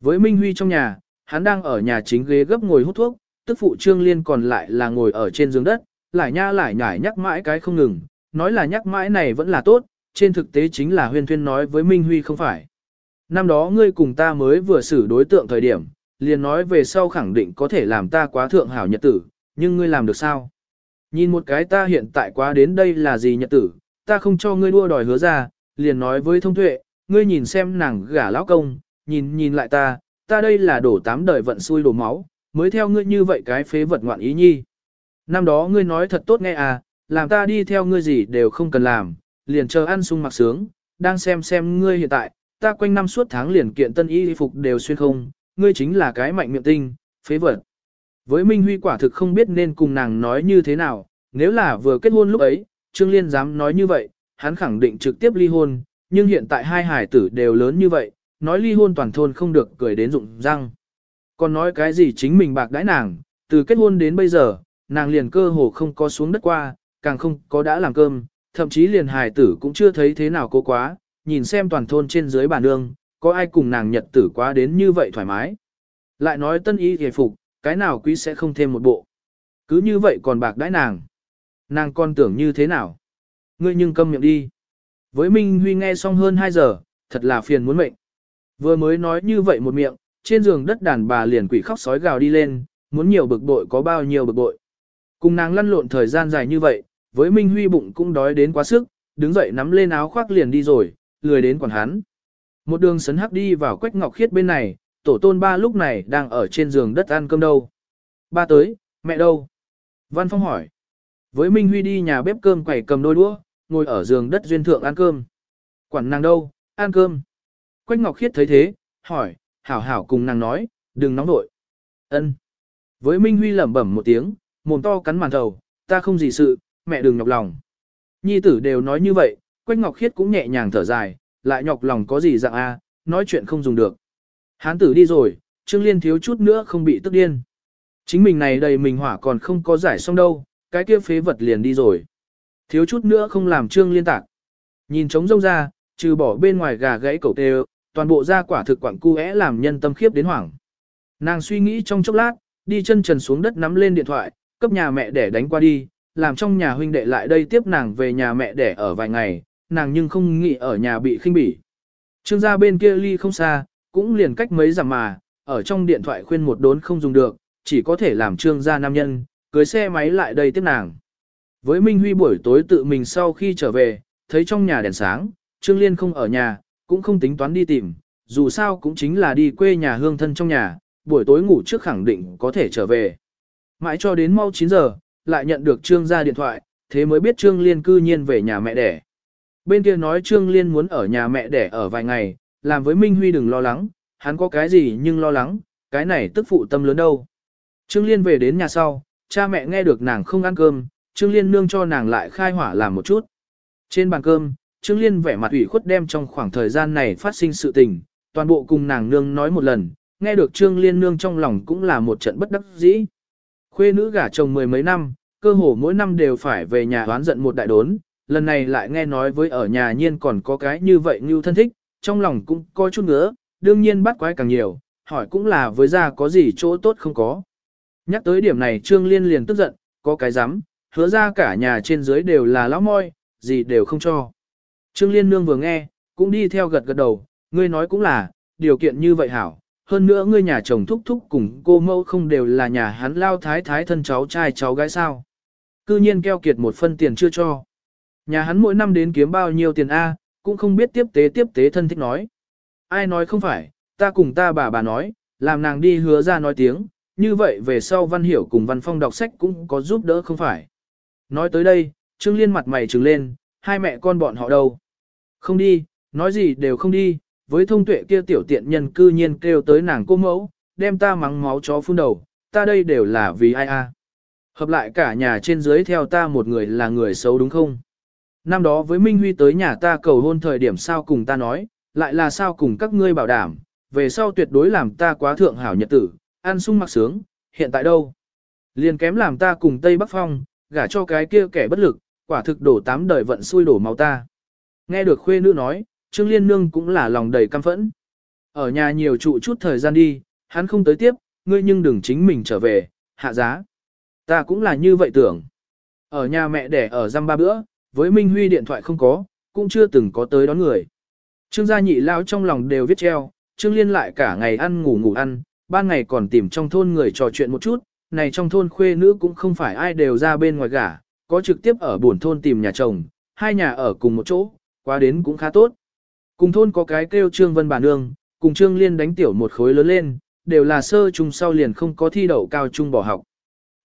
Với Minh Huy trong nhà, hắn đang ở nhà chính ghế gấp ngồi hút thuốc, tức phụ Trương Liên còn lại là ngồi ở trên giường đất, lại nha lại nhải nhắc mãi cái không ngừng, nói là nhắc mãi này vẫn là tốt, trên thực tế chính là huyên thuyên nói với Minh Huy không phải. Năm đó ngươi cùng ta mới vừa xử đối tượng thời điểm, liền nói về sau khẳng định có thể làm ta quá thượng hảo nhật tử, nhưng ngươi làm được sao? Nhìn một cái ta hiện tại quá đến đây là gì nhật tử, ta không cho ngươi đua đòi hứa ra, liền nói với thông tuệ, ngươi nhìn xem nàng gả lão công, nhìn nhìn lại ta, ta đây là đổ tám đời vận xui đổ máu, mới theo ngươi như vậy cái phế vật ngoạn ý nhi. Năm đó ngươi nói thật tốt nghe à, làm ta đi theo ngươi gì đều không cần làm, liền chờ ăn sung mặc sướng, đang xem xem ngươi hiện tại, ta quanh năm suốt tháng liền kiện tân y phục đều xuyên không, ngươi chính là cái mạnh miệng tinh, phế vật. Với Minh Huy quả thực không biết nên cùng nàng nói như thế nào, nếu là vừa kết hôn lúc ấy, Trương Liên dám nói như vậy, hắn khẳng định trực tiếp ly hôn, nhưng hiện tại hai hải tử đều lớn như vậy, nói ly hôn toàn thôn không được cười đến rụng răng. Còn nói cái gì chính mình bạc đãi nàng, từ kết hôn đến bây giờ, nàng liền cơ hồ không có xuống đất qua, càng không có đã làm cơm, thậm chí liền hài tử cũng chưa thấy thế nào cô quá, nhìn xem toàn thôn trên dưới bàn nương, có ai cùng nàng nhật tử quá đến như vậy thoải mái. Lại nói tân y hề phục, cái nào quý sẽ không thêm một bộ. Cứ như vậy còn bạc đãi nàng. Nàng con tưởng như thế nào? Ngươi nhưng câm miệng đi. Với Minh Huy nghe xong hơn 2 giờ, thật là phiền muốn mệnh. Vừa mới nói như vậy một miệng, trên giường đất đàn bà liền quỷ khóc sói gào đi lên, muốn nhiều bực bội có bao nhiêu bực bội. Cùng nàng lăn lộn thời gian dài như vậy, với Minh Huy bụng cũng đói đến quá sức, đứng dậy nắm lên áo khoác liền đi rồi, lười đến quản hắn. Một đường sấn hắc đi vào quách ngọc khiết bên này, tổ tôn ba lúc này đang ở trên giường đất ăn cơm đâu. Ba tới, mẹ đâu? Văn Phong hỏi. Với Minh Huy đi nhà bếp cơm quẩy cầm đôi đũa, ngồi ở giường đất duyên thượng ăn cơm. Quản nàng đâu, ăn cơm. Quách Ngọc Khiết thấy thế, hỏi, hảo hảo cùng nàng nói, đừng nóng nội. Ân. Với Minh Huy lẩm bẩm một tiếng, mồm to cắn màn thầu, ta không gì sự, mẹ đừng nhọc lòng. Nhi tử đều nói như vậy, Quách Ngọc Khiết cũng nhẹ nhàng thở dài, lại nhọc lòng có gì dạng a, nói chuyện không dùng được. Hán tử đi rồi, Trương Liên thiếu chút nữa không bị tức điên. Chính mình này đầy mình hỏa còn không có giải xong đâu, cái kia phế vật liền đi rồi. Thiếu chút nữa không làm Trương Liên tạc. Nhìn trống rông ra, trừ bỏ bên ngoài gà gãy cẩu tê toàn bộ ra quả thực quặng cu làm nhân tâm khiếp đến hoảng. Nàng suy nghĩ trong chốc lát, đi chân trần xuống đất nắm lên điện thoại, cấp nhà mẹ để đánh qua đi, làm trong nhà huynh đệ lại đây tiếp nàng về nhà mẹ để ở vài ngày, nàng nhưng không nghĩ ở nhà bị khinh bỉ. Trương gia bên kia ly không xa, cũng liền cách mấy dặm mà, ở trong điện thoại khuyên một đốn không dùng được, chỉ có thể làm trương gia nam nhân, cưới xe máy lại đây tiếp nàng. Với Minh Huy buổi tối tự mình sau khi trở về, thấy trong nhà đèn sáng, Trương Liên không ở nhà, cũng không tính toán đi tìm, dù sao cũng chính là đi quê nhà hương thân trong nhà, buổi tối ngủ trước khẳng định có thể trở về. Mãi cho đến mau 9 giờ, lại nhận được Trương gia điện thoại, thế mới biết Trương Liên cư nhiên về nhà mẹ đẻ. Bên kia nói Trương Liên muốn ở nhà mẹ đẻ ở vài ngày, làm với Minh Huy đừng lo lắng, hắn có cái gì nhưng lo lắng, cái này tức phụ tâm lớn đâu. Trương Liên về đến nhà sau, cha mẹ nghe được nàng không ăn cơm, Trương Liên nương cho nàng lại khai hỏa làm một chút. Trên bàn cơm, Trương Liên vẻ mặt ủy khuất đem trong khoảng thời gian này phát sinh sự tình, toàn bộ cùng nàng nương nói một lần, nghe được Trương Liên nương trong lòng cũng là một trận bất đắc dĩ. Khuê nữ gả chồng mười mấy năm, cơ hồ mỗi năm đều phải về nhà đoán giận một đại đốn, lần này lại nghe nói với ở nhà nhiên còn có cái như vậy như thân thích, trong lòng cũng có chút nữa, đương nhiên bắt quái càng nhiều, hỏi cũng là với ra có gì chỗ tốt không có. Nhắc tới điểm này Trương Liên liền tức giận, có cái dám, hứa ra cả nhà trên dưới đều là lão môi, gì đều không cho. Trương Liên Nương vừa nghe, cũng đi theo gật gật đầu, ngươi nói cũng là, điều kiện như vậy hảo. Hơn nữa ngươi nhà chồng thúc thúc cùng cô mẫu không đều là nhà hắn lao thái thái thân cháu trai cháu gái sao. Cư nhiên keo kiệt một phân tiền chưa cho. Nhà hắn mỗi năm đến kiếm bao nhiêu tiền A, cũng không biết tiếp tế tiếp tế thân thích nói. Ai nói không phải, ta cùng ta bà bà nói, làm nàng đi hứa ra nói tiếng, như vậy về sau Văn Hiểu cùng Văn Phong đọc sách cũng có giúp đỡ không phải. Nói tới đây, Trương Liên mặt mày trừng lên, hai mẹ con bọn họ đâu. Không đi, nói gì đều không đi, với thông tuệ kia tiểu tiện nhân cư nhiên kêu tới nàng cô mẫu, đem ta mắng máu chó phun đầu, ta đây đều là vì ai a? Hợp lại cả nhà trên dưới theo ta một người là người xấu đúng không? Năm đó với Minh Huy tới nhà ta cầu hôn thời điểm sao cùng ta nói, lại là sao cùng các ngươi bảo đảm, về sau tuyệt đối làm ta quá thượng hảo nhật tử, ăn sung mặc sướng, hiện tại đâu? Liền kém làm ta cùng Tây Bắc Phong, gả cho cái kia kẻ bất lực, quả thực đổ tám đời vận xui đổ máu ta. Nghe được khuê nữ nói, Trương Liên Nương cũng là lòng đầy căm phẫn. Ở nhà nhiều trụ chút thời gian đi, hắn không tới tiếp, ngươi nhưng đừng chính mình trở về, hạ giá. Ta cũng là như vậy tưởng. Ở nhà mẹ đẻ ở răm ba bữa, với Minh Huy điện thoại không có, cũng chưa từng có tới đón người. Trương gia nhị lao trong lòng đều viết treo, Trương Liên lại cả ngày ăn ngủ ngủ ăn, ban ngày còn tìm trong thôn người trò chuyện một chút, này trong thôn khuê nữ cũng không phải ai đều ra bên ngoài gả, có trực tiếp ở buồn thôn tìm nhà chồng, hai nhà ở cùng một chỗ, qua đến cũng khá tốt. Cùng thôn có cái kêu Trương Vân bà nương, cùng Trương Liên đánh tiểu một khối lớn lên, đều là sơ trung sau liền không có thi đậu cao trung bỏ học.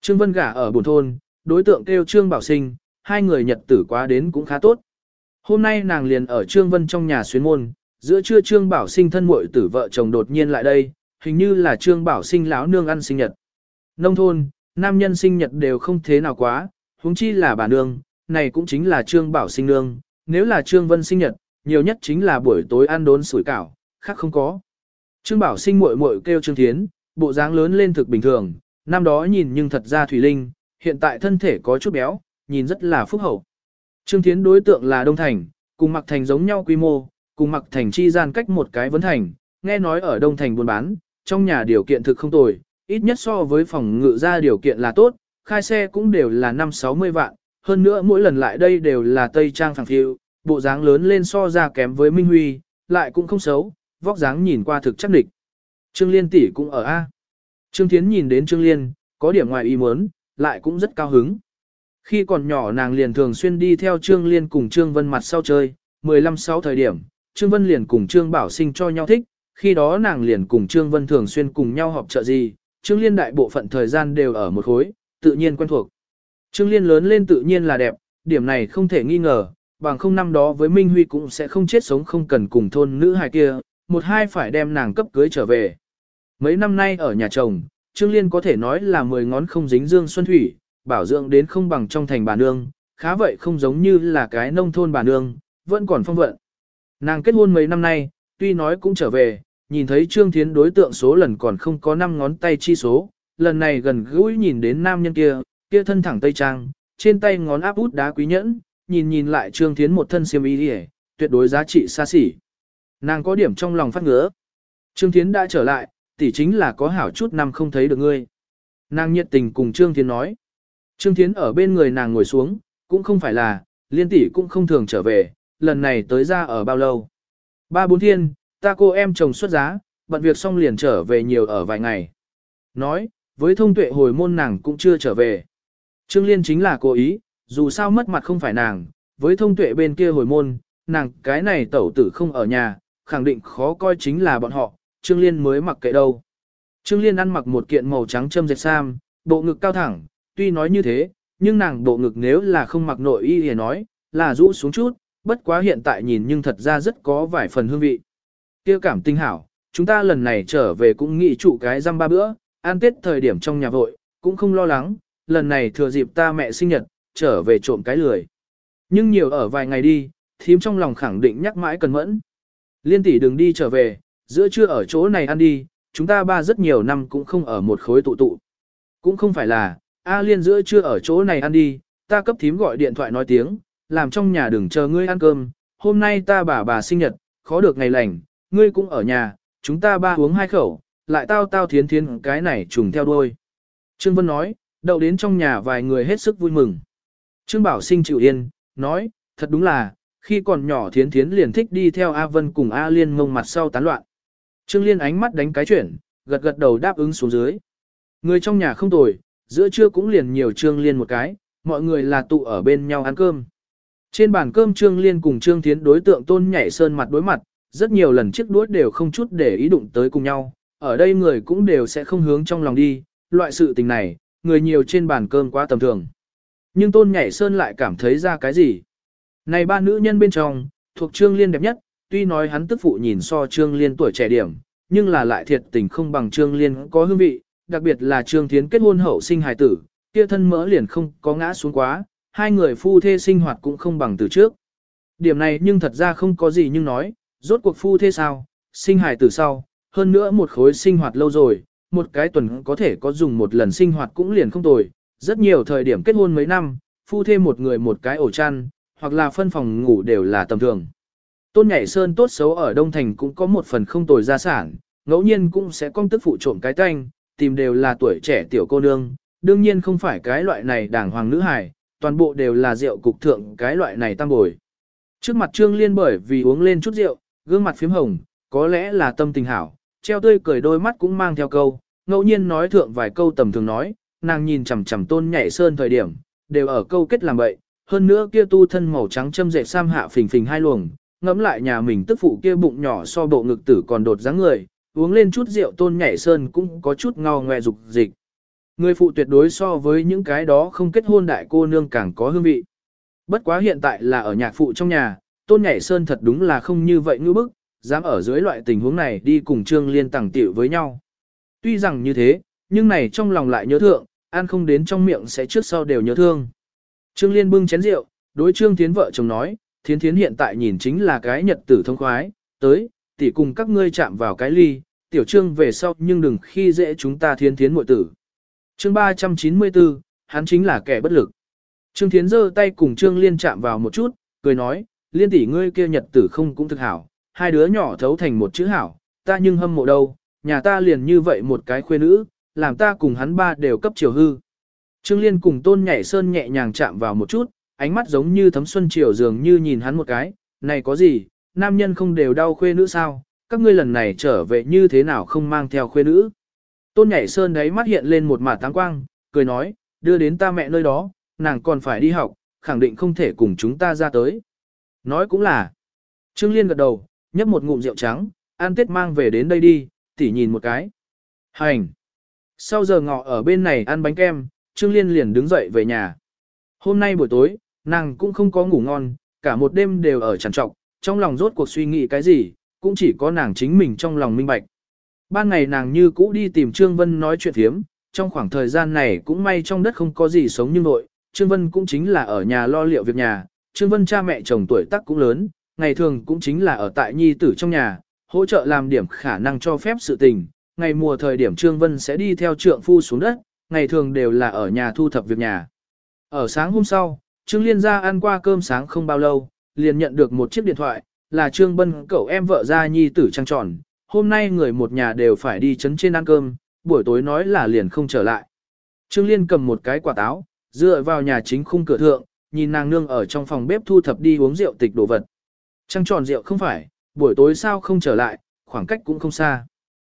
Trương Vân gả ở buồn thôn, đối tượng kêu Trương Bảo Sinh, hai người nhật tử quá đến cũng khá tốt. Hôm nay nàng liền ở Trương Vân trong nhà xuyến môn, giữa trưa Trương Bảo Sinh thân muội tử vợ chồng đột nhiên lại đây, hình như là Trương Bảo Sinh lão nương ăn sinh nhật. Nông thôn, nam nhân sinh nhật đều không thế nào quá, huống chi là bà nương, này cũng chính là Trương Bảo Sinh nương, nếu là Trương Vân sinh nhật, nhiều nhất chính là buổi tối ăn đốn sủi cảo, khác không có. Trương Bảo Sinh muội muội kêu Trương Thiến, bộ dáng lớn lên thực bình thường, năm đó nhìn nhưng thật ra Thủy Linh, hiện tại thân thể có chút béo, nhìn rất là phúc hậu. Trương Thiến đối tượng là Đông Thành, cùng Mặc Thành giống nhau quy mô, cùng Mặc Thành chi gian cách một cái vấn thành, nghe nói ở Đông Thành buôn bán, trong nhà điều kiện thực không tồi, ít nhất so với phòng ngự ra điều kiện là tốt, khai xe cũng đều là 5-60 vạn, hơn nữa mỗi lần lại đây đều là Tây Trang phẳng phiêu, bộ dáng lớn lên so ra kém với Minh Huy, lại cũng không xấu, vóc dáng nhìn qua thực chắc địch. Trương Liên tỷ cũng ở A. Trương Thiến nhìn đến Trương Liên, có điểm ngoài ý muốn, lại cũng rất cao hứng. Khi còn nhỏ nàng liền thường xuyên đi theo Trương Liên cùng Trương Vân mặt sau chơi, 15 sáu thời điểm, Trương Vân liền cùng Trương Bảo Sinh cho nhau thích, khi đó nàng liền cùng Trương Vân thường xuyên cùng nhau họp trợ gì, Trương Liên đại bộ phận thời gian đều ở một khối, tự nhiên quen thuộc. Trương Liên lớn lên tự nhiên là đẹp, điểm này không thể nghi ngờ, bằng không năm đó với Minh Huy cũng sẽ không chết sống không cần cùng thôn nữ hài kia, một hai phải đem nàng cấp cưới trở về. Mấy năm nay ở nhà chồng, Trương Liên có thể nói là mười ngón không dính dương xuân thủy, bảo dưỡng đến không bằng trong thành bà nương, khá vậy không giống như là cái nông thôn bà nương, vẫn còn phong vận. Nàng kết hôn mấy năm nay, tuy nói cũng trở về, nhìn thấy Trương Thiến đối tượng số lần còn không có năm ngón tay chi số, lần này gần gũi nhìn đến nam nhân kia, kia thân thẳng tây trang, trên tay ngón áp út đá quý nhẫn, nhìn nhìn lại Trương Thiến một thân xiêm y đi tuyệt đối giá trị xa xỉ. Nàng có điểm trong lòng phát ngứa. Trương Thiến đã trở lại, tỷ chính là có hảo chút năm không thấy được ngươi. Nàng nhiệt tình cùng Trương Thiến nói. Trương Thiến ở bên người nàng ngồi xuống, cũng không phải là, liên tỷ cũng không thường trở về, lần này tới ra ở bao lâu. Ba bốn thiên, ta cô em chồng xuất giá, bận việc xong liền trở về nhiều ở vài ngày. Nói, với thông tuệ hồi môn nàng cũng chưa trở về. Trương Liên chính là cố ý, dù sao mất mặt không phải nàng, với thông tuệ bên kia hồi môn, nàng cái này tẩu tử không ở nhà, khẳng định khó coi chính là bọn họ, Trương Liên mới mặc kệ đâu. Trương Liên ăn mặc một kiện màu trắng châm dệt sam, bộ ngực cao thẳng, tuy nói như thế, nhưng nàng bộ ngực nếu là không mặc nội y thì nói, là rũ xuống chút, bất quá hiện tại nhìn nhưng thật ra rất có vài phần hương vị. kia cảm tinh hảo, chúng ta lần này trở về cũng nghĩ trụ cái răm ba bữa, ăn tết thời điểm trong nhà vội, cũng không lo lắng, lần này thừa dịp ta mẹ sinh nhật, trở về trộm cái lười. Nhưng nhiều ở vài ngày đi, thím trong lòng khẳng định nhắc mãi cần mẫn. Liên tỷ đừng đi trở về, giữa trưa ở chỗ này ăn đi, chúng ta ba rất nhiều năm cũng không ở một khối tụ tụ. Cũng không phải là, A Liên giữa trưa ở chỗ này ăn đi, ta cấp thím gọi điện thoại nói tiếng, làm trong nhà đừng chờ ngươi ăn cơm, hôm nay ta bà bà sinh nhật, khó được ngày lành, ngươi cũng ở nhà, chúng ta ba uống hai khẩu, lại tao tao thiến thiến cái này trùng theo đuôi. Trương Vân nói, đậu đến trong nhà vài người hết sức vui mừng. Trương Bảo Sinh chịu yên, nói, thật đúng là, khi còn nhỏ thiến thiến liền thích đi theo A Vân cùng A Liên ngông mặt sau tán loạn. Trương Liên ánh mắt đánh cái chuyển, gật gật đầu đáp ứng xuống dưới. Người trong nhà không tồi, giữa trưa cũng liền nhiều Trương Liên một cái, mọi người là tụ ở bên nhau ăn cơm. Trên bàn cơm Trương Liên cùng Trương Thiến đối tượng tôn nhảy sơn mặt đối mặt, rất nhiều lần chiếc đuốt đều không chút để ý đụng tới cùng nhau, ở đây người cũng đều sẽ không hướng trong lòng đi, loại sự tình này, người nhiều trên bàn cơm quá tầm thường. Nhưng tôn nhảy sơn lại cảm thấy ra cái gì? Này ba nữ nhân bên trong, thuộc Trương Liên đẹp nhất, tuy nói hắn tức phụ nhìn so Trương Liên tuổi trẻ điểm, nhưng là lại thiệt tình không bằng Trương Liên có hương vị, đặc biệt là Trương Thiến kết hôn hậu sinh hài tử, kia thân mỡ liền không có ngã xuống quá, hai người phu thê sinh hoạt cũng không bằng từ trước. Điểm này nhưng thật ra không có gì nhưng nói, rốt cuộc phu thê sao, sinh hài tử sau, hơn nữa một khối sinh hoạt lâu rồi, một cái tuần có thể có dùng một lần sinh hoạt cũng liền không tồi, rất nhiều thời điểm kết hôn mấy năm, phu thêm một người một cái ổ chăn, hoặc là phân phòng ngủ đều là tầm thường. Tôn nhảy sơn tốt xấu ở Đông Thành cũng có một phần không tồi gia sản, ngẫu nhiên cũng sẽ công tức phụ trộm cái tanh, tìm đều là tuổi trẻ tiểu cô nương, đương nhiên không phải cái loại này đàng hoàng nữ hài, toàn bộ đều là rượu cục thượng cái loại này tăng bồi. Trước mặt Trương Liên bởi vì uống lên chút rượu, gương mặt phím hồng, có lẽ là tâm tình hảo, treo tươi cười đôi mắt cũng mang theo câu, ngẫu nhiên nói thượng vài câu tầm thường nói, nàng nhìn chằm chằm tôn nhảy sơn thời điểm, đều ở câu kết làm bậy, hơn nữa kia tu thân màu trắng châm dệt sam hạ phình phình hai luồng, ngẫm lại nhà mình tức phụ kia bụng nhỏ so bộ ngực tử còn đột dáng người, uống lên chút rượu tôn nhảy sơn cũng có chút ngao ngoe dục dịch. Người phụ tuyệt đối so với những cái đó không kết hôn đại cô nương càng có hương vị. Bất quá hiện tại là ở nhạc phụ trong nhà, tôn nhảy sơn thật đúng là không như vậy ngư bức, dám ở dưới loại tình huống này đi cùng Trương Liên tàng tiểu với nhau. Tuy rằng như thế, nhưng này trong lòng lại nhớ thượng, ăn không đến trong miệng sẽ trước sau đều nhớ thương. Trương Liên bưng chén rượu, đối Trương Thiến vợ chồng nói, Thiến Thiến hiện tại nhìn chính là cái nhật tử thông khoái, tới, tỷ cùng các ngươi chạm vào cái ly, tiểu Trương về sau nhưng đừng khi dễ chúng ta Thiến Thiến muội tử. Chương 394, hắn chính là kẻ bất lực. Trương Thiến giơ tay cùng Trương Liên chạm vào một chút, cười nói, Liên tỷ ngươi kia nhật tử không cũng thực hảo, hai đứa nhỏ thấu thành một chữ hảo, ta nhưng hâm mộ đâu, nhà ta liền như vậy một cái khuê nữ, làm ta cùng hắn ba đều cấp chiều hư. Trương Liên cùng Tôn Nhảy Sơn nhẹ nhàng chạm vào một chút, ánh mắt giống như thấm xuân chiều dường như nhìn hắn một cái, này có gì, nam nhân không đều đau khuê nữ sao, các ngươi lần này trở về như thế nào không mang theo khuê nữ. Tôn Nhảy Sơn đấy mắt hiện lên một mả táng quang, cười nói, đưa đến ta mẹ nơi đó, nàng còn phải đi học, khẳng định không thể cùng chúng ta ra tới. Nói cũng là. Trương Liên gật đầu, nhấp một ngụm rượu trắng, ăn tết mang về đến đây đi, tỉ nhìn một cái. Hành. Sau giờ ngọ ở bên này ăn bánh kem, Trương Liên liền đứng dậy về nhà. Hôm nay buổi tối, nàng cũng không có ngủ ngon, cả một đêm đều ở trằn trọc, trong lòng rốt cuộc suy nghĩ cái gì, cũng chỉ có nàng chính mình trong lòng minh bạch. Ban ngày nàng như cũ đi tìm Trương Vân nói chuyện thiếm, trong khoảng thời gian này cũng may trong đất không có gì sống như nội, Trương Vân cũng chính là ở nhà lo liệu việc nhà, Trương Vân cha mẹ chồng tuổi tác cũng lớn, ngày thường cũng chính là ở tại nhi tử trong nhà, hỗ trợ làm điểm khả năng cho phép sự tình. Ngày mùa thời điểm Trương Vân sẽ đi theo trượng phu xuống đất, ngày thường đều là ở nhà thu thập việc nhà. Ở sáng hôm sau, Trương Liên ra ăn qua cơm sáng không bao lâu, liền nhận được một chiếc điện thoại, là Trương Bân cậu em vợ ra nhi tử trăng tròn. Hôm nay người một nhà đều phải đi chấn trên ăn cơm, buổi tối nói là liền không trở lại. Trương Liên cầm một cái quả táo, dựa vào nhà chính khung cửa thượng, nhìn nàng nương ở trong phòng bếp thu thập đi uống rượu tịch đồ vật. Trăng tròn rượu không phải, buổi tối sao không trở lại, khoảng cách cũng không xa.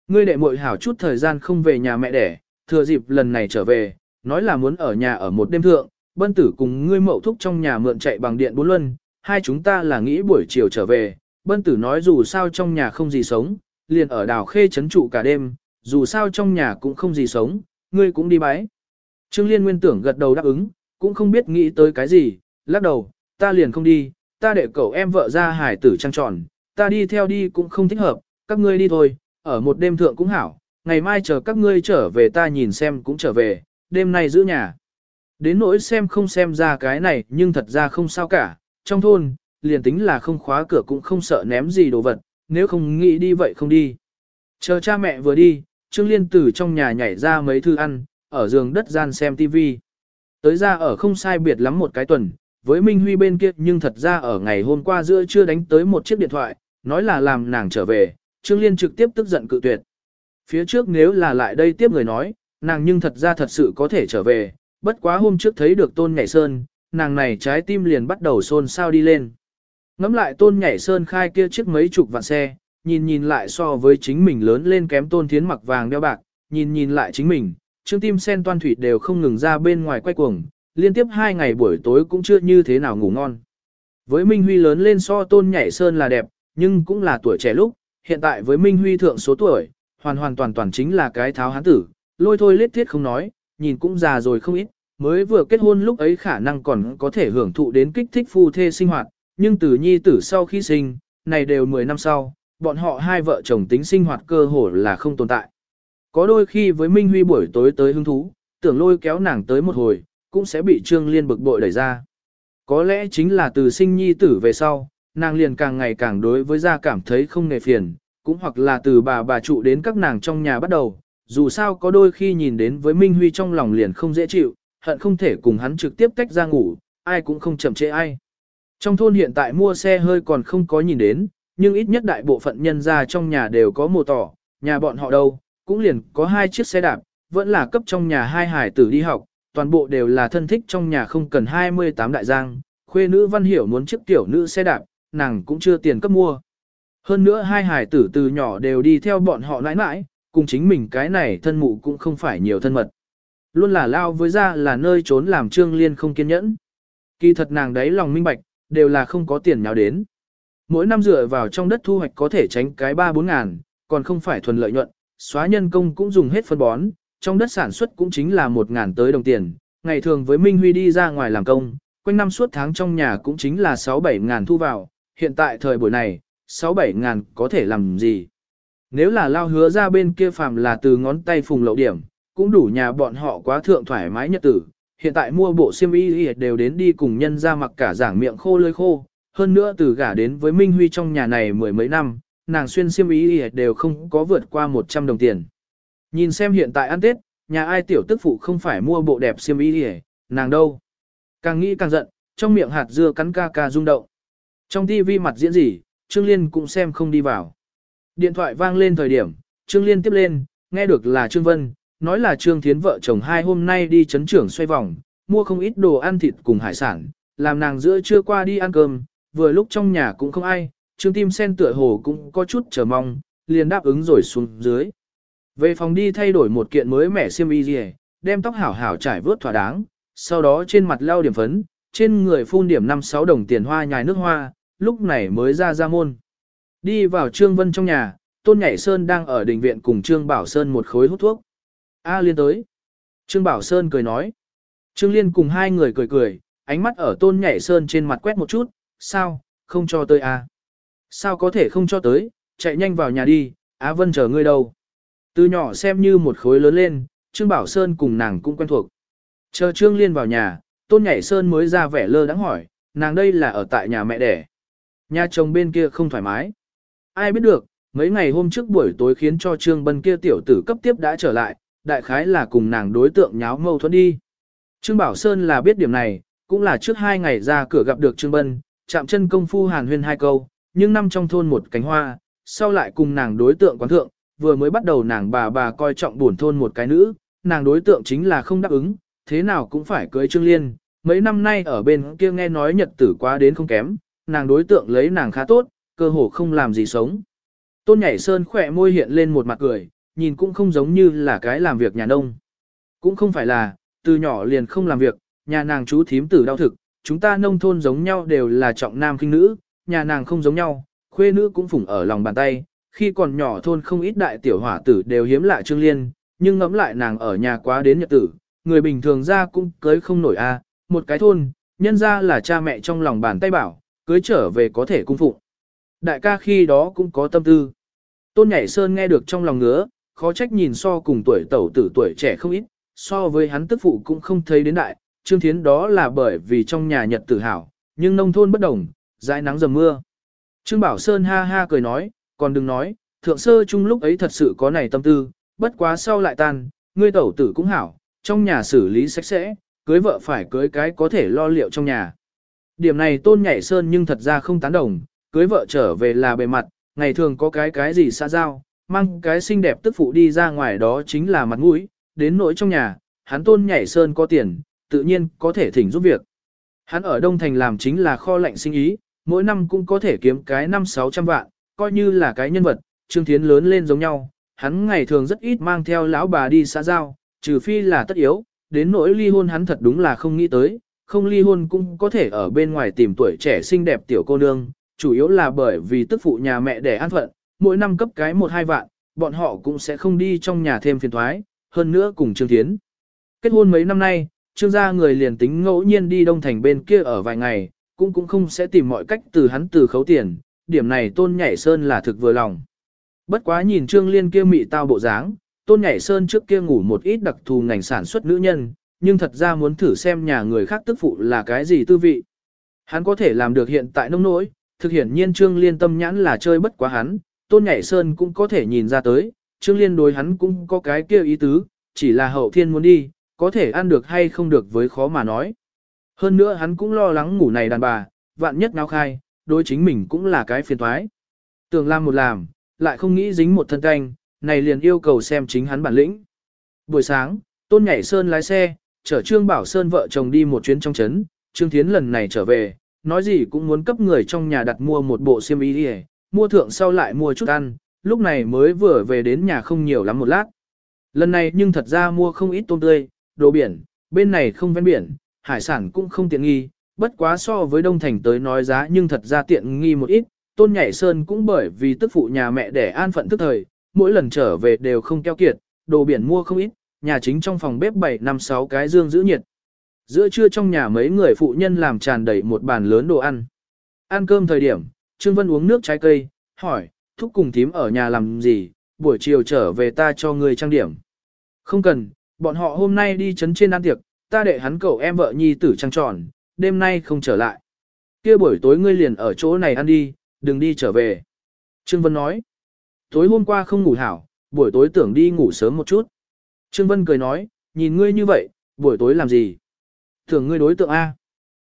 Ngươi đệ muội hảo chút thời gian không về nhà mẹ đẻ, thừa dịp lần này trở về, nói là muốn ở nhà ở một đêm thượng, bân tử cùng ngươi mậu thúc trong nhà mượn chạy bằng điện bốn luân, hai chúng ta là nghĩ buổi chiều trở về, bân tử nói dù sao trong nhà không gì sống, liền ở đào khê chấn trụ cả đêm, dù sao trong nhà cũng không gì sống, ngươi cũng đi bái. Trương Liên nguyên tưởng gật đầu đáp ứng, cũng không biết nghĩ tới cái gì, lắc đầu, ta liền không đi, ta để cậu em vợ ra hải tử trăng tròn, ta đi theo đi cũng không thích hợp, các ngươi đi thôi, ở một đêm thượng cũng hảo, ngày mai chờ các ngươi trở về ta nhìn xem cũng trở về, đêm nay giữ nhà. Đến nỗi xem không xem ra cái này nhưng thật ra không sao cả, trong thôn, liền tính là không khóa cửa cũng không sợ ném gì đồ vật, nếu không nghĩ đi vậy không đi. Chờ cha mẹ vừa đi, Trương Liên từ trong nhà nhảy ra mấy thư ăn, ở giường đất gian xem tivi, Tới ra ở không sai biệt lắm một cái tuần, với Minh Huy bên kia nhưng thật ra ở ngày hôm qua giữa chưa đánh tới một chiếc điện thoại, nói là làm nàng trở về, Trương Liên trực tiếp tức giận cự tuyệt. Phía trước nếu là lại đây tiếp người nói, nàng nhưng thật ra thật sự có thể trở về, bất quá hôm trước thấy được Tôn Nhảy Sơn, nàng này trái tim liền bắt đầu xôn xao đi lên. Ngắm lại Tôn Nhảy Sơn khai kia chiếc mấy chục vạn xe, nhìn nhìn lại so với chính mình lớn lên kém Tôn Thiến mặc vàng đeo bạc, nhìn nhìn lại chính mình, trương tim sen toan thủy đều không ngừng ra bên ngoài quay cuồng, liên tiếp hai ngày buổi tối cũng chưa như thế nào ngủ ngon. Với Minh Huy lớn lên so Tôn Nhảy Sơn là đẹp, nhưng cũng là tuổi trẻ lúc, hiện tại với Minh Huy thượng số tuổi, hoàn hoàn toàn toàn chính là cái tháo hán tử, lôi thôi lết thiết không nói, nhìn cũng già rồi không ít, mới vừa kết hôn lúc ấy khả năng còn có thể hưởng thụ đến kích thích phu thê sinh hoạt, nhưng từ nhi tử sau khi sinh, này đều 10 năm sau, bọn họ hai vợ chồng tính sinh hoạt cơ hồ là không tồn tại. Có đôi khi với Minh Huy buổi tối tới hứng thú, tưởng lôi kéo nàng tới một hồi, cũng sẽ bị Trương Liên bực bội đẩy ra. Có lẽ chính là từ sinh nhi tử về sau, nàng liền càng ngày càng đối với gia cảm thấy không nề phiền, cũng hoặc là từ bà bà trụ đến các nàng trong nhà bắt đầu, dù sao có đôi khi nhìn đến với Minh Huy trong lòng liền không dễ chịu, hận không thể cùng hắn trực tiếp tách ra ngủ, ai cũng không chậm trễ ai. Trong thôn hiện tại mua xe hơi còn không có nhìn đến, nhưng ít nhất đại bộ phận nhân gia trong nhà đều có mồ tỏ, nhà bọn họ đâu, cũng liền có hai chiếc xe đạp, vẫn là cấp trong nhà hai hải tử đi học, toàn bộ đều là thân thích trong nhà không cần 28 đại giang, khuê nữ văn hiểu muốn chiếc tiểu nữ xe đạp, nàng cũng chưa tiền cấp mua. Hơn nữa hai hải tử từ nhỏ đều đi theo bọn họ nãi nãi, cùng chính mình cái này thân mụ cũng không phải nhiều thân mật. Luôn là lao với ra là nơi trốn làm trương liên không kiên nhẫn. Kỳ thật nàng đấy lòng minh bạch, đều là không có tiền nhào đến. Mỗi năm dựa vào trong đất thu hoạch có thể tránh cái 3-4 ngàn, còn không phải thuần lợi nhuận, xóa nhân công cũng dùng hết phân bón, trong đất sản xuất cũng chính là 1 ngàn tới đồng tiền. Ngày thường với Minh Huy đi ra ngoài làm công, quanh năm suốt tháng trong nhà cũng chính là 6-7 ngàn thu vào, hiện tại thời buổi này, 6-7 ngàn có thể làm gì. Nếu là lao hứa ra bên kia phàm là từ ngón tay phùng lậu điểm, cũng đủ nhà bọn họ quá thượng thoải mái nhất tử. Hiện tại mua bộ xiêm y đều đến đi cùng nhân ra mặc cả giảng miệng khô lơi khô, hơn nữa từ gả đến với Minh Huy trong nhà này mười mấy năm, nàng xuyên xiêm y đều không có vượt qua 100 đồng tiền. Nhìn xem hiện tại ăn Tết, nhà ai tiểu tức phụ không phải mua bộ đẹp xiêm y nàng đâu. Càng nghĩ càng giận, trong miệng hạt dưa cắn ca ca rung động. Trong tivi mặt diễn gì, Trương Liên cũng xem không đi vào. Điện thoại vang lên thời điểm, Trương Liên tiếp lên, nghe được là Trương Vân, nói là Trương Thiến vợ chồng hai hôm nay đi chấn trưởng xoay vòng, mua không ít đồ ăn thịt cùng hải sản, làm nàng giữa trưa qua đi ăn cơm, vừa lúc trong nhà cũng không ai, Trương Tim Sen tựa hồ cũng có chút chờ mong, liền đáp ứng rồi xuống dưới. Về phòng đi thay đổi một kiện mới mẻ xiêm y gì, đem tóc hảo hảo trải vớt thỏa đáng, sau đó trên mặt lau điểm phấn, trên người phun điểm 5-6 đồng tiền hoa nhài nước hoa, lúc này mới ra ra môn. Đi vào Trương Vân trong nhà, Tôn Nhảy Sơn đang ở đình viện cùng Trương Bảo Sơn một khối hút thuốc. A Liên tới. Trương Bảo Sơn cười nói. Trương Liên cùng hai người cười cười, ánh mắt ở Tôn Nhảy Sơn trên mặt quét một chút, sao, không cho tới a? Sao có thể không cho tới, chạy nhanh vào nhà đi, Á Vân chờ ngươi đâu. Từ nhỏ xem như một khối lớn lên, Trương Bảo Sơn cùng nàng cũng quen thuộc. Chờ Trương Liên vào nhà, Tôn Nhảy Sơn mới ra vẻ lơ đắng hỏi, nàng đây là ở tại nhà mẹ đẻ. Nhà chồng bên kia không thoải mái. Ai biết được, mấy ngày hôm trước buổi tối khiến cho Trương Bân kia tiểu tử cấp tiếp đã trở lại, đại khái là cùng nàng đối tượng nháo mâu thuẫn đi. Trương Bảo Sơn là biết điểm này, cũng là trước hai ngày ra cửa gặp được Trương Bân, chạm chân công phu hàn huyên hai câu, nhưng năm trong thôn một cánh hoa, sau lại cùng nàng đối tượng quán thượng, vừa mới bắt đầu nàng bà bà coi trọng buồn thôn một cái nữ, nàng đối tượng chính là không đáp ứng, thế nào cũng phải cưới Trương Liên, mấy năm nay ở bên kia nghe nói nhật tử quá đến không kém, nàng đối tượng lấy nàng khá tốt, cơ hồ không làm gì sống. Tôn nhảy sơn khỏe môi hiện lên một mặt cười, nhìn cũng không giống như là cái làm việc nhà nông. Cũng không phải là, từ nhỏ liền không làm việc, nhà nàng chú thím tử đau thực, chúng ta nông thôn giống nhau đều là trọng nam khinh nữ, nhà nàng không giống nhau, khuê nữ cũng phủng ở lòng bàn tay, khi còn nhỏ thôn không ít đại tiểu hỏa tử đều hiếm lạ trương liên, nhưng ngẫm lại nàng ở nhà quá đến nhật tử, người bình thường ra cũng cưới không nổi a, một cái thôn, nhân ra là cha mẹ trong lòng bàn tay bảo, cưới trở về có thể cung phụng. Đại ca khi đó cũng có tâm tư. Tôn Nhảy Sơn nghe được trong lòng ngứa, khó trách nhìn so cùng tuổi tẩu tử tuổi trẻ không ít, so với hắn tức phụ cũng không thấy đến đại, Trương Thiến đó là bởi vì trong nhà nhật tử hảo, nhưng nông thôn bất đồng, dãi nắng dầm mưa. Trương Bảo Sơn ha ha cười nói, còn đừng nói, thượng sơ chung lúc ấy thật sự có này tâm tư, bất quá sau lại tan, ngươi tẩu tử cũng hảo, trong nhà xử lý sạch sẽ, cưới vợ phải cưới cái có thể lo liệu trong nhà. Điểm này tôn nhảy sơn nhưng thật ra không tán đồng, cưới vợ trở về là bề mặt, ngày thường có cái cái gì xa giao, mang cái xinh đẹp tức phụ đi ra ngoài đó chính là mặt mũi, đến nỗi trong nhà, hắn tôn nhảy sơn có tiền, tự nhiên có thể thỉnh giúp việc. Hắn ở Đông Thành làm chính là kho lạnh sinh ý, mỗi năm cũng có thể kiếm cái 5-600 vạn, coi như là cái nhân vật, Trương Thiến lớn lên giống nhau, hắn ngày thường rất ít mang theo lão bà đi xã giao, trừ phi là tất yếu, đến nỗi ly hôn hắn thật đúng là không nghĩ tới, không ly hôn cũng có thể ở bên ngoài tìm tuổi trẻ xinh đẹp tiểu cô nương, chủ yếu là bởi vì tức phụ nhà mẹ đẻ an phận, mỗi năm cấp cái một hai vạn, bọn họ cũng sẽ không đi trong nhà thêm phiền thoái, hơn nữa cùng Trương Thiến. Kết hôn mấy năm nay, Trương gia người liền tính ngẫu nhiên đi Đông Thành bên kia ở vài ngày, cũng cũng không sẽ tìm mọi cách từ hắn từ khấu tiền, điểm này Tôn Nhảy Sơn là thực vừa lòng. Bất quá nhìn Trương Liên kia mị tao bộ dáng, Tôn Nhảy Sơn trước kia ngủ một ít đặc thù ngành sản xuất nữ nhân, nhưng thật ra muốn thử xem nhà người khác tức phụ là cái gì tư vị. Hắn có thể làm được hiện tại nông nỗi, thực hiện nhiên Trương Liên tâm nhãn là chơi bất quá hắn, Tôn Nhảy Sơn cũng có thể nhìn ra tới, Trương Liên đối hắn cũng có cái kia ý tứ, chỉ là hậu thiên muốn đi, có thể ăn được hay không được với khó mà nói. Hơn nữa hắn cũng lo lắng ngủ này đàn bà, vạn nhất nào khai, đối chính mình cũng là cái phiền toái. Tưởng làm một làm, lại không nghĩ dính một thân canh, này liền yêu cầu xem chính hắn bản lĩnh. Buổi sáng, Tôn Nhảy Sơn lái xe, chở Trương Bảo Sơn vợ chồng đi một chuyến trong trấn, Trương Thiến lần này trở về, nói gì cũng muốn cấp người trong nhà đặt mua một bộ xiêm y đi mua thượng sau lại mua chút ăn, lúc này mới vừa về đến nhà không nhiều lắm một lát. Lần này nhưng thật ra mua không ít tôm tươi, đồ biển, bên này không ven biển, hải sản cũng không tiện nghi, bất quá so với Đông Thành tới nói giá nhưng thật ra tiện nghi một ít, tôn nhảy sơn cũng bởi vì tức phụ nhà mẹ để an phận tức thời, mỗi lần trở về đều không keo kiệt, đồ biển mua không ít, nhà chính trong phòng bếp 7 năm 6 cái dương giữ nhiệt. Giữa trưa trong nhà mấy người phụ nhân làm tràn đầy một bàn lớn đồ ăn. Ăn cơm thời điểm, Trương Vân uống nước trái cây, hỏi, thúc cùng thím ở nhà làm gì, buổi chiều trở về ta cho người trang điểm. Không cần, bọn họ hôm nay đi chấn trên ăn tiệc, ta để hắn cậu em vợ nhi tử trang tròn, đêm nay không trở lại. kia buổi tối ngươi liền ở chỗ này ăn đi, đừng đi trở về. Trương Vân nói, tối hôm qua không ngủ hảo, buổi tối tưởng đi ngủ sớm một chút. Trương Vân cười nói, nhìn ngươi như vậy, buổi tối làm gì? Thường ngươi đối tượng A.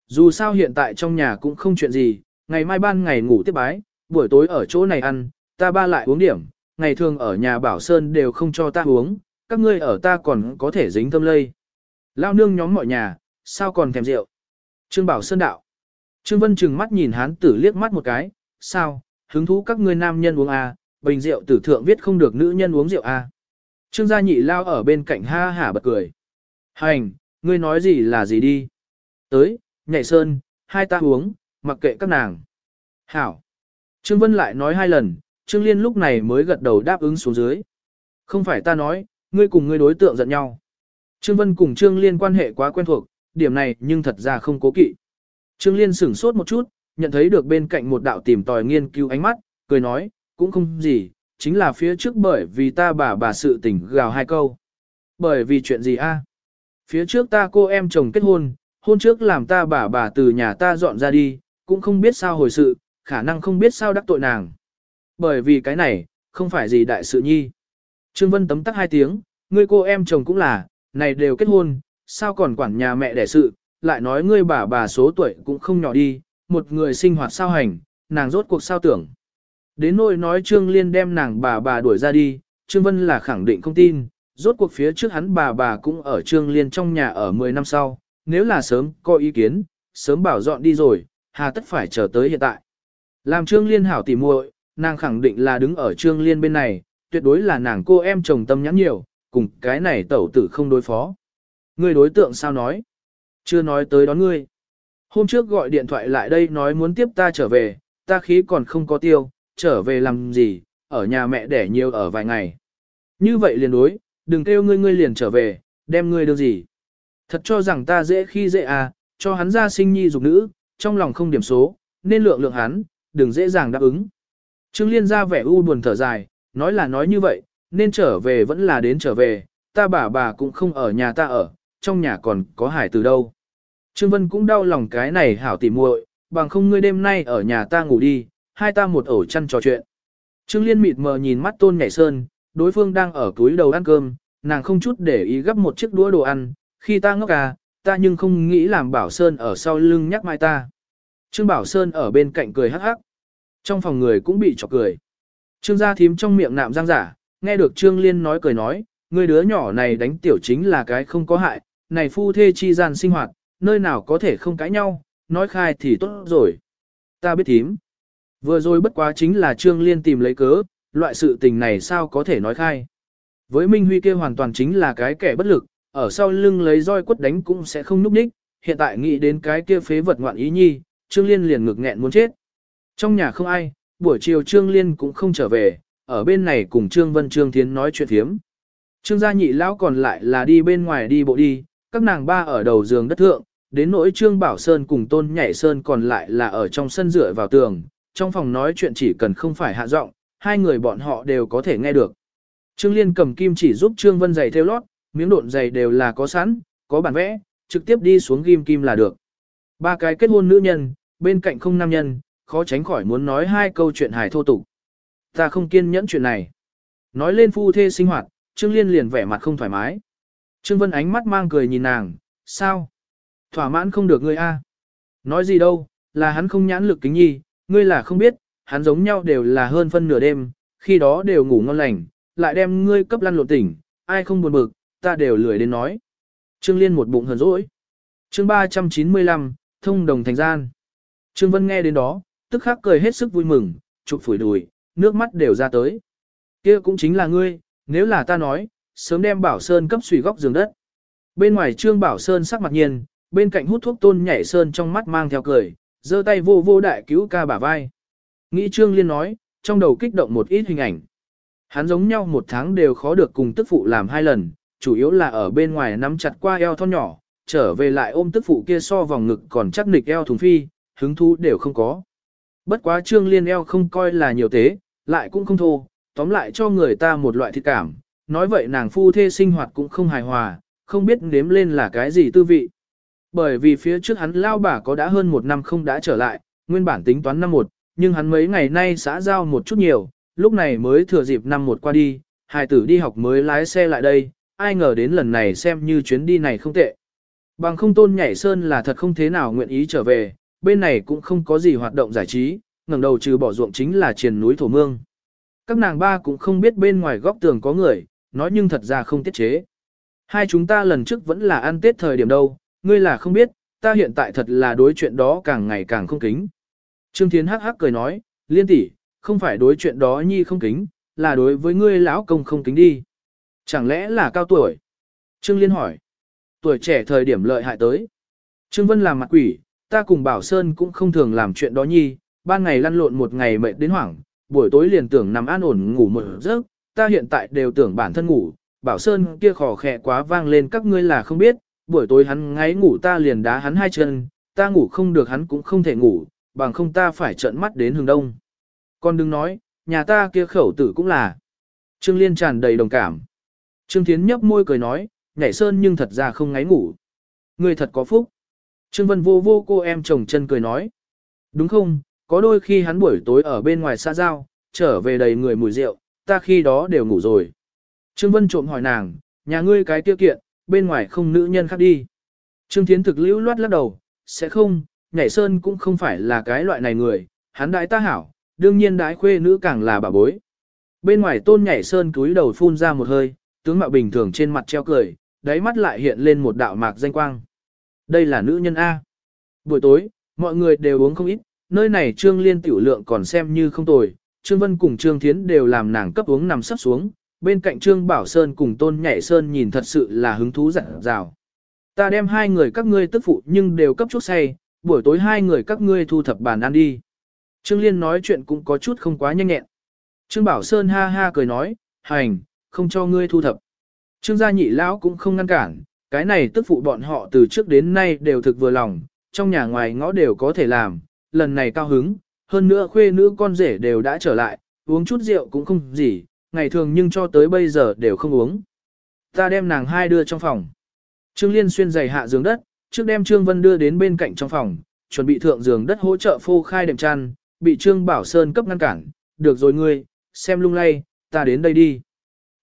Dù sao hiện tại trong nhà cũng không chuyện gì, ngày mai ban ngày ngủ tiếp bái, buổi tối ở chỗ này ăn, ta ba lại uống điểm, ngày thường ở nhà Bảo Sơn đều không cho ta uống, các ngươi ở ta còn có thể dính thâm lây. Lao nương nhóm mọi nhà, sao còn thèm rượu? Trương Bảo Sơn đạo. Trương Vân trừng mắt nhìn hán tử liếc mắt một cái, sao, hứng thú các ngươi nam nhân uống à, bình rượu tử thượng viết không được nữ nhân uống rượu à. Trương gia nhị lao ở bên cạnh ha hả bật cười. Hành, ngươi nói gì là gì đi. Tới, nhảy sơn, hai ta uống, mặc kệ các nàng. Hảo. Trương Vân lại nói hai lần, Trương Liên lúc này mới gật đầu đáp ứng xuống dưới. Không phải ta nói, ngươi cùng ngươi đối tượng giận nhau. Trương Vân cùng Trương Liên quan hệ quá quen thuộc, điểm này nhưng thật ra không cố kỵ. Trương Liên sửng sốt một chút, nhận thấy được bên cạnh một đạo tìm tòi nghiên cứu ánh mắt, cười nói, cũng không gì, chính là phía trước bởi vì ta bà bà sự tình gào hai câu. Bởi vì chuyện gì a? Phía trước ta cô em chồng kết hôn, hôn trước làm ta bà bà từ nhà ta dọn ra đi, cũng không biết sao hồi sự, khả năng không biết sao đắc tội nàng. Bởi vì cái này, không phải gì đại sự nhi. Trương Vân tấm tắc hai tiếng, ngươi cô em chồng cũng là, này đều kết hôn, sao còn quản nhà mẹ đẻ sự, lại nói ngươi bà bà số tuổi cũng không nhỏ đi, một người sinh hoạt sao hành, nàng rốt cuộc sao tưởng. Đến nỗi nói Trương Liên đem nàng bà bà đuổi ra đi, Trương Vân là khẳng định không tin, rốt cuộc phía trước hắn bà bà cũng ở Trương Liên trong nhà ở 10 năm sau, nếu là sớm có ý kiến, sớm bảo dọn đi rồi, hà tất phải chờ tới hiện tại. Làm Trương Liên hảo tỉ muội, nàng khẳng định là đứng ở Trương Liên bên này, tuyệt đối là nàng cô em chồng tâm nhắn nhiều, cùng cái này tẩu tử không đối phó. Ngươi đối tượng sao nói? Chưa nói tới đón ngươi. Hôm trước gọi điện thoại lại đây nói muốn tiếp ta trở về, ta khí còn không có tiêu, trở về làm gì, ở nhà mẹ đẻ nhiều ở vài ngày. Như vậy liền đối, đừng kêu ngươi ngươi liền trở về, đem ngươi đưa gì. Thật cho rằng ta dễ khi dễ à, cho hắn ra sinh nhi dục nữ, trong lòng không điểm số, nên lượng lượng hắn, đừng dễ dàng đáp ứng. Trương Liên ra vẻ u buồn thở dài, nói là nói như vậy, nên trở về vẫn là đến trở về, ta bà bà cũng không ở nhà ta ở, trong nhà còn có hải từ đâu. Trương Vân cũng đau lòng cái này hảo tỉ muội, bằng không ngươi đêm nay ở nhà ta ngủ đi, hai ta một ổ chăn trò chuyện. Trương Liên mịt mờ nhìn mắt Tôn Nhảy Sơn, đối phương đang ở túi đầu ăn cơm, nàng không chút để ý gấp một chiếc đũa đồ ăn, khi ta ngốc à, ta nhưng không nghĩ làm Bảo Sơn ở sau lưng nhắc mai ta. Trương Bảo Sơn ở bên cạnh cười hắc hắc. Trong phòng người cũng bị chọc cười. Trương gia thím trong miệng nạm răng giả, nghe được Trương Liên nói cười nói, người đứa nhỏ này đánh tiểu chính là cái không có hại, này phu thê chi gian sinh hoạt, nơi nào có thể không cãi nhau, nói khai thì tốt rồi. Ta biết thím. Vừa rồi bất quá chính là Trương Liên tìm lấy cớ, loại sự tình này sao có thể nói khai. Với Minh Huy kia hoàn toàn chính là cái kẻ bất lực, ở sau lưng lấy roi quất đánh cũng sẽ không núp đích, hiện tại nghĩ đến cái kia phế vật ngoạn ý nhi, Trương Liên liền ngực nghẹn muốn chết. Trong nhà không ai, buổi chiều Trương Liên cũng không trở về, ở bên này cùng Trương Vân Trương Thiến nói chuyện thiếm. Trương gia nhị lão còn lại là đi bên ngoài đi bộ đi, các nàng ba ở đầu giường đất thượng, đến nỗi Trương Bảo Sơn cùng Tôn Nhảy Sơn còn lại là ở trong sân rửa vào tường, trong phòng nói chuyện chỉ cần không phải hạ giọng, hai người bọn họ đều có thể nghe được. Trương Liên cầm kim chỉ giúp Trương Vân giày theo lót, miếng độn giày đều là có sẵn, có bản vẽ, trực tiếp đi xuống ghim kim là được. Ba cái kết hôn nữ nhân, bên cạnh không nam nhân, khó tránh khỏi muốn nói hai câu chuyện hài thô tục. Ta không kiên nhẫn chuyện này. Nói lên phu thê sinh hoạt, Trương Liên liền vẻ mặt không thoải mái. Trương Vân ánh mắt mang cười nhìn nàng, sao? Thỏa mãn không được ngươi a? Nói gì đâu, là hắn không nhãn lực kính nhi, ngươi là không biết, hắn giống nhau đều là hơn phân nửa đêm, khi đó đều ngủ ngon lành, lại đem ngươi cấp lăn lộn tỉnh, ai không buồn bực, ta đều lười đến nói. Trương Liên một bụng hờn dỗi. Chương 395, thông đồng thành gian. Trương Vân nghe đến đó, tức khắc cười hết sức vui mừng, chụp phủi đùi, nước mắt đều ra tới. Kia cũng chính là ngươi, nếu là ta nói, sớm đem Bảo Sơn cấp suy góc giường đất. Bên ngoài Trương Bảo Sơn sắc mặt nhiên, bên cạnh hút thuốc tôn nhảy sơn trong mắt mang theo cười, giơ tay vô vô đại cứu ca bả vai. Nghĩ Trương Liên nói, trong đầu kích động một ít hình ảnh. Hắn giống nhau một tháng đều khó được cùng tức phụ làm hai lần, chủ yếu là ở bên ngoài nắm chặt qua eo thon nhỏ, trở về lại ôm tức phụ kia so vòng ngực còn chắc nịch eo thùng phi, hứng thú đều không có. Bất quá Trương Liên eo không coi là nhiều tế, lại cũng không thô, tóm lại cho người ta một loại thịt cảm, nói vậy nàng phu thê sinh hoạt cũng không hài hòa, không biết nếm lên là cái gì tư vị. Bởi vì phía trước hắn lao bà có đã hơn một năm không đã trở lại, nguyên bản tính toán năm một, nhưng hắn mấy ngày nay xã giao một chút nhiều, lúc này mới thừa dịp năm một qua đi, hài tử đi học mới lái xe lại đây, ai ngờ đến lần này xem như chuyến đi này không tệ. Bằng không tôn nhảy sơn là thật không thế nào nguyện ý trở về, bên này cũng không có gì hoạt động giải trí, ngẩng đầu trừ bỏ ruộng chính là triền núi thổ mương. Các nàng ba cũng không biết bên ngoài góc tường có người, nói nhưng thật ra không tiết chế. Hai chúng ta lần trước vẫn là ăn tết thời điểm đâu, ngươi là không biết, ta hiện tại thật là đối chuyện đó càng ngày càng không kính. Trương Thiến hắc hắc cười nói, liên tỷ, không phải đối chuyện đó nhi không kính, là đối với ngươi lão công không kính đi. Chẳng lẽ là cao tuổi? Trương Liên hỏi. Tuổi trẻ thời điểm lợi hại tới. Trương Vân làm mặt quỷ, ta cùng Bảo Sơn cũng không thường làm chuyện đó nhi, ban ngày lăn lộn một ngày mệt đến hoảng, buổi tối liền tưởng nằm an ổn ngủ một giấc, ta hiện tại đều tưởng bản thân ngủ, Bảo Sơn kia khò khẽ quá vang lên các ngươi là không biết, buổi tối hắn ngáy ngủ ta liền đá hắn hai chân, ta ngủ không được hắn cũng không thể ngủ, bằng không ta phải trợn mắt đến hướng đông. Con đừng nói, nhà ta kia khẩu tử cũng là. Trương Liên tràn đầy đồng cảm. Trương Thiến nhấp môi cười nói, nhảy sơn nhưng thật ra không ngáy ngủ. Người thật có phúc. Trương Vân vô vô cô em chồng chân cười nói. Đúng không, có đôi khi hắn buổi tối ở bên ngoài xa giao, trở về đầy người mùi rượu, ta khi đó đều ngủ rồi. Trương Vân trộm hỏi nàng, nhà ngươi cái tiêu kiện, bên ngoài không nữ nhân khác đi. Trương Thiến thực lưu loát lắc đầu, sẽ không, nhảy sơn cũng không phải là cái loại này người, hắn đãi ta hảo, đương nhiên đãi khuê nữ càng là bà bối. Bên ngoài tôn nhảy sơn cúi đầu phun ra một hơi, tướng mạo bình thường trên mặt treo cười, đáy mắt lại hiện lên một đạo mạc danh quang. Đây là nữ nhân A. Buổi tối, mọi người đều uống không ít, nơi này Trương Liên tiểu lượng còn xem như không tồi, Trương Vân cùng Trương Thiến đều làm nàng cấp uống nằm sắp xuống, bên cạnh Trương Bảo Sơn cùng Tôn Nhảy Sơn nhìn thật sự là hứng thú dặn dào. Ta đem hai người các ngươi tức phụ nhưng đều cấp chút say, buổi tối hai người các ngươi thu thập bàn ăn đi. Trương Liên nói chuyện cũng có chút không quá nhanh nhẹn. Trương Bảo Sơn ha ha cười nói, hành, không cho ngươi thu thập. Trương gia nhị lão cũng không ngăn cản, cái này tức phụ bọn họ từ trước đến nay đều thực vừa lòng, trong nhà ngoài ngõ đều có thể làm, lần này cao hứng, hơn nữa khuê nữ con rể đều đã trở lại, uống chút rượu cũng không gì, ngày thường nhưng cho tới bây giờ đều không uống. Ta đem nàng hai đưa trong phòng. Trương Liên xuyên giày hạ giường đất, trước đem Trương Vân đưa đến bên cạnh trong phòng, chuẩn bị thượng giường đất hỗ trợ phô khai đệm chăn, bị Trương Bảo Sơn cấp ngăn cản, được rồi ngươi, xem lung lay, ta đến đây đi.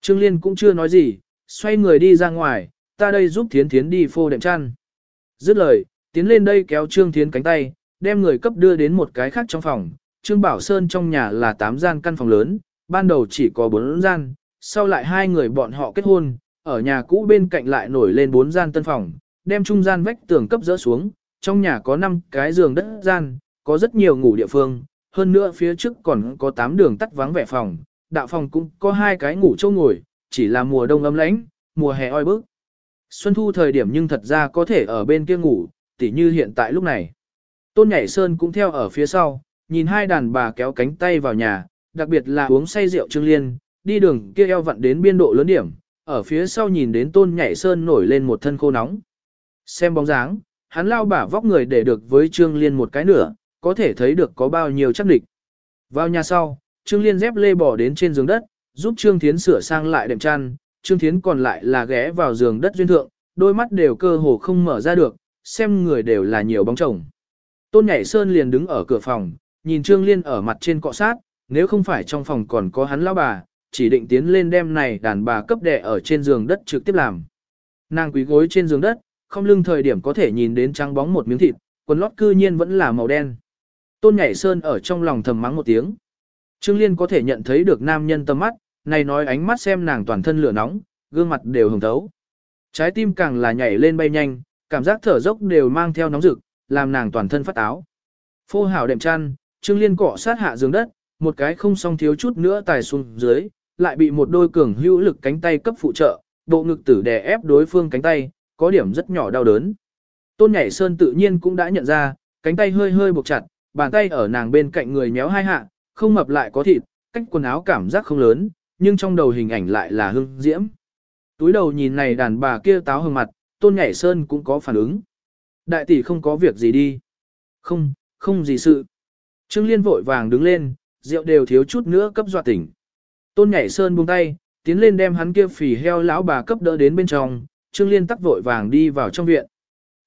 Trương Liên cũng chưa nói gì, xoay người đi ra ngoài, ta đây giúp Thiến Thiến đi phô đệm chăn. Dứt lời, tiến lên đây kéo Trương Thiến cánh tay, đem người cấp đưa đến một cái khác trong phòng. Trương Bảo Sơn trong nhà là 8 gian căn phòng lớn, ban đầu chỉ có 4 gian, sau lại hai người bọn họ kết hôn, ở nhà cũ bên cạnh lại nổi lên 4 gian tân phòng, đem trung gian vách tường cấp dỡ xuống, trong nhà có 5 cái giường đất gian, có rất nhiều ngủ địa phương, hơn nữa phía trước còn có 8 đường tắt vắng vẻ phòng, đạo phòng cũng có hai cái ngủ châu ngồi, chỉ là mùa đông ấm lãnh, mùa hè oi bức. Xuân thu thời điểm nhưng thật ra có thể ở bên kia ngủ, tỉ như hiện tại lúc này. Tôn Nhảy Sơn cũng theo ở phía sau, nhìn hai đàn bà kéo cánh tay vào nhà, đặc biệt là uống say rượu Trương Liên, đi đường kia eo vặn đến biên độ lớn điểm, ở phía sau nhìn đến Tôn Nhảy Sơn nổi lên một thân khô nóng. Xem bóng dáng, hắn lao bả vóc người để được với Trương Liên một cái nửa, có thể thấy được có bao nhiêu chắc địch. Vào nhà sau, Trương Liên dép lê bỏ đến trên giường đất, giúp Trương Thiến sửa sang lại đệm chăn, Trương Thiến còn lại là ghé vào giường đất duyên thượng, đôi mắt đều cơ hồ không mở ra được, xem người đều là nhiều bóng chồng. Tôn Nhảy Sơn liền đứng ở cửa phòng, nhìn Trương Liên ở mặt trên cọ sát, nếu không phải trong phòng còn có hắn lão bà, chỉ định tiến lên đem này đàn bà cấp đẻ ở trên giường đất trực tiếp làm. Nàng quý gối trên giường đất, không lưng thời điểm có thể nhìn đến trắng bóng một miếng thịt, quần lót cư nhiên vẫn là màu đen. Tôn Nhảy Sơn ở trong lòng thầm mắng một tiếng. Trương Liên có thể nhận thấy được nam nhân tâm mắt, này nói ánh mắt xem nàng toàn thân lửa nóng, gương mặt đều hồng thấu. Trái tim càng là nhảy lên bay nhanh, cảm giác thở dốc đều mang theo nóng rực, làm nàng toàn thân phát áo. Phô hảo đệm chăn, Trương Liên cọ sát hạ giường đất, một cái không song thiếu chút nữa tài xuống dưới, lại bị một đôi cường hữu lực cánh tay cấp phụ trợ, bộ ngực tử đè ép đối phương cánh tay, có điểm rất nhỏ đau đớn. Tôn nhảy sơn tự nhiên cũng đã nhận ra, cánh tay hơi hơi buộc chặt, bàn tay ở nàng bên cạnh người méo hai hạ, không mập lại có thịt, cách quần áo cảm giác không lớn, nhưng trong đầu hình ảnh lại là hưng diễm. Túi đầu nhìn này đàn bà kia táo hừng mặt, tôn nhảy sơn cũng có phản ứng. Đại tỷ không có việc gì đi. Không, không gì sự. Trương Liên vội vàng đứng lên, rượu đều thiếu chút nữa cấp dọa tỉnh. Tôn nhảy sơn buông tay, tiến lên đem hắn kia phì heo lão bà cấp đỡ đến bên trong, Trương Liên tắc vội vàng đi vào trong viện.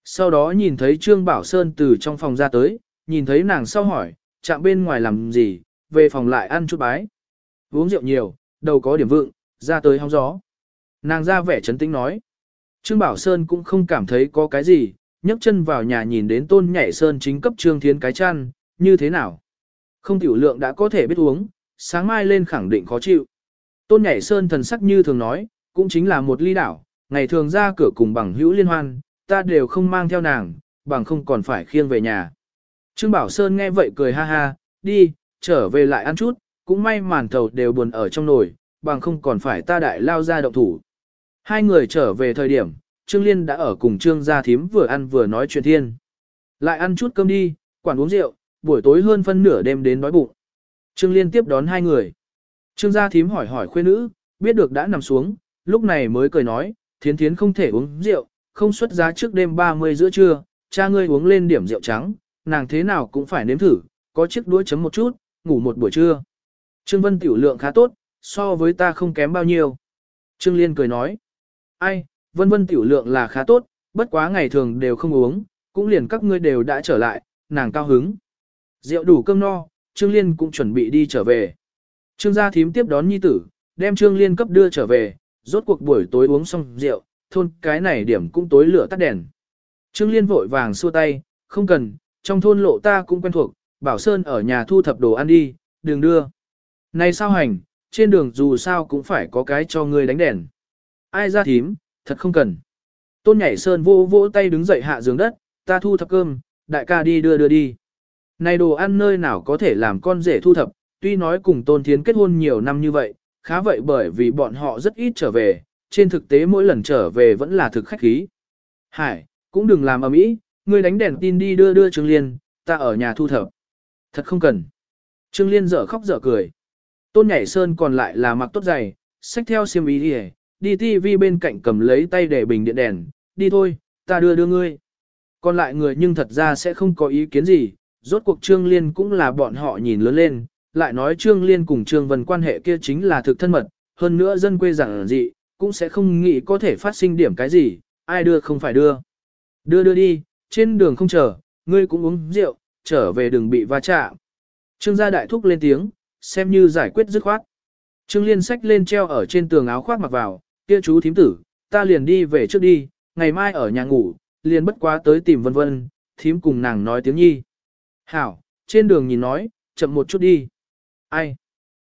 Sau đó nhìn thấy Trương Bảo Sơn từ trong phòng ra tới, nhìn thấy nàng sau hỏi, chạm bên ngoài làm gì, về phòng lại ăn chút bái. Uống rượu nhiều, đầu có điểm vượng, ra tới hóng gió. Nàng ra vẻ trấn tĩnh nói. Trương Bảo Sơn cũng không cảm thấy có cái gì, nhấc chân vào nhà nhìn đến tôn nhảy sơn chính cấp Trương Thiến cái chăn, như thế nào. Không tiểu lượng đã có thể biết uống, sáng mai lên khẳng định khó chịu. Tôn nhảy sơn thần sắc như thường nói, cũng chính là một ly đảo, ngày thường ra cửa cùng bằng hữu liên hoan, ta đều không mang theo nàng, bằng không còn phải khiêng về nhà. Trương Bảo Sơn nghe vậy cười ha ha, đi, trở về lại ăn chút, cũng may màn thầu đều buồn ở trong nồi, bằng không còn phải ta đại lao ra động thủ. Hai người trở về thời điểm, Trương Liên đã ở cùng Trương Gia Thím vừa ăn vừa nói chuyện thiên. Lại ăn chút cơm đi, quản uống rượu, buổi tối hơn phân nửa đêm đến đói bụng. Trương Liên tiếp đón hai người. Trương Gia Thím hỏi hỏi khuê nữ, biết được đã nằm xuống, lúc này mới cười nói, thiến thiến không thể uống rượu, không xuất giá trước đêm 30 giữa trưa, cha ngươi uống lên điểm rượu trắng, nàng thế nào cũng phải nếm thử, có chiếc đũa chấm một chút, ngủ một buổi trưa. Trương Vân tiểu lượng khá tốt, so với ta không kém bao nhiêu. Trương Liên cười nói, ai, Vân Vân tiểu lượng là khá tốt, bất quá ngày thường đều không uống, cũng liền các ngươi đều đã trở lại, nàng cao hứng. Rượu đủ cơm no, Trương Liên cũng chuẩn bị đi trở về. Trương gia thím tiếp đón nhi tử, đem Trương Liên cấp đưa trở về, rốt cuộc buổi tối uống xong rượu, thôn cái này điểm cũng tối lửa tắt đèn. Trương Liên vội vàng xua tay, không cần, trong thôn lộ ta cũng quen thuộc, Bảo Sơn ở nhà thu thập đồ ăn đi, đừng đưa. Này sao hành, trên đường dù sao cũng phải có cái cho ngươi đánh đèn. Ai ra thím, thật không cần. Tôn nhảy Sơn vô vỗ tay đứng dậy hạ giường đất, ta thu thập cơm, đại ca đi đưa đưa đi. Này đồ ăn nơi nào có thể làm con rể thu thập, tuy nói cùng Tôn Thiến kết hôn nhiều năm như vậy, khá vậy bởi vì bọn họ rất ít trở về, trên thực tế mỗi lần trở về vẫn là thực khách khí. Hải, cũng đừng làm ầm ĩ, ngươi đánh đèn tin đi đưa đưa Trương Liên, ta ở nhà thu thập. Thật không cần. Trương Liên dở khóc dở cười. Tôn nhảy sơn còn lại là mặc tốt giày, xách theo xiêm ý đi đi TV bên cạnh cầm lấy tay để bình điện đèn, đi thôi, ta đưa đưa ngươi. Còn lại người nhưng thật ra sẽ không có ý kiến gì, rốt cuộc Trương Liên cũng là bọn họ nhìn lớn lên, lại nói Trương Liên cùng Trương Vân quan hệ kia chính là thực thân mật, hơn nữa dân quê giảng dị, cũng sẽ không nghĩ có thể phát sinh điểm cái gì, ai đưa không phải đưa. Đưa đưa đi, trên đường không chờ, ngươi cũng uống rượu, trở về đừng bị va chạm. Trương gia đại thúc lên tiếng, xem như giải quyết dứt khoát. Trương liên sách lên treo ở trên tường áo khoác mặc vào, kia chú thím tử, ta liền đi về trước đi, ngày mai ở nhà ngủ, liền bất quá tới tìm vân vân, thím cùng nàng nói tiếng nhi. Hảo, trên đường nhìn nói, chậm một chút đi. Ai?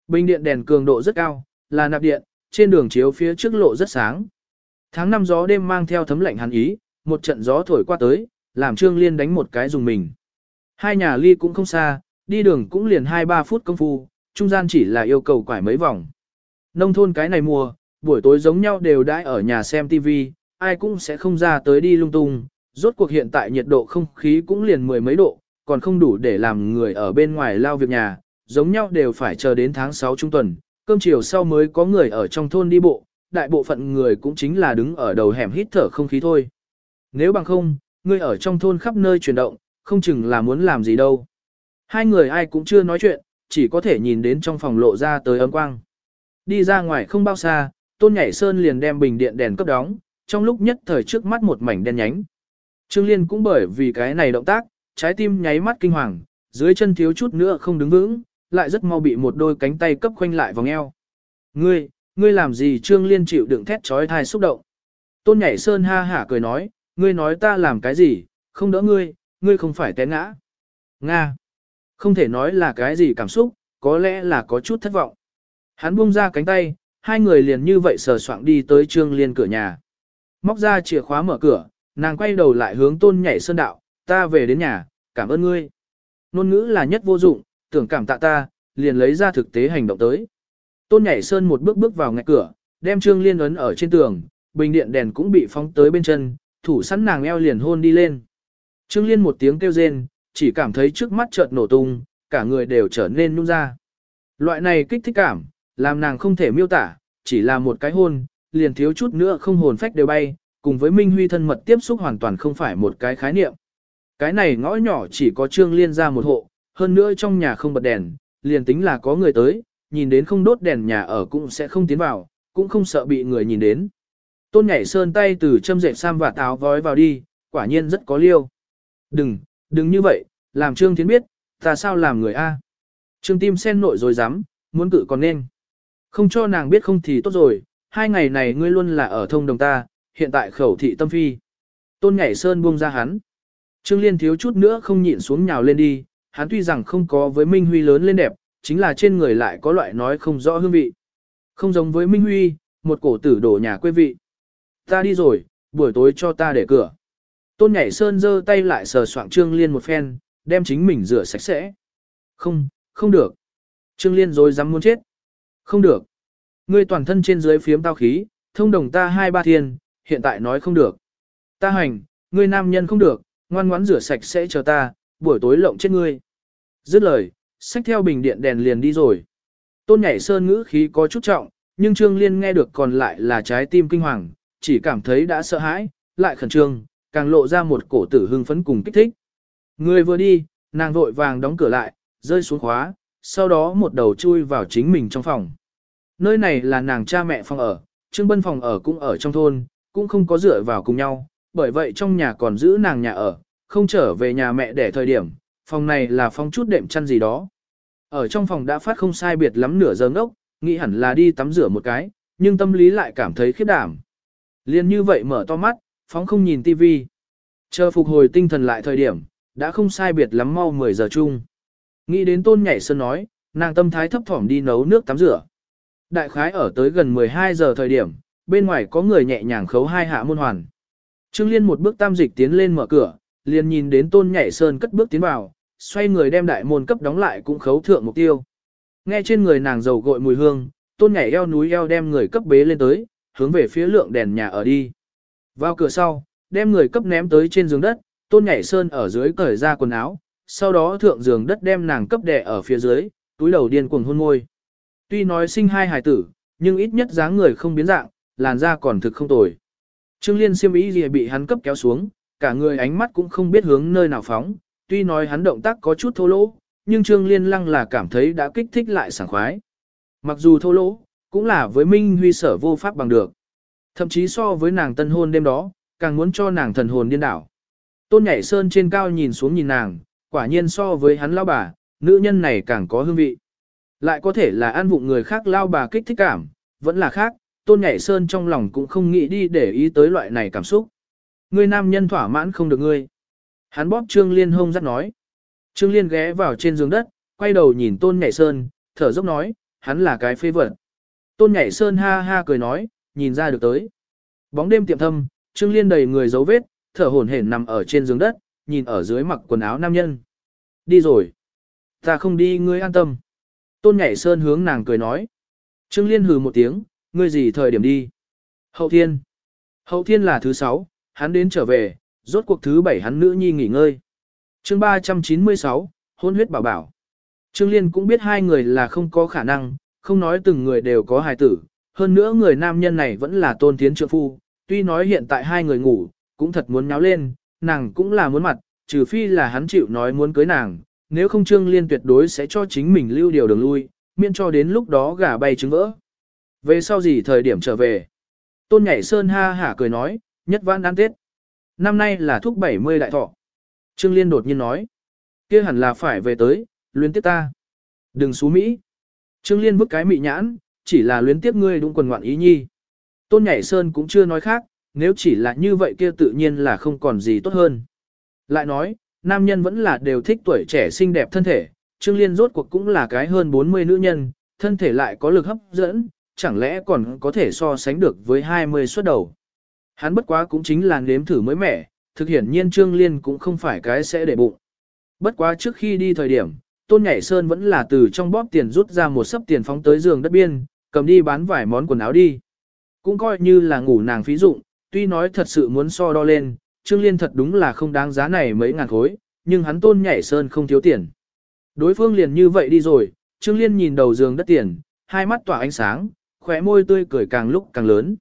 Bình điện đèn cường độ rất cao, là nạp điện, trên đường chiếu phía trước lộ rất sáng. Tháng năm gió đêm mang theo thấm lạnh hàn ý, một trận gió thổi qua tới, làm Trương Liên đánh một cái dùng mình. Hai nhà ly cũng không xa, đi đường cũng liền 2-3 phút công phu, trung gian chỉ là yêu cầu quải mấy vòng. Nông thôn cái này mùa, buổi tối giống nhau đều đãi ở nhà xem TV, ai cũng sẽ không ra tới đi lung tung, rốt cuộc hiện tại nhiệt độ không khí cũng liền mười mấy độ, còn không đủ để làm người ở bên ngoài lao việc nhà, giống nhau đều phải chờ đến tháng 6 trung tuần, cơm chiều sau mới có người ở trong thôn đi bộ, đại bộ phận người cũng chính là đứng ở đầu hẻm hít thở không khí thôi. Nếu bằng không, người ở trong thôn khắp nơi chuyển động, không chừng là muốn làm gì đâu. Hai người ai cũng chưa nói chuyện, chỉ có thể nhìn đến trong phòng lộ ra tới ấm quang. Đi ra ngoài không bao xa, Tôn Nhảy Sơn liền đem bình điện đèn cấp đóng, trong lúc nhất thời trước mắt một mảnh đen nhánh. Trương Liên cũng bởi vì cái này động tác, trái tim nháy mắt kinh hoàng, dưới chân thiếu chút nữa không đứng vững, lại rất mau bị một đôi cánh tay cấp khoanh lại vòng eo. Ngươi, ngươi làm gì Trương Liên chịu đựng thét trói thai xúc động. Tôn Nhảy Sơn ha hả cười nói, ngươi nói ta làm cái gì, không đỡ ngươi, ngươi không phải té ngã. Nga. Không thể nói là cái gì cảm xúc, có lẽ là có chút thất vọng. Hắn buông ra cánh tay, hai người liền như vậy sờ soạng đi tới Trương Liên cửa nhà. Móc ra chìa khóa mở cửa, nàng quay đầu lại hướng tôn nhảy sơn đạo, ta về đến nhà, cảm ơn ngươi. Nôn ngữ là nhất vô dụng, tưởng cảm tạ ta, liền lấy ra thực tế hành động tới. Tôn nhảy sơn một bước bước vào ngạch cửa, đem trương liên ấn ở trên tường, bình điện đèn cũng bị phóng tới bên chân, thủ sẵn nàng eo liền hôn đi lên. Trương liên một tiếng kêu rên, chỉ cảm thấy trước mắt chợt nổ tung, cả người đều trở nên nhung ra. Loại này kích thích cảm, làm nàng không thể miêu tả, chỉ là một cái hôn, liền thiếu chút nữa không hồn phách đều bay, cùng với Minh Huy thân mật tiếp xúc hoàn toàn không phải một cái khái niệm. Cái này ngõ nhỏ chỉ có Trương Liên ra một hộ, hơn nữa trong nhà không bật đèn, liền tính là có người tới, nhìn đến không đốt đèn nhà ở cũng sẽ không tiến vào, cũng không sợ bị người nhìn đến. Tôn nhảy sơn tay từ châm dệt sam và táo vói vào đi, quả nhiên rất có liêu. Đừng, đừng như vậy, làm Trương Thiến biết, ta sao làm người A. Trương Tim sen nội rồi dám, muốn cự còn nên. Không cho nàng biết không thì tốt rồi, hai ngày này ngươi luôn là ở thông đồng ta, hiện tại khẩu thị tâm phi. Tôn nhảy sơn buông ra hắn. Trương Liên thiếu chút nữa không nhịn xuống nhào lên đi, hắn tuy rằng không có với Minh Huy lớn lên đẹp, chính là trên người lại có loại nói không rõ hương vị. Không giống với Minh Huy, một cổ tử đổ nhà quê vị. Ta đi rồi, buổi tối cho ta để cửa. Tôn nhảy sơn giơ tay lại sờ soạng Trương Liên một phen, đem chính mình rửa sạch sẽ. Không, không được. Trương Liên rồi dám muốn chết. Không được. Ngươi toàn thân trên dưới phiếm tao khí, thông đồng ta hai ba thiên, hiện tại nói không được. Ta hành, ngươi nam nhân không được, ngoan ngoãn rửa sạch sẽ chờ ta, buổi tối lộng chết ngươi. Dứt lời, xách theo bình điện đèn liền đi rồi. Tôn nhảy sơn ngữ khí có chút trọng, nhưng Trương Liên nghe được còn lại là trái tim kinh hoàng, chỉ cảm thấy đã sợ hãi, lại khẩn trương, càng lộ ra một cổ tử hưng phấn cùng kích thích. Người vừa đi, nàng vội vàng đóng cửa lại, rơi xuống khóa, sau đó một đầu chui vào chính mình trong phòng. Nơi này là nàng cha mẹ phòng ở, Trương Bân phòng ở cũng ở trong thôn, cũng không có dựa vào cùng nhau, bởi vậy trong nhà còn giữ nàng nhà ở, không trở về nhà mẹ để thời điểm, phòng này là phòng chút đệm chăn gì đó. Ở trong phòng đã phát không sai biệt lắm nửa giờ ngốc, nghĩ hẳn là đi tắm rửa một cái, nhưng tâm lý lại cảm thấy khiếp đảm. Liên như vậy mở to mắt, phóng không nhìn tivi. Chờ phục hồi tinh thần lại thời điểm, đã không sai biệt lắm mau 10 giờ chung. Nghĩ đến tôn nhảy sơn nói, nàng tâm thái thấp thỏm đi nấu nước tắm rửa. Đại khái ở tới gần 12 giờ thời điểm, bên ngoài có người nhẹ nhàng khấu hai hạ môn hoàn. Trương Liên một bước tam dịch tiến lên mở cửa, liền nhìn đến tôn nhảy sơn cất bước tiến vào, xoay người đem đại môn cấp đóng lại cũng khấu thượng mục tiêu. Nghe trên người nàng dầu gội mùi hương, tôn nhảy eo núi eo đem người cấp bế lên tới, hướng về phía lượng đèn nhà ở đi. Vào cửa sau, đem người cấp ném tới trên giường đất, tôn nhảy sơn ở dưới cởi ra quần áo, sau đó thượng giường đất đem nàng cấp đẻ ở phía dưới, túi đầu điên cuồng hôn môi. Tuy nói sinh hai hài tử, nhưng ít nhất dáng người không biến dạng, làn da còn thực không tồi. Trương Liên siêm ý gì bị hắn cấp kéo xuống, cả người ánh mắt cũng không biết hướng nơi nào phóng, tuy nói hắn động tác có chút thô lỗ, nhưng Trương Liên lăng là cảm thấy đã kích thích lại sảng khoái. Mặc dù thô lỗ, cũng là với Minh Huy sở vô pháp bằng được. Thậm chí so với nàng tân hôn đêm đó, càng muốn cho nàng thần hồn điên đảo. Tôn nhảy sơn trên cao nhìn xuống nhìn nàng, quả nhiên so với hắn lao bà, nữ nhân này càng có hương vị. Lại có thể là ăn vụng người khác lao bà kích thích cảm, vẫn là khác, tôn nhảy sơn trong lòng cũng không nghĩ đi để ý tới loại này cảm xúc. Người nam nhân thỏa mãn không được ngươi. Hắn bóp Trương Liên hông dắt nói. Trương Liên ghé vào trên giường đất, quay đầu nhìn tôn nhảy sơn, thở dốc nói, hắn là cái phê vật. Tôn nhảy sơn ha ha cười nói, nhìn ra được tới. Bóng đêm tiệm thâm, Trương Liên đầy người dấu vết, thở hổn hển nằm ở trên giường đất, nhìn ở dưới mặc quần áo nam nhân. Đi rồi. Ta không đi ngươi an tâm. Tôn nhảy sơn hướng nàng cười nói. Trương Liên hừ một tiếng, ngươi gì thời điểm đi. Hậu thiên. Hậu thiên là thứ sáu, hắn đến trở về, rốt cuộc thứ bảy hắn nữ nhi nghỉ ngơi. chương 396, hôn huyết bảo bảo. Trương Liên cũng biết hai người là không có khả năng, không nói từng người đều có hài tử. Hơn nữa người nam nhân này vẫn là tôn tiến trượng phu, tuy nói hiện tại hai người ngủ, cũng thật muốn nháo lên, nàng cũng là muốn mặt, trừ phi là hắn chịu nói muốn cưới nàng, nếu không Trương Liên tuyệt đối sẽ cho chính mình lưu điều đường lui, miễn cho đến lúc đó gà bay trứng vỡ. Về sau gì thời điểm trở về? Tôn nhảy sơn ha hả cười nói, nhất vãn ăn Tết. Năm nay là thúc 70 đại thọ. Trương Liên đột nhiên nói, kia hẳn là phải về tới, luyến tiếp ta. Đừng xú Mỹ. Trương Liên bức cái mị nhãn, chỉ là luyến tiếp ngươi đúng quần ngoạn ý nhi. Tôn nhảy sơn cũng chưa nói khác, nếu chỉ là như vậy kia tự nhiên là không còn gì tốt hơn. Lại nói, nam nhân vẫn là đều thích tuổi trẻ xinh đẹp thân thể, Trương Liên rốt cuộc cũng là cái hơn 40 nữ nhân, thân thể lại có lực hấp dẫn, chẳng lẽ còn có thể so sánh được với 20 xuất đầu. Hắn bất quá cũng chính là nếm thử mới mẻ, thực hiện nhiên Trương Liên cũng không phải cái sẽ để bụng. Bất quá trước khi đi thời điểm, Tôn Nhảy Sơn vẫn là từ trong bóp tiền rút ra một sấp tiền phóng tới giường đất biên, cầm đi bán vài món quần áo đi. Cũng coi như là ngủ nàng phí dụng, tuy nói thật sự muốn so đo lên, Trương Liên thật đúng là không đáng giá này mấy ngàn khối, nhưng hắn Tôn Nhảy Sơn không thiếu tiền. Đối phương liền như vậy đi rồi, Trương Liên nhìn đầu giường đất tiền, hai mắt tỏa ánh sáng, khóe môi tươi cười càng lúc càng lớn.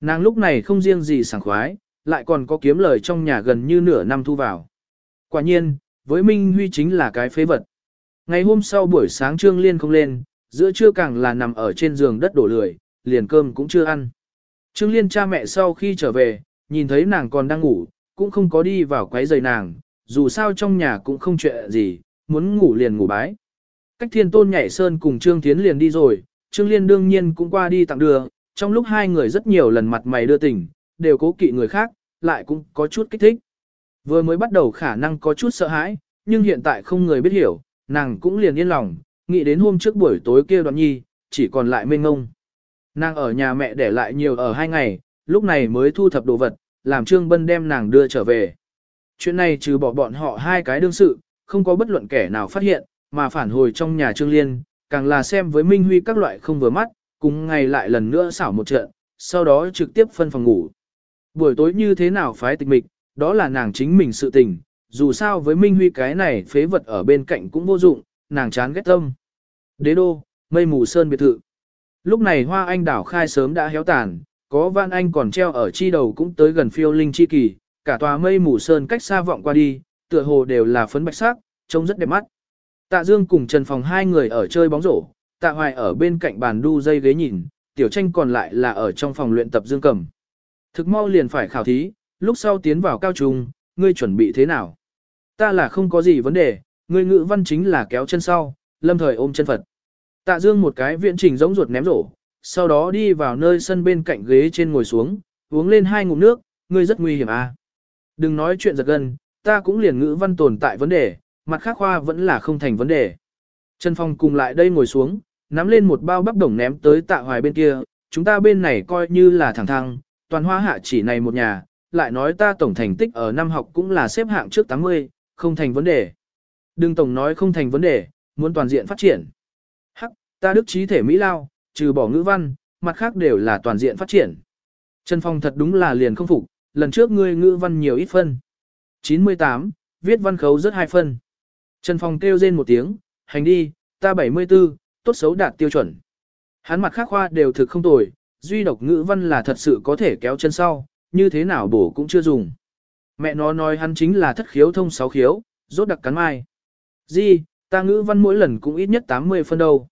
Nàng lúc này không riêng gì sảng khoái, lại còn có kiếm lời trong nhà gần như nửa năm thu vào. Quả nhiên, với Minh Huy chính là cái phế vật. Ngày hôm sau buổi sáng Trương Liên không lên, giữa trưa càng là nằm ở trên giường đất đổ lười, liền cơm cũng chưa ăn. Trương Liên cha mẹ sau khi trở về, nhìn thấy nàng còn đang ngủ, cũng không có đi vào quấy giày nàng, dù sao trong nhà cũng không chuyện gì, muốn ngủ liền ngủ bái. Cách thiên tôn nhảy sơn cùng Trương Thiến liền đi rồi, Trương Liên đương nhiên cũng qua đi tặng đưa, trong lúc hai người rất nhiều lần mặt mày đưa tình, đều cố kỵ người khác, lại cũng có chút kích thích. Vừa mới bắt đầu khả năng có chút sợ hãi, nhưng hiện tại không người biết hiểu, nàng cũng liền yên lòng, nghĩ đến hôm trước buổi tối kia đoạn nhi, chỉ còn lại mênh ngông. Nàng ở nhà mẹ để lại nhiều ở hai ngày, lúc này mới thu thập đồ vật, làm Trương Bân đem nàng đưa trở về. Chuyện này trừ bỏ bọn họ hai cái đương sự, không có bất luận kẻ nào phát hiện, mà phản hồi trong nhà Trương Liên, càng là xem với Minh Huy các loại không vừa mắt, cùng ngày lại lần nữa xảo một trận, sau đó trực tiếp phân phòng ngủ. Buổi tối như thế nào phái tịch mịch, đó là nàng chính mình sự tình, dù sao với Minh Huy cái này phế vật ở bên cạnh cũng vô dụng, nàng chán ghét tâm. Đế đô, mây mù sơn biệt thự. Lúc này hoa anh đảo khai sớm đã héo tàn, có van anh còn treo ở chi đầu cũng tới gần phiêu linh chi kỳ, cả tòa mây mù sơn cách xa vọng qua đi, tựa hồ đều là phấn bạch sắc, trông rất đẹp mắt. Tạ Dương cùng Trần Phòng hai người ở chơi bóng rổ, Tạ Hoài ở bên cạnh bàn đu dây ghế nhìn, Tiểu Tranh còn lại là ở trong phòng luyện tập dương cầm. Thực mau liền phải khảo thí, lúc sau tiến vào cao trung, ngươi chuẩn bị thế nào? Ta là không có gì vấn đề, ngươi ngữ văn chính là kéo chân sau, lâm thời ôm chân Phật. Tạ Dương một cái viện trình giống ruột ném rổ, sau đó đi vào nơi sân bên cạnh ghế trên ngồi xuống, uống lên hai ngụm nước, ngươi rất nguy hiểm à. Đừng nói chuyện giật gân, ta cũng liền ngữ văn tồn tại vấn đề, mặt khác khoa vẫn là không thành vấn đề. Trần Phong cùng lại đây ngồi xuống, nắm lên một bao bắp đồng ném tới tạ hoài bên kia, chúng ta bên này coi như là thẳng thăng, toàn hoa hạ chỉ này một nhà, lại nói ta tổng thành tích ở năm học cũng là xếp hạng trước 80, không thành vấn đề. Đừng tổng nói không thành vấn đề, muốn toàn diện phát triển. Ta đức trí thể Mỹ Lao, trừ bỏ ngữ văn, mặt khác đều là toàn diện phát triển. Trần Phong thật đúng là liền không phục, lần trước ngươi ngữ văn nhiều ít phân. 98, viết văn khấu rất hai phân. Trần Phong kêu rên một tiếng, hành đi, ta 74, tốt xấu đạt tiêu chuẩn. Hắn mặt khác khoa đều thực không tồi, duy độc ngữ văn là thật sự có thể kéo chân sau, như thế nào bổ cũng chưa dùng. Mẹ nó nói hắn chính là thất khiếu thông sáu khiếu, rốt đặc cắn mai. Di, ta ngữ văn mỗi lần cũng ít nhất 80 phân đâu.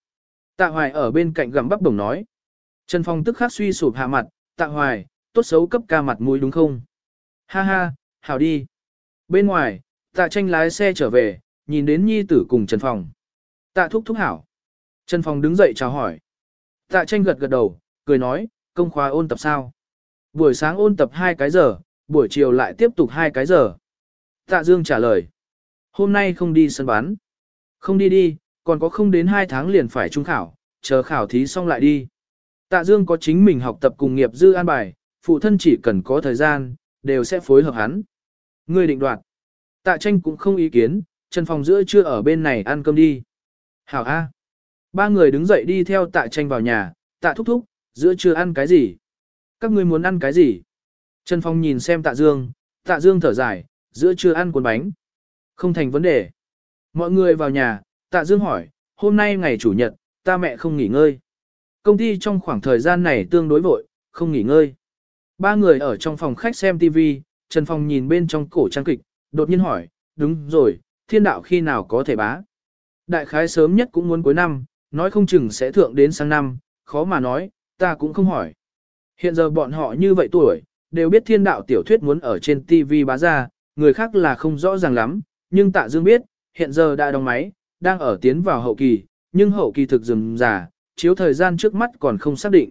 Tạ Hoài ở bên cạnh gầm bắp bổng nói. Trần Phong tức khắc suy sụp hạ mặt, Tạ Hoài, tốt xấu cấp ca mặt mũi đúng không? Ha ha, hảo đi. Bên ngoài, Tạ tranh lái xe trở về, nhìn đến nhi tử cùng Trần Phong. Tạ thúc thúc hảo. Trần Phong đứng dậy chào hỏi. Tạ tranh gật gật đầu, cười nói, công khóa ôn tập sao? Buổi sáng ôn tập 2 cái giờ, buổi chiều lại tiếp tục 2 cái giờ. Tạ Dương trả lời. Hôm nay không đi sân bán. Không đi đi, còn có không đến 2 tháng liền phải trung khảo, chờ khảo thí xong lại đi. Tạ Dương có chính mình học tập cùng nghiệp dư an bài, phụ thân chỉ cần có thời gian, đều sẽ phối hợp hắn. Người định đoạt. Tạ tranh cũng không ý kiến, Trần Phòng giữa chưa ở bên này ăn cơm đi. Hảo A. Ba người đứng dậy đi theo tạ tranh vào nhà, tạ thúc thúc, giữa chưa ăn cái gì? Các ngươi muốn ăn cái gì? Trần Phong nhìn xem tạ dương, tạ dương thở dài, giữa chưa ăn cuốn bánh. Không thành vấn đề. Mọi người vào nhà, tạ dương hỏi, hôm nay ngày chủ nhật, ta mẹ không nghỉ ngơi. Công ty trong khoảng thời gian này tương đối vội, không nghỉ ngơi. Ba người ở trong phòng khách xem TV, Trần Phong nhìn bên trong cổ trang kịch, đột nhiên hỏi, đúng rồi, thiên đạo khi nào có thể bá. Đại khái sớm nhất cũng muốn cuối năm, nói không chừng sẽ thượng đến sang năm, khó mà nói, ta cũng không hỏi. Hiện giờ bọn họ như vậy tuổi, đều biết thiên đạo tiểu thuyết muốn ở trên TV bá ra, người khác là không rõ ràng lắm, nhưng tạ dương biết, hiện giờ đã đóng máy, đang ở tiến vào hậu kỳ, nhưng hậu kỳ thực dừng già, chiếu thời gian trước mắt còn không xác định.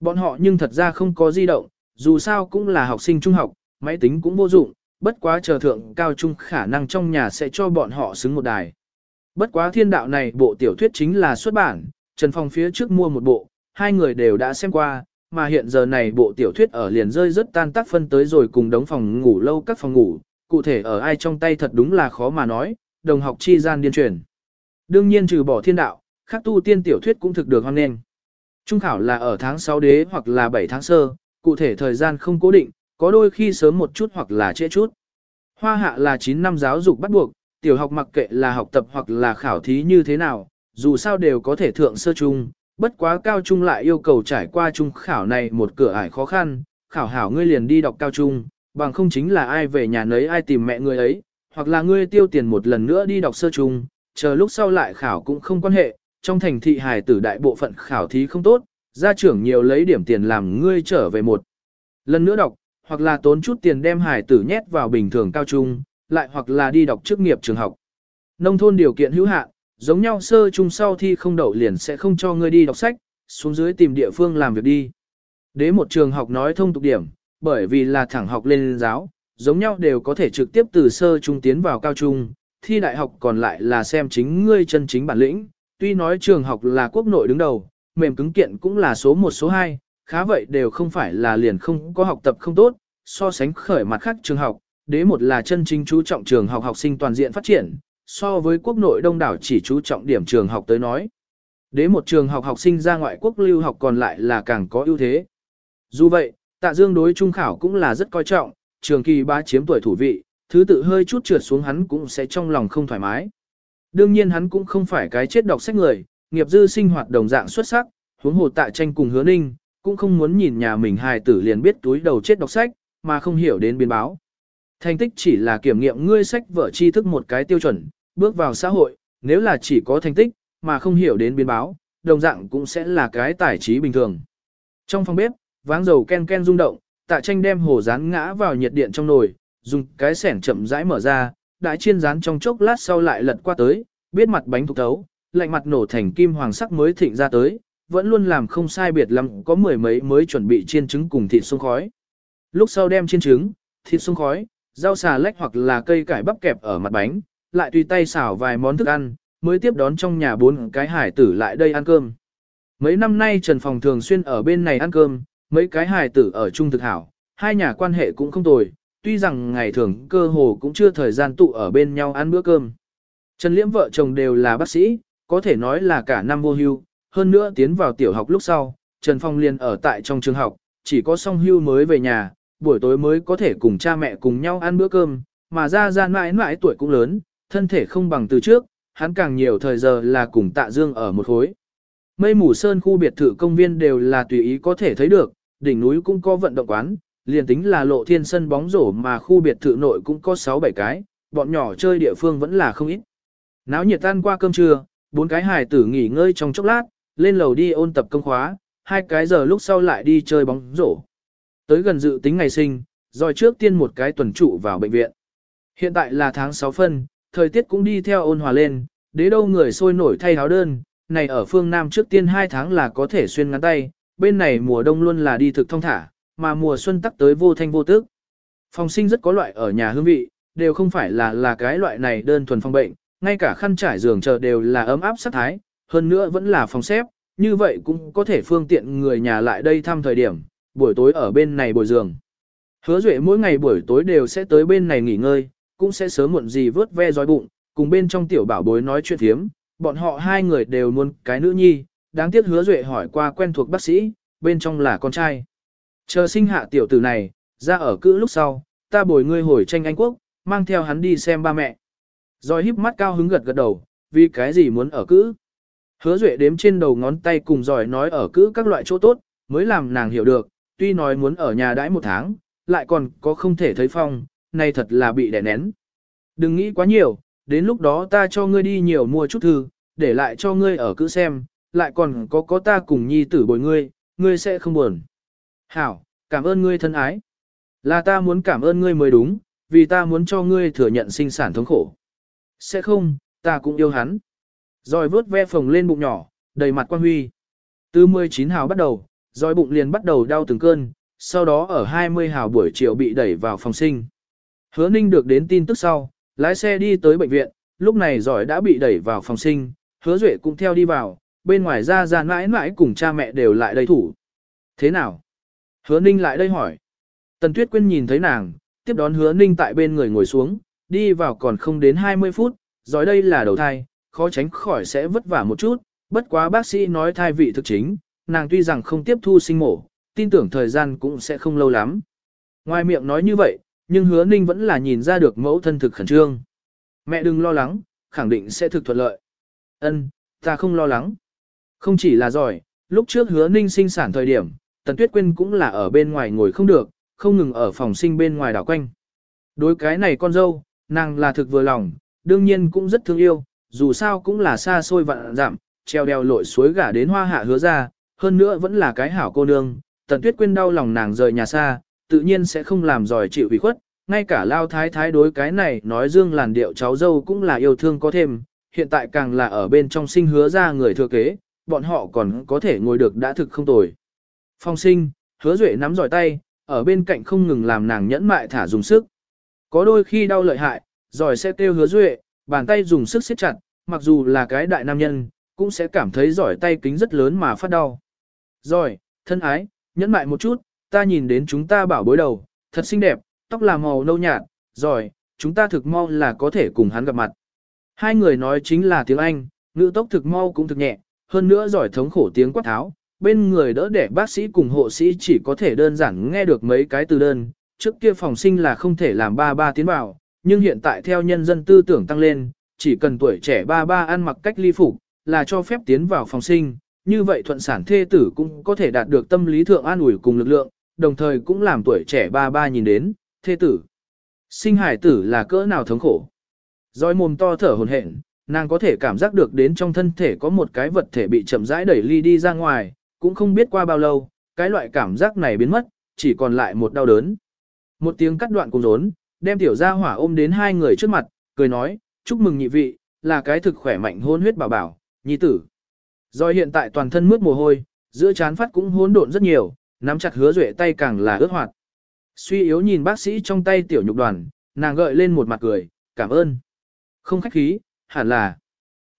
Bọn họ nhưng thật ra không có di động, dù sao cũng là học sinh trung học, máy tính cũng vô dụng, bất quá chờ thượng cao trung khả năng trong nhà sẽ cho bọn họ xứng một đài. Bất quá thiên đạo này bộ tiểu thuyết chính là xuất bản, Trần Phong phía trước mua một bộ, hai người đều đã xem qua, mà hiện giờ này bộ tiểu thuyết ở liền rơi rất tan tác phân tới rồi cùng đống phòng ngủ lâu các phòng ngủ, cụ thể ở ai trong tay thật đúng là khó mà nói, đồng học chi gian điên truyền. Đương nhiên trừ bỏ thiên đạo, các tu tiên tiểu thuyết cũng thực được hoan nghênh. Trung khảo là ở tháng 6 đế hoặc là 7 tháng sơ, cụ thể thời gian không cố định, có đôi khi sớm một chút hoặc là trễ chút. Hoa hạ là 9 năm giáo dục bắt buộc, tiểu học mặc kệ là học tập hoặc là khảo thí như thế nào, dù sao đều có thể thượng sơ trung, bất quá cao trung lại yêu cầu trải qua trung khảo này một cửa ải khó khăn, khảo hảo ngươi liền đi đọc cao trung, bằng không chính là ai về nhà nấy ai tìm mẹ người ấy, hoặc là ngươi tiêu tiền một lần nữa đi đọc sơ trung, chờ lúc sau lại khảo cũng không quan hệ, trong thành thị hài tử đại bộ phận khảo thí không tốt, gia trưởng nhiều lấy điểm tiền làm ngươi trở về một lần nữa đọc, hoặc là tốn chút tiền đem hài tử nhét vào bình thường cao trung, lại hoặc là đi đọc chức nghiệp trường học. Nông thôn điều kiện hữu hạn, giống nhau sơ trung sau thi không đậu liền sẽ không cho ngươi đi đọc sách, xuống dưới tìm địa phương làm việc đi. Đế một trường học nói thông tục điểm, bởi vì là thẳng học lên giáo, giống nhau đều có thể trực tiếp từ sơ trung tiến vào cao trung, thi đại học còn lại là xem chính ngươi chân chính bản lĩnh, tuy nói trường học là quốc nội đứng đầu, mềm cứng kiện cũng là số 1 số 2, khá vậy đều không phải là liền không có học tập không tốt, so sánh khởi mặt khác trường học, đế một là chân chính chú trọng trường học học sinh toàn diện phát triển, so với quốc nội đông đảo chỉ chú trọng điểm trường học tới nói. Đế một trường học học sinh ra ngoại quốc lưu học còn lại là càng có ưu thế. Dù vậy, tạ dương đối trung khảo cũng là rất coi trọng, trường kỳ ba chiếm tuổi thủ vị, thứ tự hơi chút trượt xuống hắn cũng sẽ trong lòng không thoải mái. Đương nhiên hắn cũng không phải cái chết đọc sách người, nghiệp dư sinh hoạt đồng dạng xuất sắc, huống hồ tạ tranh cùng hứa ninh, cũng không muốn nhìn nhà mình hài tử liền biết túi đầu chết đọc sách, mà không hiểu đến biến báo. Thành tích chỉ là kiểm nghiệm ngươi sách vở tri thức một cái tiêu chuẩn, bước vào xã hội, nếu là chỉ có thành tích, mà không hiểu đến biến báo, đồng dạng cũng sẽ là cái tài trí bình thường. Trong phòng bếp, váng dầu ken ken rung động, tạ tranh đem hồ rán ngã vào nhiệt điện trong nồi, dùng cái sẻng chậm rãi mở ra, đại chiên rán trong chốc lát sau lại lật qua tới, biết mặt bánh thục thấu, lạnh mặt nổ thành kim hoàng sắc mới thịnh ra tới, vẫn luôn làm không sai biệt lắm có mười mấy mới chuẩn bị chiên trứng cùng thịt xông khói. Lúc sau đem chiên trứng, thịt xông khói, rau xà lách hoặc là cây cải bắp kẹp ở mặt bánh, lại tùy tay xào vài món thức ăn, mới tiếp đón trong nhà bốn cái hải tử lại đây ăn cơm. Mấy năm nay Trần Phòng thường xuyên ở bên này ăn cơm, mấy cái hải tử ở chung thực hảo, hai nhà quan hệ cũng không tồi, tuy rằng ngày thường cơ hồ cũng chưa thời gian tụ ở bên nhau ăn bữa cơm. Trần Liễm vợ chồng đều là bác sĩ, có thể nói là cả năm vô hưu, hơn nữa tiến vào tiểu học lúc sau, Trần Phong liền ở tại trong trường học, chỉ có song hưu mới về nhà, buổi tối mới có thể cùng cha mẹ cùng nhau ăn bữa cơm, mà ra ra mãi mãi tuổi cũng lớn, thân thể không bằng từ trước, hắn càng nhiều thời giờ là cùng tạ dương ở một khối. Mây mù sơn khu biệt thự công viên đều là tùy ý có thể thấy được, đỉnh núi cũng có vận động quán, liền tính là lộ thiên sân bóng rổ mà khu biệt thự nội cũng có 6-7 cái, bọn nhỏ chơi địa phương vẫn là không ít. Náo nhiệt tan qua cơm trưa, bốn cái hài tử nghỉ ngơi trong chốc lát, lên lầu đi ôn tập công khóa, hai cái giờ lúc sau lại đi chơi bóng rổ. Tới gần dự tính ngày sinh, rồi trước tiên một cái tuần trụ vào bệnh viện. Hiện tại là tháng 6 phân, thời tiết cũng đi theo ôn hòa lên, đế đâu người sôi nổi thay áo đơn, này ở phương Nam trước tiên 2 tháng là có thể xuyên ngắn tay, bên này mùa đông luôn là đi thực thông thả, mà mùa xuân tắc tới vô thanh vô tức. Phòng sinh rất có loại ở nhà hương vị, đều không phải là là cái loại này đơn thuần phòng bệnh, ngay cả khăn trải giường chờ đều là ấm áp sát thái, hơn nữa vẫn là phòng xếp, như vậy cũng có thể phương tiện người nhà lại đây thăm thời điểm, buổi tối ở bên này bồi giường. Hứa Duệ mỗi ngày buổi tối đều sẽ tới bên này nghỉ ngơi, cũng sẽ sớm muộn gì vớt ve dói bụng, cùng bên trong tiểu bảo bối nói chuyện thiếm, bọn họ hai người đều muốn cái nữ nhi, đáng tiếc Hứa Duệ hỏi qua quen thuộc bác sĩ, bên trong là con trai. Chờ sinh hạ tiểu tử này, ra ở cữ lúc sau, ta bồi ngươi hồi tranh Anh Quốc, mang theo hắn đi xem ba mẹ. Rồi híp mắt cao hứng gật gật đầu, vì cái gì muốn ở cữ. Hứa Duệ đếm trên đầu ngón tay cùng giỏi nói ở cữ các loại chỗ tốt, mới làm nàng hiểu được, tuy nói muốn ở nhà đãi một tháng, lại còn có không thể thấy phong, này thật là bị đè nén. Đừng nghĩ quá nhiều, đến lúc đó ta cho ngươi đi nhiều mua chút thư, để lại cho ngươi ở cữ xem, lại còn có có ta cùng nhi tử bồi ngươi, ngươi sẽ không buồn. Hảo, cảm ơn ngươi thân ái. Là ta muốn cảm ơn ngươi mới đúng, vì ta muốn cho ngươi thừa nhận sinh sản thống khổ. Sẽ không, ta cũng yêu hắn. Rồi vớt ve phồng lên bụng nhỏ, đầy mặt quan huy. Từ 19 hào bắt đầu, rồi bụng liền bắt đầu đau từng cơn, sau đó ở 20 hào buổi chiều bị đẩy vào phòng sinh. Hứa Ninh được đến tin tức sau, lái xe đi tới bệnh viện, lúc này giỏi đã bị đẩy vào phòng sinh, hứa Duệ cũng theo đi vào, bên ngoài ra ra mãi mãi cùng cha mẹ đều lại đầy thủ. Thế nào? Hứa ninh lại đây hỏi. Tần Tuyết Quyên nhìn thấy nàng, tiếp đón hứa ninh tại bên người ngồi xuống, đi vào còn không đến 20 phút, giói đây là đầu thai, khó tránh khỏi sẽ vất vả một chút, bất quá bác sĩ nói thai vị thực chính, nàng tuy rằng không tiếp thu sinh mổ, tin tưởng thời gian cũng sẽ không lâu lắm. Ngoài miệng nói như vậy, nhưng hứa ninh vẫn là nhìn ra được mẫu thân thực khẩn trương. Mẹ đừng lo lắng, khẳng định sẽ thực thuận lợi. Ân, ta không lo lắng. Không chỉ là giỏi, lúc trước hứa ninh sinh sản thời điểm, Tần Tuyết Quyên cũng là ở bên ngoài ngồi không được, không ngừng ở phòng sinh bên ngoài đảo quanh. Đối cái này con dâu, nàng là thực vừa lòng, đương nhiên cũng rất thương yêu, dù sao cũng là xa xôi vạn giảm, treo đeo lội suối gả đến hoa hạ hứa ra, hơn nữa vẫn là cái hảo cô nương, tần tuyết quên đau lòng nàng rời nhà xa, tự nhiên sẽ không làm giỏi chịu ủy khuất, ngay cả lao thái thái đối cái này nói dương làn điệu cháu dâu cũng là yêu thương có thêm, hiện tại càng là ở bên trong sinh hứa ra người thừa kế, bọn họ còn có thể ngồi được đã thực không tồi. Phong sinh, hứa duệ nắm giỏi tay, ở bên cạnh không ngừng làm nàng nhẫn mại thả dùng sức. Có đôi khi đau lợi hại, giỏi sẽ kêu hứa duệ, bàn tay dùng sức siết chặt, mặc dù là cái đại nam nhân, cũng sẽ cảm thấy giỏi tay kính rất lớn mà phát đau. Giỏi, thân ái, nhẫn mại một chút, ta nhìn đến chúng ta bảo bối đầu, thật xinh đẹp, tóc là màu nâu nhạt, giỏi, chúng ta thực mau là có thể cùng hắn gặp mặt. Hai người nói chính là tiếng Anh, ngữ tốc thực mau cũng thực nhẹ, hơn nữa giỏi thống khổ tiếng quát tháo, bên người đỡ để bác sĩ cùng hộ sĩ chỉ có thể đơn giản nghe được mấy cái từ đơn, trước kia phòng sinh là không thể làm ba ba tiến vào, nhưng hiện tại theo nhân dân tư tưởng tăng lên, chỉ cần tuổi trẻ ba ba ăn mặc cách ly phục là cho phép tiến vào phòng sinh, như vậy thuận sản thê tử cũng có thể đạt được tâm lý thượng an ủi cùng lực lượng, đồng thời cũng làm tuổi trẻ ba ba nhìn đến, thê tử. Sinh hải tử là cỡ nào thống khổ. Rồi mồm to thở hồn hển, nàng có thể cảm giác được đến trong thân thể có một cái vật thể bị chậm rãi đẩy ly đi ra ngoài, cũng không biết qua bao lâu, cái loại cảm giác này biến mất, chỉ còn lại một đau đớn. Một tiếng cắt đoạn cùng rốn, đem tiểu gia hỏa ôm đến hai người trước mặt, cười nói, chúc mừng nhị vị, là cái thực khỏe mạnh hôn huyết bảo bảo, nhi tử. Do hiện tại toàn thân mướt mồ hôi, giữa chán phát cũng hỗn độn rất nhiều, nắm chặt hứa duệ tay càng là ướt hoạt. Suy yếu nhìn bác sĩ trong tay tiểu nhục đoàn, nàng gợi lên một mặt cười, cảm ơn. Không khách khí, hẳn là.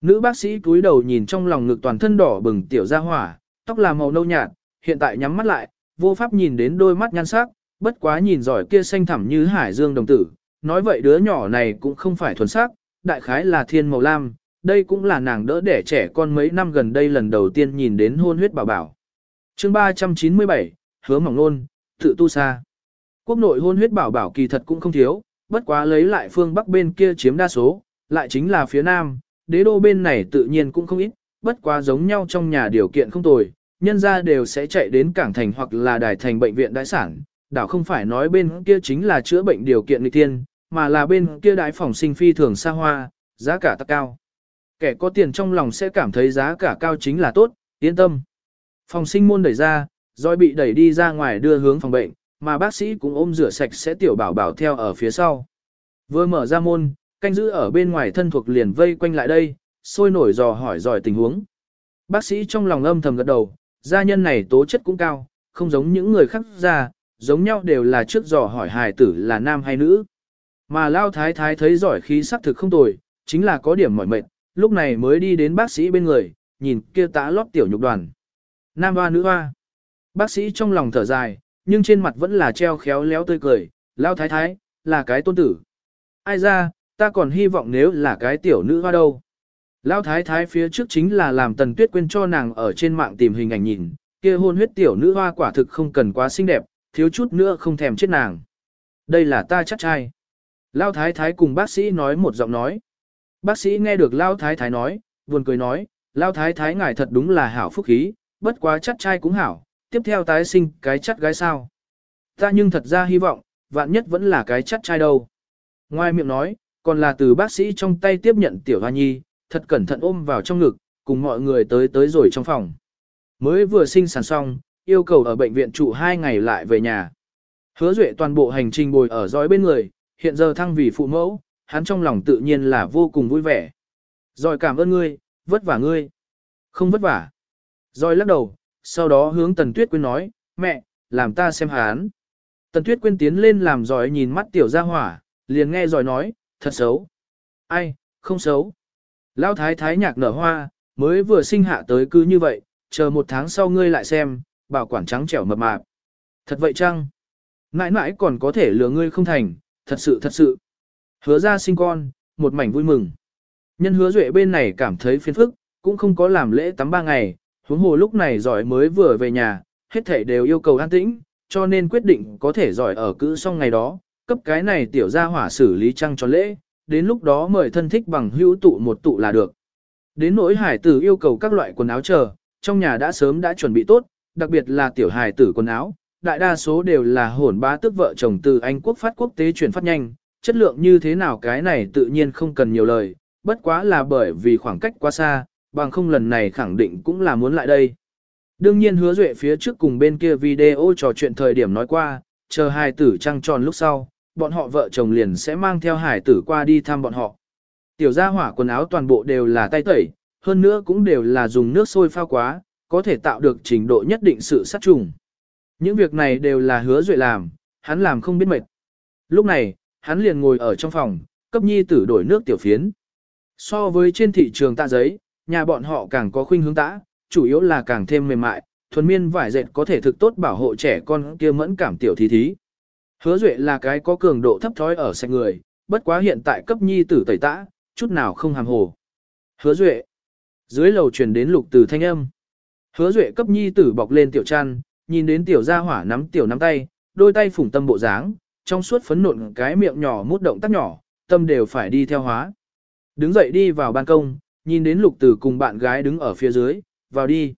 Nữ bác sĩ cúi đầu nhìn trong lòng ngực toàn thân đỏ bừng tiểu gia hỏa, tóc là màu nâu nhạt, hiện tại nhắm mắt lại, vô pháp nhìn đến đôi mắt nhan sắc, bất quá nhìn giỏi kia xanh thẳm như hải dương đồng tử, nói vậy đứa nhỏ này cũng không phải thuần sắc, đại khái là thiên màu lam, đây cũng là nàng đỡ đẻ trẻ con mấy năm gần đây lần đầu tiên nhìn đến hôn huyết bảo bảo. chương 397, hứa mỏng nôn, tự tu xa. Quốc nội hôn huyết bảo bảo kỳ thật cũng không thiếu, bất quá lấy lại phương bắc bên kia chiếm đa số, lại chính là phía nam, đế đô bên này tự nhiên cũng không ít, bất quá giống nhau trong nhà điều kiện không tồi, nhân ra đều sẽ chạy đến cảng thành hoặc là đài thành bệnh viện đại sản, đảo không phải nói bên kia chính là chữa bệnh điều kiện nghịch tiên, mà là bên kia đại phòng sinh phi thường xa hoa, giá cả tắc cao. Kẻ có tiền trong lòng sẽ cảm thấy giá cả cao chính là tốt, yên tâm. Phòng sinh môn đẩy ra, rồi bị đẩy đi ra ngoài đưa hướng phòng bệnh, mà bác sĩ cũng ôm rửa sạch sẽ tiểu bảo bảo theo ở phía sau. Vừa mở ra môn, canh giữ ở bên ngoài thân thuộc liền vây quanh lại đây, sôi nổi dò hỏi dòi tình huống. Bác sĩ trong lòng âm thầm gật đầu, gia nhân này tố chất cũng cao, không giống những người khác ra, giống nhau đều là trước dò hỏi hài tử là nam hay nữ. Mà Lao Thái Thái thấy giỏi khí sắc thực không tồi, chính là có điểm mỏi mệt, lúc này mới đi đến bác sĩ bên người, nhìn kia tá lót tiểu nhục đoàn. Nam hoa nữ hoa. Bác sĩ trong lòng thở dài, nhưng trên mặt vẫn là treo khéo léo tươi cười, Lao Thái Thái, là cái tôn tử. Ai ra, ta còn hy vọng nếu là cái tiểu nữ hoa đâu. Lão thái thái phía trước chính là làm tần tuyết quên cho nàng ở trên mạng tìm hình ảnh nhìn, kia hôn huyết tiểu nữ hoa quả thực không cần quá xinh đẹp, thiếu chút nữa không thèm chết nàng. Đây là ta chắc trai. Lão thái thái cùng bác sĩ nói một giọng nói. Bác sĩ nghe được Lão thái thái nói, buồn cười nói, Lão thái thái ngài thật đúng là hảo phúc khí, bất quá chắc trai cũng hảo, tiếp theo tái sinh cái chắc gái sao. Ta nhưng thật ra hy vọng, vạn nhất vẫn là cái chắc trai đâu. Ngoài miệng nói, còn là từ bác sĩ trong tay tiếp nhận tiểu hoa nhi, thật cẩn thận ôm vào trong ngực, cùng mọi người tới tới rồi trong phòng. Mới vừa sinh sản xong, yêu cầu ở bệnh viện trụ 2 ngày lại về nhà. Hứa Duệ toàn bộ hành trình bồi ở dõi bên người, hiện giờ thăng vì phụ mẫu, hắn trong lòng tự nhiên là vô cùng vui vẻ. Rồi cảm ơn ngươi, vất vả ngươi. Không vất vả. Rồi lắc đầu, sau đó hướng Tần Tuyết Quyên nói, mẹ, làm ta xem hắn. Tần Tuyết Quyên tiến lên làm giỏi nhìn mắt tiểu gia hỏa, liền nghe giỏi nói, thật xấu. Ai, không xấu. Lão thái thái nhạc nở hoa, mới vừa sinh hạ tới cứ như vậy, chờ một tháng sau ngươi lại xem, bảo quản trắng trẻo mập mạp. Thật vậy chăng? Mãi mãi còn có thể lừa ngươi không thành, thật sự thật sự. Hứa ra sinh con, một mảnh vui mừng. Nhân hứa duệ bên này cảm thấy phiền phức, cũng không có làm lễ tắm ba ngày, huống hồ lúc này giỏi mới vừa về nhà, hết thảy đều yêu cầu an tĩnh, cho nên quyết định có thể giỏi ở cữ xong ngày đó, cấp cái này tiểu gia hỏa xử lý trăng cho lễ, đến lúc đó mời thân thích bằng hữu tụ một tụ là được. Đến nỗi hải tử yêu cầu các loại quần áo chờ, trong nhà đã sớm đã chuẩn bị tốt, đặc biệt là tiểu hải tử quần áo, đại đa số đều là hồn bá tức vợ chồng từ Anh quốc phát quốc tế chuyển phát nhanh, chất lượng như thế nào cái này tự nhiên không cần nhiều lời, bất quá là bởi vì khoảng cách quá xa, bằng không lần này khẳng định cũng là muốn lại đây. Đương nhiên hứa duệ phía trước cùng bên kia video trò chuyện thời điểm nói qua, chờ hai tử trăng tròn lúc sau, bọn họ vợ chồng liền sẽ mang theo hải tử qua đi thăm bọn họ. Tiểu gia hỏa quần áo toàn bộ đều là tay tẩy, hơn nữa cũng đều là dùng nước sôi phao quá, có thể tạo được trình độ nhất định sự sát trùng. Những việc này đều là hứa duệ làm, hắn làm không biết mệt. Lúc này, hắn liền ngồi ở trong phòng, cấp nhi tử đổi nước tiểu phiến. So với trên thị trường tạ giấy, nhà bọn họ càng có khuynh hướng tã, chủ yếu là càng thêm mềm mại, thuần miên vải dệt có thể thực tốt bảo hộ trẻ con kia mẫn cảm tiểu thí thí. Hứa Duệ là cái có cường độ thấp thói ở sạch người, bất quá hiện tại cấp nhi tử tẩy tã, chút nào không hàm hồ. Hứa Duệ. Dưới lầu truyền đến lục từ thanh âm. Hứa Duệ cấp nhi tử bọc lên tiểu chăn, nhìn đến tiểu gia hỏa nắm tiểu nắm tay, đôi tay phủng tâm bộ dáng, trong suốt phấn nộn cái miệng nhỏ mút động tác nhỏ, tâm đều phải đi theo hóa. Đứng dậy đi vào ban công, nhìn đến lục từ cùng bạn gái đứng ở phía dưới, vào đi.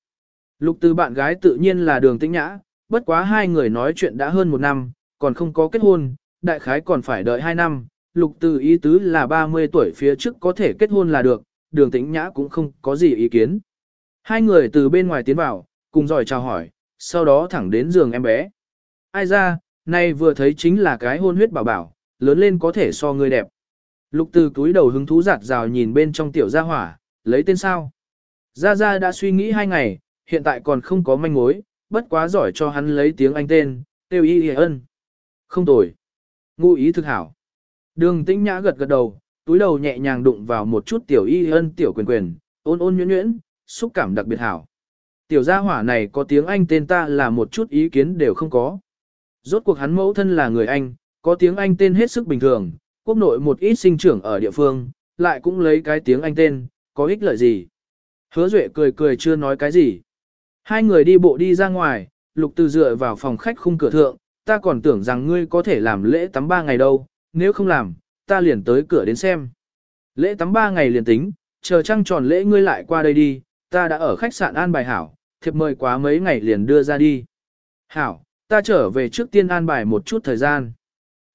Lục từ bạn gái tự nhiên là đường tĩnh nhã, bất quá hai người nói chuyện đã hơn một năm, còn không có kết hôn, đại khái còn phải đợi hai năm. Lục từ ý tứ là 30 tuổi phía trước có thể kết hôn là được, đường tĩnh nhã cũng không có gì ý kiến. Hai người từ bên ngoài tiến vào, cùng giỏi chào hỏi, sau đó thẳng đến giường em bé. Ai ra, nay vừa thấy chính là cái hôn huyết bảo bảo, lớn lên có thể so người đẹp. Lục từ túi đầu hứng thú giạt rào nhìn bên trong tiểu gia hỏa, lấy tên sao. Gia Gia đã suy nghĩ hai ngày, hiện tại còn không có manh mối, bất quá giỏi cho hắn lấy tiếng Anh tên, tiêu y hề ân. Không tồi. Ngụ ý thực hảo. Đường tĩnh nhã gật gật đầu, túi đầu nhẹ nhàng đụng vào một chút tiểu y ân tiểu quyền quyền, ôn ôn nhuyễn nhuyễn, xúc cảm đặc biệt hảo. Tiểu gia hỏa này có tiếng Anh tên ta là một chút ý kiến đều không có. Rốt cuộc hắn mẫu thân là người Anh, có tiếng Anh tên hết sức bình thường, quốc nội một ít sinh trưởng ở địa phương, lại cũng lấy cái tiếng Anh tên, có ích lợi gì. Hứa Duệ cười cười chưa nói cái gì. Hai người đi bộ đi ra ngoài, lục từ dựa vào phòng khách khung cửa thượng, ta còn tưởng rằng ngươi có thể làm lễ tắm ba ngày đâu, nếu không làm, ta liền tới cửa đến xem. Lễ tắm ba ngày liền tính, chờ trăng tròn lễ ngươi lại qua đây đi, ta đã ở khách sạn an bài hảo, thiệp mời quá mấy ngày liền đưa ra đi. Hảo, ta trở về trước tiên an bài một chút thời gian.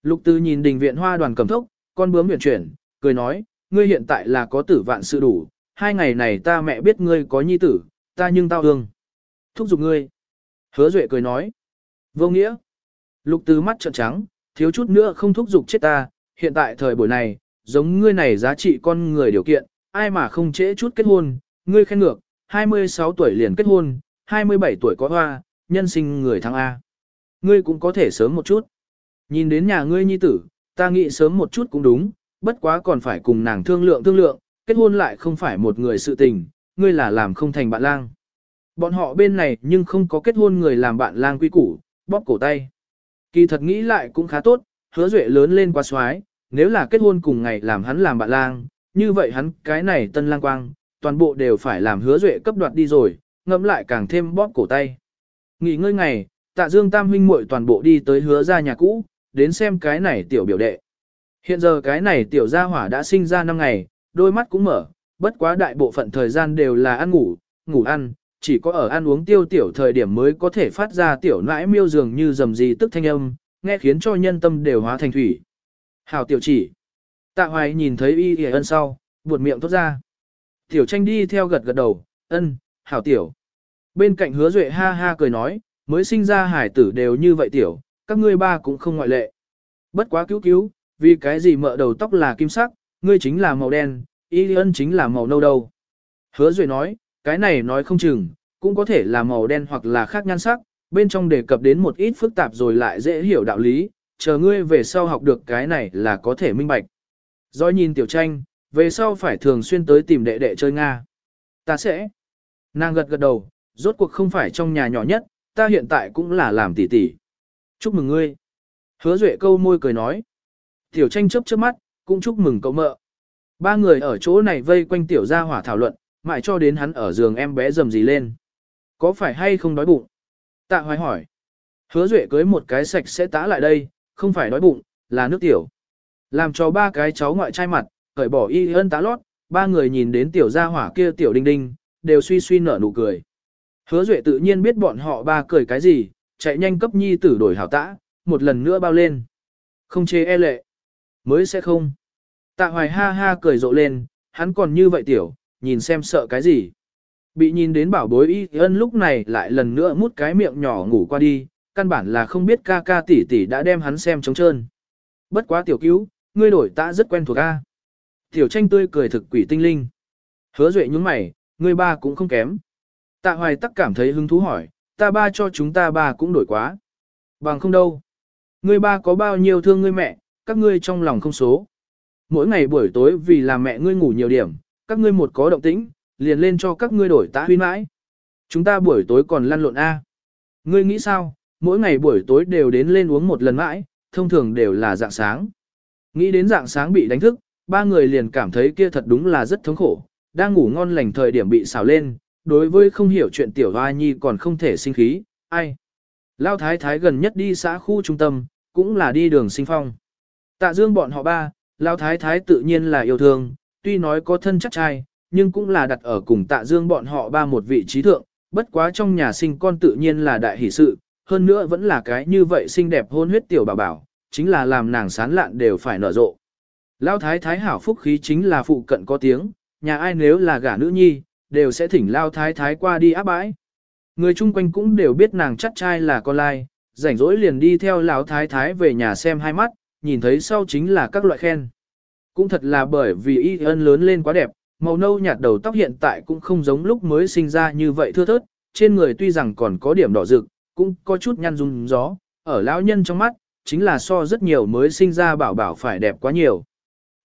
Lục tư nhìn đình viện hoa đoàn cầm thốc, con bướm viện chuyển, cười nói, ngươi hiện tại là có tử vạn sự đủ, hai ngày này ta mẹ biết ngươi có nhi tử, ta nhưng tao hương. Thúc giục ngươi. Hứa Duệ cười nói. Vô nghĩa. Lục Từ mắt trợn trắng, thiếu chút nữa không thúc giục chết ta, hiện tại thời buổi này, giống ngươi này giá trị con người điều kiện, ai mà không trễ chút kết hôn, ngươi khen ngược, 26 tuổi liền kết hôn, 27 tuổi có hoa, nhân sinh người thăng A. Ngươi cũng có thể sớm một chút. Nhìn đến nhà ngươi nhi tử, ta nghĩ sớm một chút cũng đúng, bất quá còn phải cùng nàng thương lượng thương lượng, kết hôn lại không phải một người sự tình, ngươi là làm không thành bạn lang. Bọn họ bên này nhưng không có kết hôn người làm bạn lang quy củ, bóp cổ tay. Kỳ thật nghĩ lại cũng khá tốt, hứa duệ lớn lên quá xoái, nếu là kết hôn cùng ngày làm hắn làm bạn lang, như vậy hắn cái này tân lang quang, toàn bộ đều phải làm hứa duệ cấp đoạt đi rồi, ngẫm lại càng thêm bóp cổ tay. Nghỉ ngơi ngày, tạ dương tam huynh muội toàn bộ đi tới hứa ra nhà cũ, đến xem cái này tiểu biểu đệ. Hiện giờ cái này tiểu gia hỏa đã sinh ra năm ngày, đôi mắt cũng mở, bất quá đại bộ phận thời gian đều là ăn ngủ, ngủ ăn, chỉ có ở ăn uống tiêu tiểu thời điểm mới có thể phát ra tiểu nãi miêu dường như dầm gì tức thanh âm, nghe khiến cho nhân tâm đều hóa thành thủy. Hảo tiểu chỉ. Tạ hoài nhìn thấy y y ân sau, buột miệng tốt ra. Tiểu tranh đi theo gật gật đầu, ân, hảo tiểu. Bên cạnh hứa duệ ha ha cười nói, mới sinh ra hải tử đều như vậy tiểu, các ngươi ba cũng không ngoại lệ. Bất quá cứu cứu, vì cái gì mợ đầu tóc là kim sắc, ngươi chính là màu đen, y ân chính là màu nâu đâu. Hứa duệ nói, cái này nói không chừng, cũng có thể là màu đen hoặc là khác nhan sắc, bên trong đề cập đến một ít phức tạp rồi lại dễ hiểu đạo lý, chờ ngươi về sau học được cái này là có thể minh bạch. Rồi nhìn tiểu tranh, về sau phải thường xuyên tới tìm đệ đệ chơi Nga. Ta sẽ. Nàng gật gật đầu, rốt cuộc không phải trong nhà nhỏ nhất, ta hiện tại cũng là làm tỷ tỷ. Chúc mừng ngươi. Hứa Duệ câu môi cười nói. Tiểu tranh chớp chớp mắt, cũng chúc mừng cậu mợ. Ba người ở chỗ này vây quanh tiểu gia hỏa thảo luận, mãi cho đến hắn ở giường em bé dầm gì lên. Có phải hay không đói bụng? Tạ hoài hỏi. Hứa Duệ cưới một cái sạch sẽ tá lại đây, không phải đói bụng, là nước tiểu. Làm cho ba cái cháu ngoại trai mặt, cởi bỏ y ân tá lót, ba người nhìn đến tiểu gia hỏa kia tiểu đinh đinh, đều suy suy nở nụ cười. Hứa Duệ tự nhiên biết bọn họ ba cười cái gì, chạy nhanh cấp nhi tử đổi hảo tã, một lần nữa bao lên. Không chê e lệ. Mới sẽ không. Tạ hoài ha ha cười rộ lên, hắn còn như vậy tiểu, nhìn xem sợ cái gì. Bị nhìn đến bảo bối y ân lúc này lại lần nữa mút cái miệng nhỏ ngủ qua đi, căn bản là không biết ca ca tỷ tỷ đã đem hắn xem trống trơn. Bất quá tiểu cứu, ngươi đổi ta rất quen thuộc a. Tiểu tranh tươi cười thực quỷ tinh linh. Hứa duệ nhúng mày, ngươi ba cũng không kém. Tạ hoài tắc cảm thấy hứng thú hỏi, ta ba cho chúng ta ba cũng đổi quá. Bằng không đâu. Ngươi ba có bao nhiêu thương ngươi mẹ, các ngươi trong lòng không số. Mỗi ngày buổi tối vì làm mẹ ngươi ngủ nhiều điểm, các ngươi một có động tĩnh, liền lên cho các ngươi đổi tá huy mãi. Chúng ta buổi tối còn lăn lộn A. Ngươi nghĩ sao, mỗi ngày buổi tối đều đến lên uống một lần mãi, thông thường đều là dạng sáng. Nghĩ đến dạng sáng bị đánh thức, ba người liền cảm thấy kia thật đúng là rất thống khổ, đang ngủ ngon lành thời điểm bị xào lên, đối với không hiểu chuyện tiểu hoa nhi còn không thể sinh khí, ai. Lao thái thái gần nhất đi xã khu trung tâm, cũng là đi đường sinh phong. Tạ dương bọn họ ba, Lao thái thái tự nhiên là yêu thương, tuy nói có thân chắc trai, nhưng cũng là đặt ở cùng tạ dương bọn họ ba một vị trí thượng, bất quá trong nhà sinh con tự nhiên là đại hỷ sự, hơn nữa vẫn là cái như vậy xinh đẹp hôn huyết tiểu bảo bảo, chính là làm nàng sán lạn đều phải nở rộ. Lao thái thái hảo phúc khí chính là phụ cận có tiếng, nhà ai nếu là gả nữ nhi, đều sẽ thỉnh Lao thái thái qua đi áp bãi. Người chung quanh cũng đều biết nàng chắc trai là con lai, rảnh rỗi liền đi theo Lão thái thái về nhà xem hai mắt, nhìn thấy sau chính là các loại khen. Cũng thật là bởi vì y ân lớn lên quá đẹp, màu nâu nhạt đầu tóc hiện tại cũng không giống lúc mới sinh ra như vậy thưa thớt, trên người tuy rằng còn có điểm đỏ rực, cũng có chút nhăn rung gió, ở lão nhân trong mắt, chính là so rất nhiều mới sinh ra bảo bảo phải đẹp quá nhiều.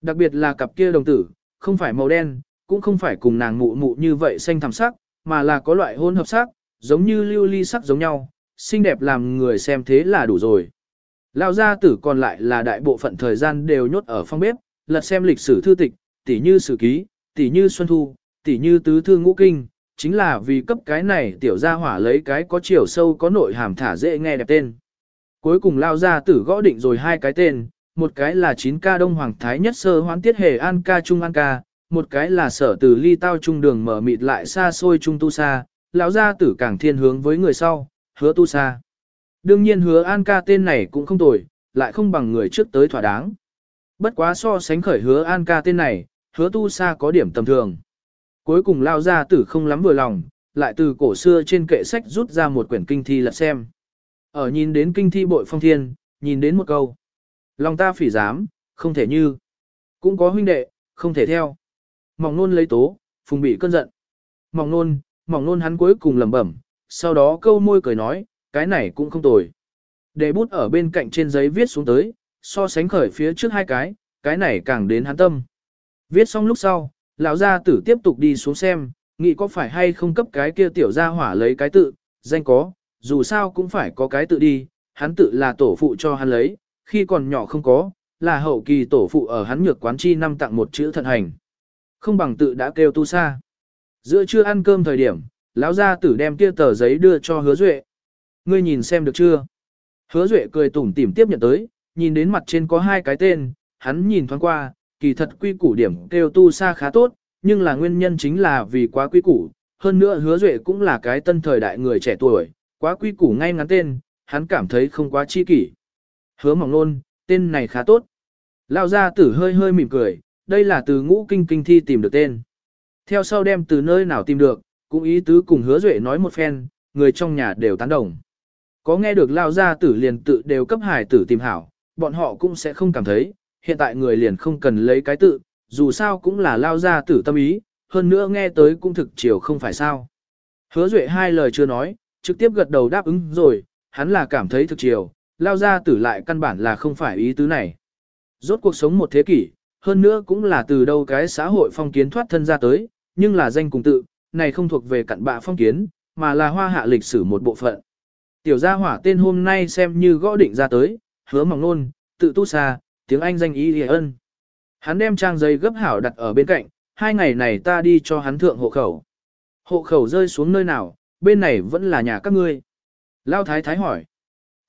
Đặc biệt là cặp kia đồng tử, không phải màu đen, cũng không phải cùng nàng mụ mụ như vậy xanh thẳm sắc, mà là có loại hôn hợp sắc, giống như lưu ly sắc giống nhau, xinh đẹp làm người xem thế là đủ rồi. Lão gia tử còn lại là đại bộ phận thời gian đều nhốt ở phòng bếp, lật xem lịch sử thư tịch, tỉ như sử ký, tỉ như xuân thu, tỉ như tứ thư ngũ kinh, chính là vì cấp cái này tiểu gia hỏa lấy cái có chiều sâu có nội hàm thả dễ nghe đẹp tên. Cuối cùng lao ra tử gõ định rồi hai cái tên, một cái là 9 ca đông hoàng thái nhất sơ hoán tiết hề an ca trung an ca, một cái là sở tử ly tao trung đường mở mịt lại xa xôi trung tu xa, lão gia tử càng thiên hướng với người sau, hứa tu xa. Đương nhiên hứa an ca tên này cũng không tồi, lại không bằng người trước tới thỏa đáng. Bất quá so sánh khởi hứa an ca tên này, hứa tu Sa có điểm tầm thường. Cuối cùng lao gia tử không lắm vừa lòng, lại từ cổ xưa trên kệ sách rút ra một quyển kinh thi lật xem. Ở nhìn đến kinh thi bội phong thiên, nhìn đến một câu. Lòng ta phỉ dám, không thể như. Cũng có huynh đệ, không thể theo. Mỏng nôn lấy tố, phùng bị cơn giận. Mỏng nôn, mỏng nôn hắn cuối cùng lẩm bẩm, sau đó câu môi cười nói, cái này cũng không tồi. Để bút ở bên cạnh trên giấy viết xuống tới, so sánh khởi phía trước hai cái, cái này càng đến hắn tâm. Viết xong lúc sau, lão gia tử tiếp tục đi xuống xem, nghĩ có phải hay không cấp cái kia tiểu gia hỏa lấy cái tự, danh có, dù sao cũng phải có cái tự đi, hắn tự là tổ phụ cho hắn lấy, khi còn nhỏ không có, là hậu kỳ tổ phụ ở hắn nhược quán chi năm tặng một chữ thận hành. Không bằng tự đã kêu tu sa. Giữa trưa ăn cơm thời điểm, lão gia tử đem kia tờ giấy đưa cho hứa duệ. Ngươi nhìn xem được chưa? Hứa duệ cười tủm tỉm tiếp nhận tới, nhìn đến mặt trên có hai cái tên, hắn nhìn thoáng qua, kỳ thật quy củ điểm kêu tu sa khá tốt, nhưng là nguyên nhân chính là vì quá quy củ. Hơn nữa hứa duệ cũng là cái tân thời đại người trẻ tuổi, quá quy củ ngay ngắn tên, hắn cảm thấy không quá chi kỷ. Hứa mỏng nôn, tên này khá tốt. Lao gia tử hơi hơi mỉm cười, đây là từ ngũ kinh kinh thi tìm được tên. Theo sau đem từ nơi nào tìm được, cũng ý tứ cùng hứa duệ nói một phen, người trong nhà đều tán đồng. Có nghe được lao gia tử liền tự đều cấp hải tử tìm hảo, bọn họ cũng sẽ không cảm thấy, hiện tại người liền không cần lấy cái tự, dù sao cũng là lao gia tử tâm ý, hơn nữa nghe tới cũng thực chiều không phải sao. Hứa duệ hai lời chưa nói, trực tiếp gật đầu đáp ứng rồi, hắn là cảm thấy thực chiều, lao gia tử lại căn bản là không phải ý tứ này. Rốt cuộc sống một thế kỷ, hơn nữa cũng là từ đâu cái xã hội phong kiến thoát thân ra tới, nhưng là danh cùng tự, này không thuộc về cặn bạ phong kiến, mà là hoa hạ lịch sử một bộ phận. Tiểu gia hỏa tên hôm nay xem như gõ định ra tới, hứa mỏng nôn, tự tu xa, tiếng Anh danh ý hề ân. Hắn đem trang giấy gấp hảo đặt ở bên cạnh, hai ngày này ta đi cho hắn thượng hộ khẩu. Hộ khẩu rơi xuống nơi nào, bên này vẫn là nhà các ngươi. Lao thái thái hỏi.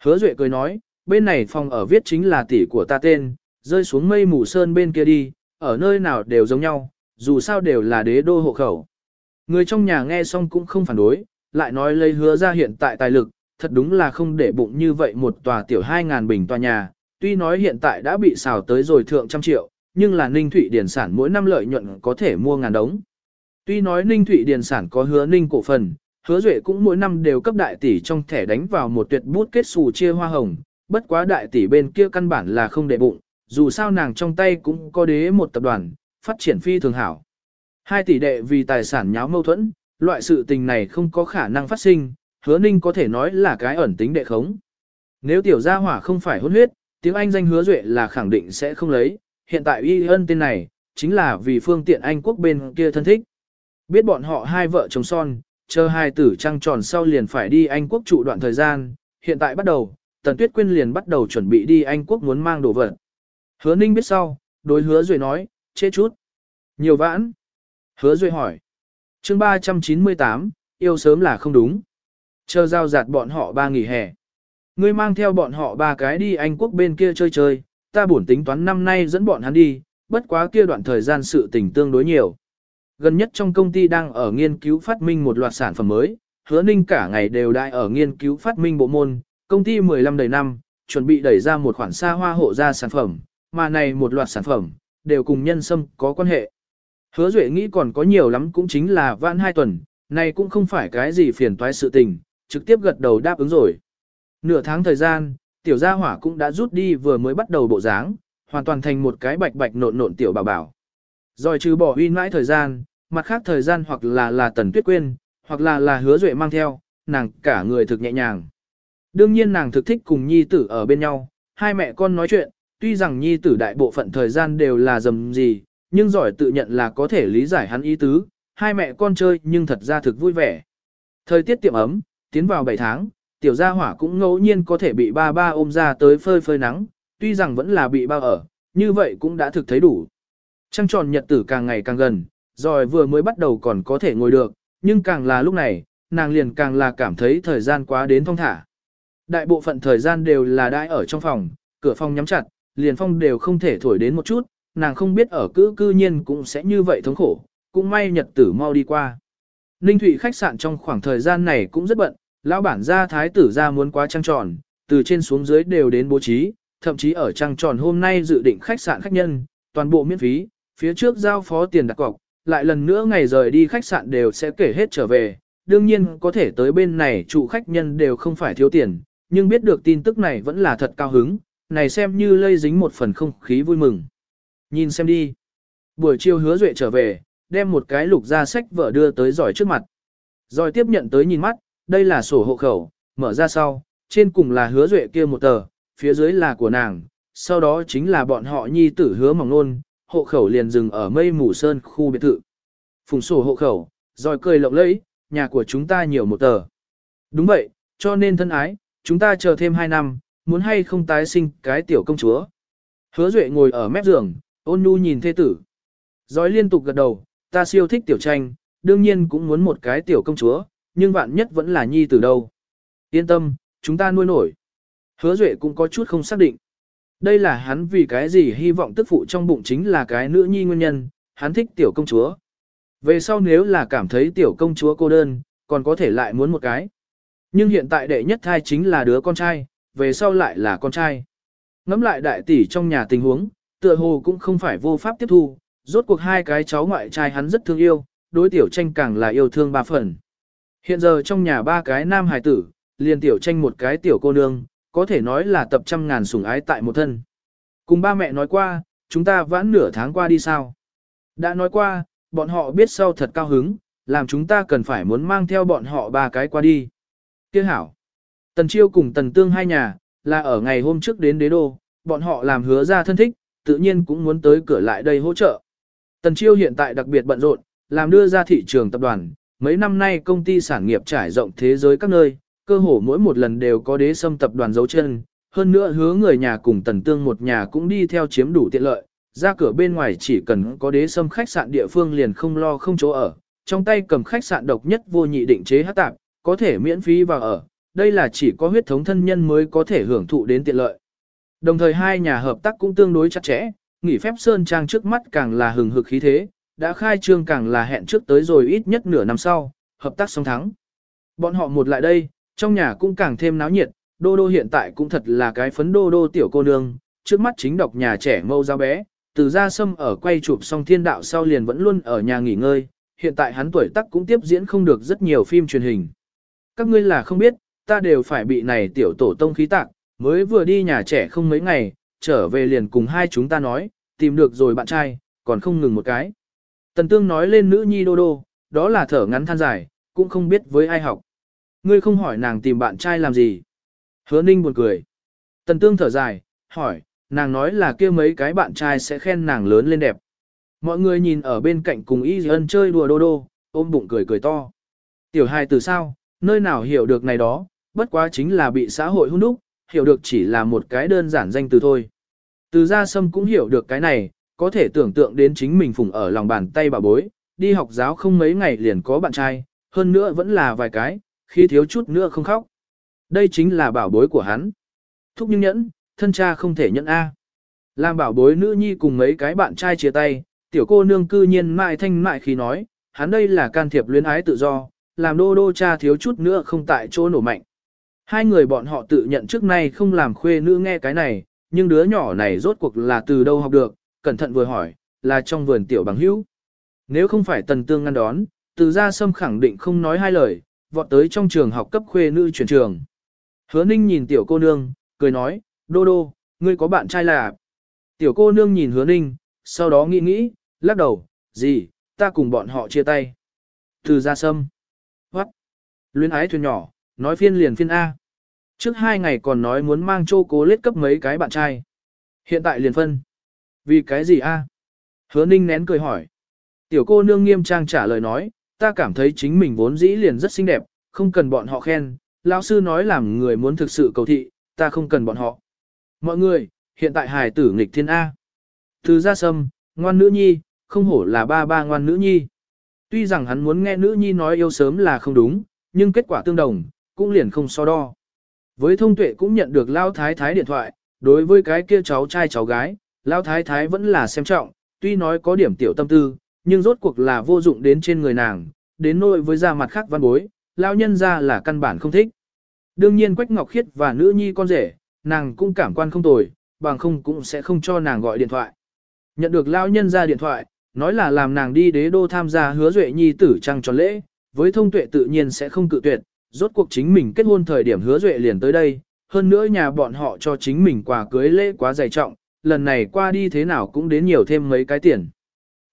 Hứa Duệ cười nói, bên này phòng ở viết chính là tỷ của ta tên, rơi xuống mây mù sơn bên kia đi, ở nơi nào đều giống nhau, dù sao đều là đế đô hộ khẩu. Người trong nhà nghe xong cũng không phản đối, lại nói lấy hứa ra hiện tại tài lực, thật đúng là không để bụng như vậy một tòa tiểu 2.000 bình tòa nhà, tuy nói hiện tại đã bị xào tới rồi thượng trăm triệu, nhưng là Ninh Thụy Điền sản mỗi năm lợi nhuận có thể mua ngàn đống. Tuy nói Ninh Thụy Điền sản có hứa Ninh cổ phần, hứa duệ cũng mỗi năm đều cấp đại tỷ trong thẻ đánh vào một tuyệt bút kết xù chia hoa hồng, bất quá đại tỷ bên kia căn bản là không để bụng, dù sao nàng trong tay cũng có đế một tập đoàn, phát triển phi thường hảo. Hai tỷ đệ vì tài sản nháo mâu thuẫn, loại sự tình này không có khả năng phát sinh, hứa ninh có thể nói là cái ẩn tính đệ khống. Nếu tiểu gia hỏa không phải hôn huyết, tiếng Anh danh hứa duệ là khẳng định sẽ không lấy, hiện tại y ân tên này, chính là vì phương tiện Anh quốc bên kia thân thích. Biết bọn họ hai vợ chồng son, chờ hai tử trăng tròn sau liền phải đi Anh quốc trụ đoạn thời gian, hiện tại bắt đầu, Tần Tuyết Quyên liền bắt đầu chuẩn bị đi Anh quốc muốn mang đồ vật. Hứa Ninh biết sau, đối hứa Duệ nói, chê chút. Nhiều vãn. Hứa Duệ hỏi. chương 398, yêu sớm là không đúng. Chờ giao giạt bọn họ ba nghỉ hè. Ngươi mang theo bọn họ ba cái đi Anh quốc bên kia chơi chơi, ta bổn tính toán năm nay dẫn bọn hắn đi, bất quá kia đoạn thời gian sự tình tương đối nhiều. Gần nhất trong công ty đang ở nghiên cứu phát minh một loạt sản phẩm mới, hứa ninh cả ngày đều đại ở nghiên cứu phát minh bộ môn, công ty 15 đầy năm, chuẩn bị đẩy ra một khoản xa hoa hộ ra sản phẩm, mà này một loạt sản phẩm, đều cùng nhân sâm có quan hệ. Hứa Duệ nghĩ còn có nhiều lắm cũng chính là vãn hai tuần, này cũng không phải cái gì phiền toái sự tình, trực tiếp gật đầu đáp ứng rồi. Nửa tháng thời gian, tiểu gia hỏa cũng đã rút đi vừa mới bắt đầu bộ dáng, hoàn toàn thành một cái bạch bạch nộn nộn tiểu bảo bảo. Rồi trừ bỏ uy mãi thời gian, mặt khác thời gian hoặc là là tần tuyết quên, hoặc là là hứa duệ mang theo, nàng cả người thực nhẹ nhàng. Đương nhiên nàng thực thích cùng nhi tử ở bên nhau, hai mẹ con nói chuyện, tuy rằng nhi tử đại bộ phận thời gian đều là dầm gì, nhưng giỏi tự nhận là có thể lý giải hắn ý tứ, hai mẹ con chơi nhưng thật ra thực vui vẻ. Thời tiết tiệm ấm, tiến vào 7 tháng, tiểu gia hỏa cũng ngẫu nhiên có thể bị ba ba ôm ra tới phơi phơi nắng, tuy rằng vẫn là bị bao ở, như vậy cũng đã thực thấy đủ. Trăng tròn nhật tử càng ngày càng gần, rồi vừa mới bắt đầu còn có thể ngồi được, nhưng càng là lúc này, nàng liền càng là cảm thấy thời gian quá đến thong thả. Đại bộ phận thời gian đều là đãi ở trong phòng, cửa phòng nhắm chặt, liền phong đều không thể thổi đến một chút, nàng không biết ở cữ cư nhiên cũng sẽ như vậy thống khổ, cũng may nhật tử mau đi qua. Ninh Thụy khách sạn trong khoảng thời gian này cũng rất bận, lão bản gia thái tử gia muốn quá trăng tròn, từ trên xuống dưới đều đến bố trí, thậm chí ở trăng tròn hôm nay dự định khách sạn khách nhân, toàn bộ miễn phí, phía trước giao phó tiền đặt cọc, lại lần nữa ngày rời đi khách sạn đều sẽ kể hết trở về, đương nhiên có thể tới bên này trụ khách nhân đều không phải thiếu tiền, nhưng biết được tin tức này vẫn là thật cao hứng, này xem như lây dính một phần không khí vui mừng. Nhìn xem đi. Buổi chiều hứa duệ trở về, đem một cái lục ra sách vợ đưa tới giỏi trước mặt. Rồi tiếp nhận tới nhìn mắt, đây là sổ hộ khẩu, mở ra sau, trên cùng là hứa duệ kia một tờ, phía dưới là của nàng, sau đó chính là bọn họ nhi tử hứa mỏng nôn, hộ khẩu liền dừng ở mây mù sơn khu biệt thự. Phùng sổ hộ khẩu, rồi cười lộng lẫy, nhà của chúng ta nhiều một tờ. Đúng vậy, cho nên thân ái, chúng ta chờ thêm hai năm, muốn hay không tái sinh cái tiểu công chúa. Hứa Duệ ngồi ở mép giường, ôn nhu nhìn thê tử. Rồi liên tục gật đầu, ta siêu thích tiểu tranh, đương nhiên cũng muốn một cái tiểu công chúa, nhưng vạn nhất vẫn là nhi từ đâu. Yên tâm, chúng ta nuôi nổi. Hứa Duệ cũng có chút không xác định. Đây là hắn vì cái gì hy vọng tức phụ trong bụng chính là cái nữ nhi nguyên nhân, hắn thích tiểu công chúa. Về sau nếu là cảm thấy tiểu công chúa cô đơn, còn có thể lại muốn một cái. Nhưng hiện tại đệ nhất thai chính là đứa con trai, về sau lại là con trai. Ngắm lại đại tỷ trong nhà tình huống, tựa hồ cũng không phải vô pháp tiếp thu, rốt cuộc hai cái cháu ngoại trai hắn rất thương yêu, đối tiểu tranh càng là yêu thương ba phần. Hiện giờ trong nhà ba cái nam hài tử, liền tiểu tranh một cái tiểu cô nương, có thể nói là tập trăm ngàn sủng ái tại một thân. Cùng ba mẹ nói qua, chúng ta vãn nửa tháng qua đi sao. Đã nói qua, bọn họ biết sau thật cao hứng, làm chúng ta cần phải muốn mang theo bọn họ ba cái qua đi. Tiếc hảo. Tần Chiêu cùng Tần Tương hai nhà, là ở ngày hôm trước đến đế đô, bọn họ làm hứa ra thân thích, tự nhiên cũng muốn tới cửa lại đây hỗ trợ. Tần Chiêu hiện tại đặc biệt bận rộn, làm đưa ra thị trường tập đoàn, mấy năm nay công ty sản nghiệp trải rộng thế giới các nơi, cơ hồ mỗi một lần đều có đế sâm tập đoàn dấu chân, hơn nữa hứa người nhà cùng tần tương một nhà cũng đi theo chiếm đủ tiện lợi, ra cửa bên ngoài chỉ cần có đế sâm khách sạn địa phương liền không lo không chỗ ở, trong tay cầm khách sạn độc nhất vô nhị định chế hát tạp, có thể miễn phí vào ở, đây là chỉ có huyết thống thân nhân mới có thể hưởng thụ đến tiện lợi. Đồng thời hai nhà hợp tác cũng tương đối chặt chẽ, nghỉ phép Sơn Trang trước mắt càng là hừng hực khí thế, đã khai trương càng là hẹn trước tới rồi ít nhất nửa năm sau, hợp tác song thắng. Bọn họ một lại đây, trong nhà cũng càng thêm náo nhiệt, đô đô hiện tại cũng thật là cái phấn đô đô tiểu cô nương, trước mắt chính đọc nhà trẻ mâu giáo bé, từ ra sâm ở quay chụp xong thiên đạo sau liền vẫn luôn ở nhà nghỉ ngơi, hiện tại hắn tuổi tác cũng tiếp diễn không được rất nhiều phim truyền hình. Các ngươi là không biết, ta đều phải bị này tiểu tổ tông khí tạc, mới vừa đi nhà trẻ không mấy ngày, trở về liền cùng hai chúng ta nói, tìm được rồi bạn trai, còn không ngừng một cái. Tần Tương nói lên nữ nhi đô đô, đó là thở ngắn than dài, cũng không biết với ai học. Ngươi không hỏi nàng tìm bạn trai làm gì. Hứa Ninh buồn cười. Tần Tương thở dài, hỏi, nàng nói là kia mấy cái bạn trai sẽ khen nàng lớn lên đẹp. Mọi người nhìn ở bên cạnh cùng Y Ân chơi đùa đô đô, ôm bụng cười cười to. Tiểu hài từ sao, nơi nào hiểu được này đó, bất quá chính là bị xã hội hung đúc, hiểu được chỉ là một cái đơn giản danh từ thôi. Từ gia sâm cũng hiểu được cái này, có thể tưởng tượng đến chính mình phùng ở lòng bàn tay bà bối, đi học giáo không mấy ngày liền có bạn trai, hơn nữa vẫn là vài cái, khi thiếu chút nữa không khóc. Đây chính là bảo bối của hắn. Thúc nhưng nhẫn, thân cha không thể nhẫn A. Làm bảo bối nữ nhi cùng mấy cái bạn trai chia tay, tiểu cô nương cư nhiên mại thanh mại khi nói, hắn đây là can thiệp luyến ái tự do, làm đô đô cha thiếu chút nữa không tại chỗ nổ mạnh. Hai người bọn họ tự nhận trước nay không làm khuê nữ nghe cái này, nhưng đứa nhỏ này rốt cuộc là từ đâu học được, cẩn thận vừa hỏi, là trong vườn tiểu bằng hữu. Nếu không phải tần tương ngăn đón, từ gia sâm khẳng định không nói hai lời, vọt tới trong trường học cấp khuê nữ chuyển trường. Hứa ninh nhìn tiểu cô nương, cười nói, đô đô, ngươi có bạn trai là. Tiểu cô nương nhìn hứa ninh, sau đó nghĩ nghĩ, lắc đầu, gì, ta cùng bọn họ chia tay. Từ gia sâm. What? Luyến ái thuyền nhỏ, nói phiên liền phiên A. Trước hai ngày còn nói muốn mang chô cố lết cấp mấy cái bạn trai. Hiện tại liền phân. Vì cái gì A? Hứa ninh nén cười hỏi. Tiểu cô nương nghiêm trang trả lời nói, ta cảm thấy chính mình vốn dĩ liền rất xinh đẹp, không cần bọn họ khen. Lão sư nói làm người muốn thực sự cầu thị, ta không cần bọn họ. Mọi người, hiện tại hài tử nghịch thiên A. Từ gia sâm, ngoan nữ nhi, không hổ là ba ba ngoan nữ nhi. Tuy rằng hắn muốn nghe nữ nhi nói yêu sớm là không đúng, nhưng kết quả tương đồng, cũng liền không so đo. Với thông tuệ cũng nhận được Lao Thái Thái điện thoại, đối với cái kia cháu trai cháu gái, Lao Thái Thái vẫn là xem trọng, tuy nói có điểm tiểu tâm tư, nhưng rốt cuộc là vô dụng đến trên người nàng, đến nỗi với da mặt khác văn bối, Lao nhân ra là căn bản không thích. Đương nhiên Quách Ngọc Khiết và nữ nhi con rể, nàng cũng cảm quan không tồi, bằng không cũng sẽ không cho nàng gọi điện thoại. Nhận được Lao nhân ra điện thoại, nói là làm nàng đi đế đô tham gia hứa duệ nhi tử trăng tròn lễ, với thông tuệ tự nhiên sẽ không cự tuyệt, rốt cuộc chính mình kết hôn thời điểm hứa duệ liền tới đây, hơn nữa nhà bọn họ cho chính mình quà cưới lễ quá dày trọng, lần này qua đi thế nào cũng đến nhiều thêm mấy cái tiền.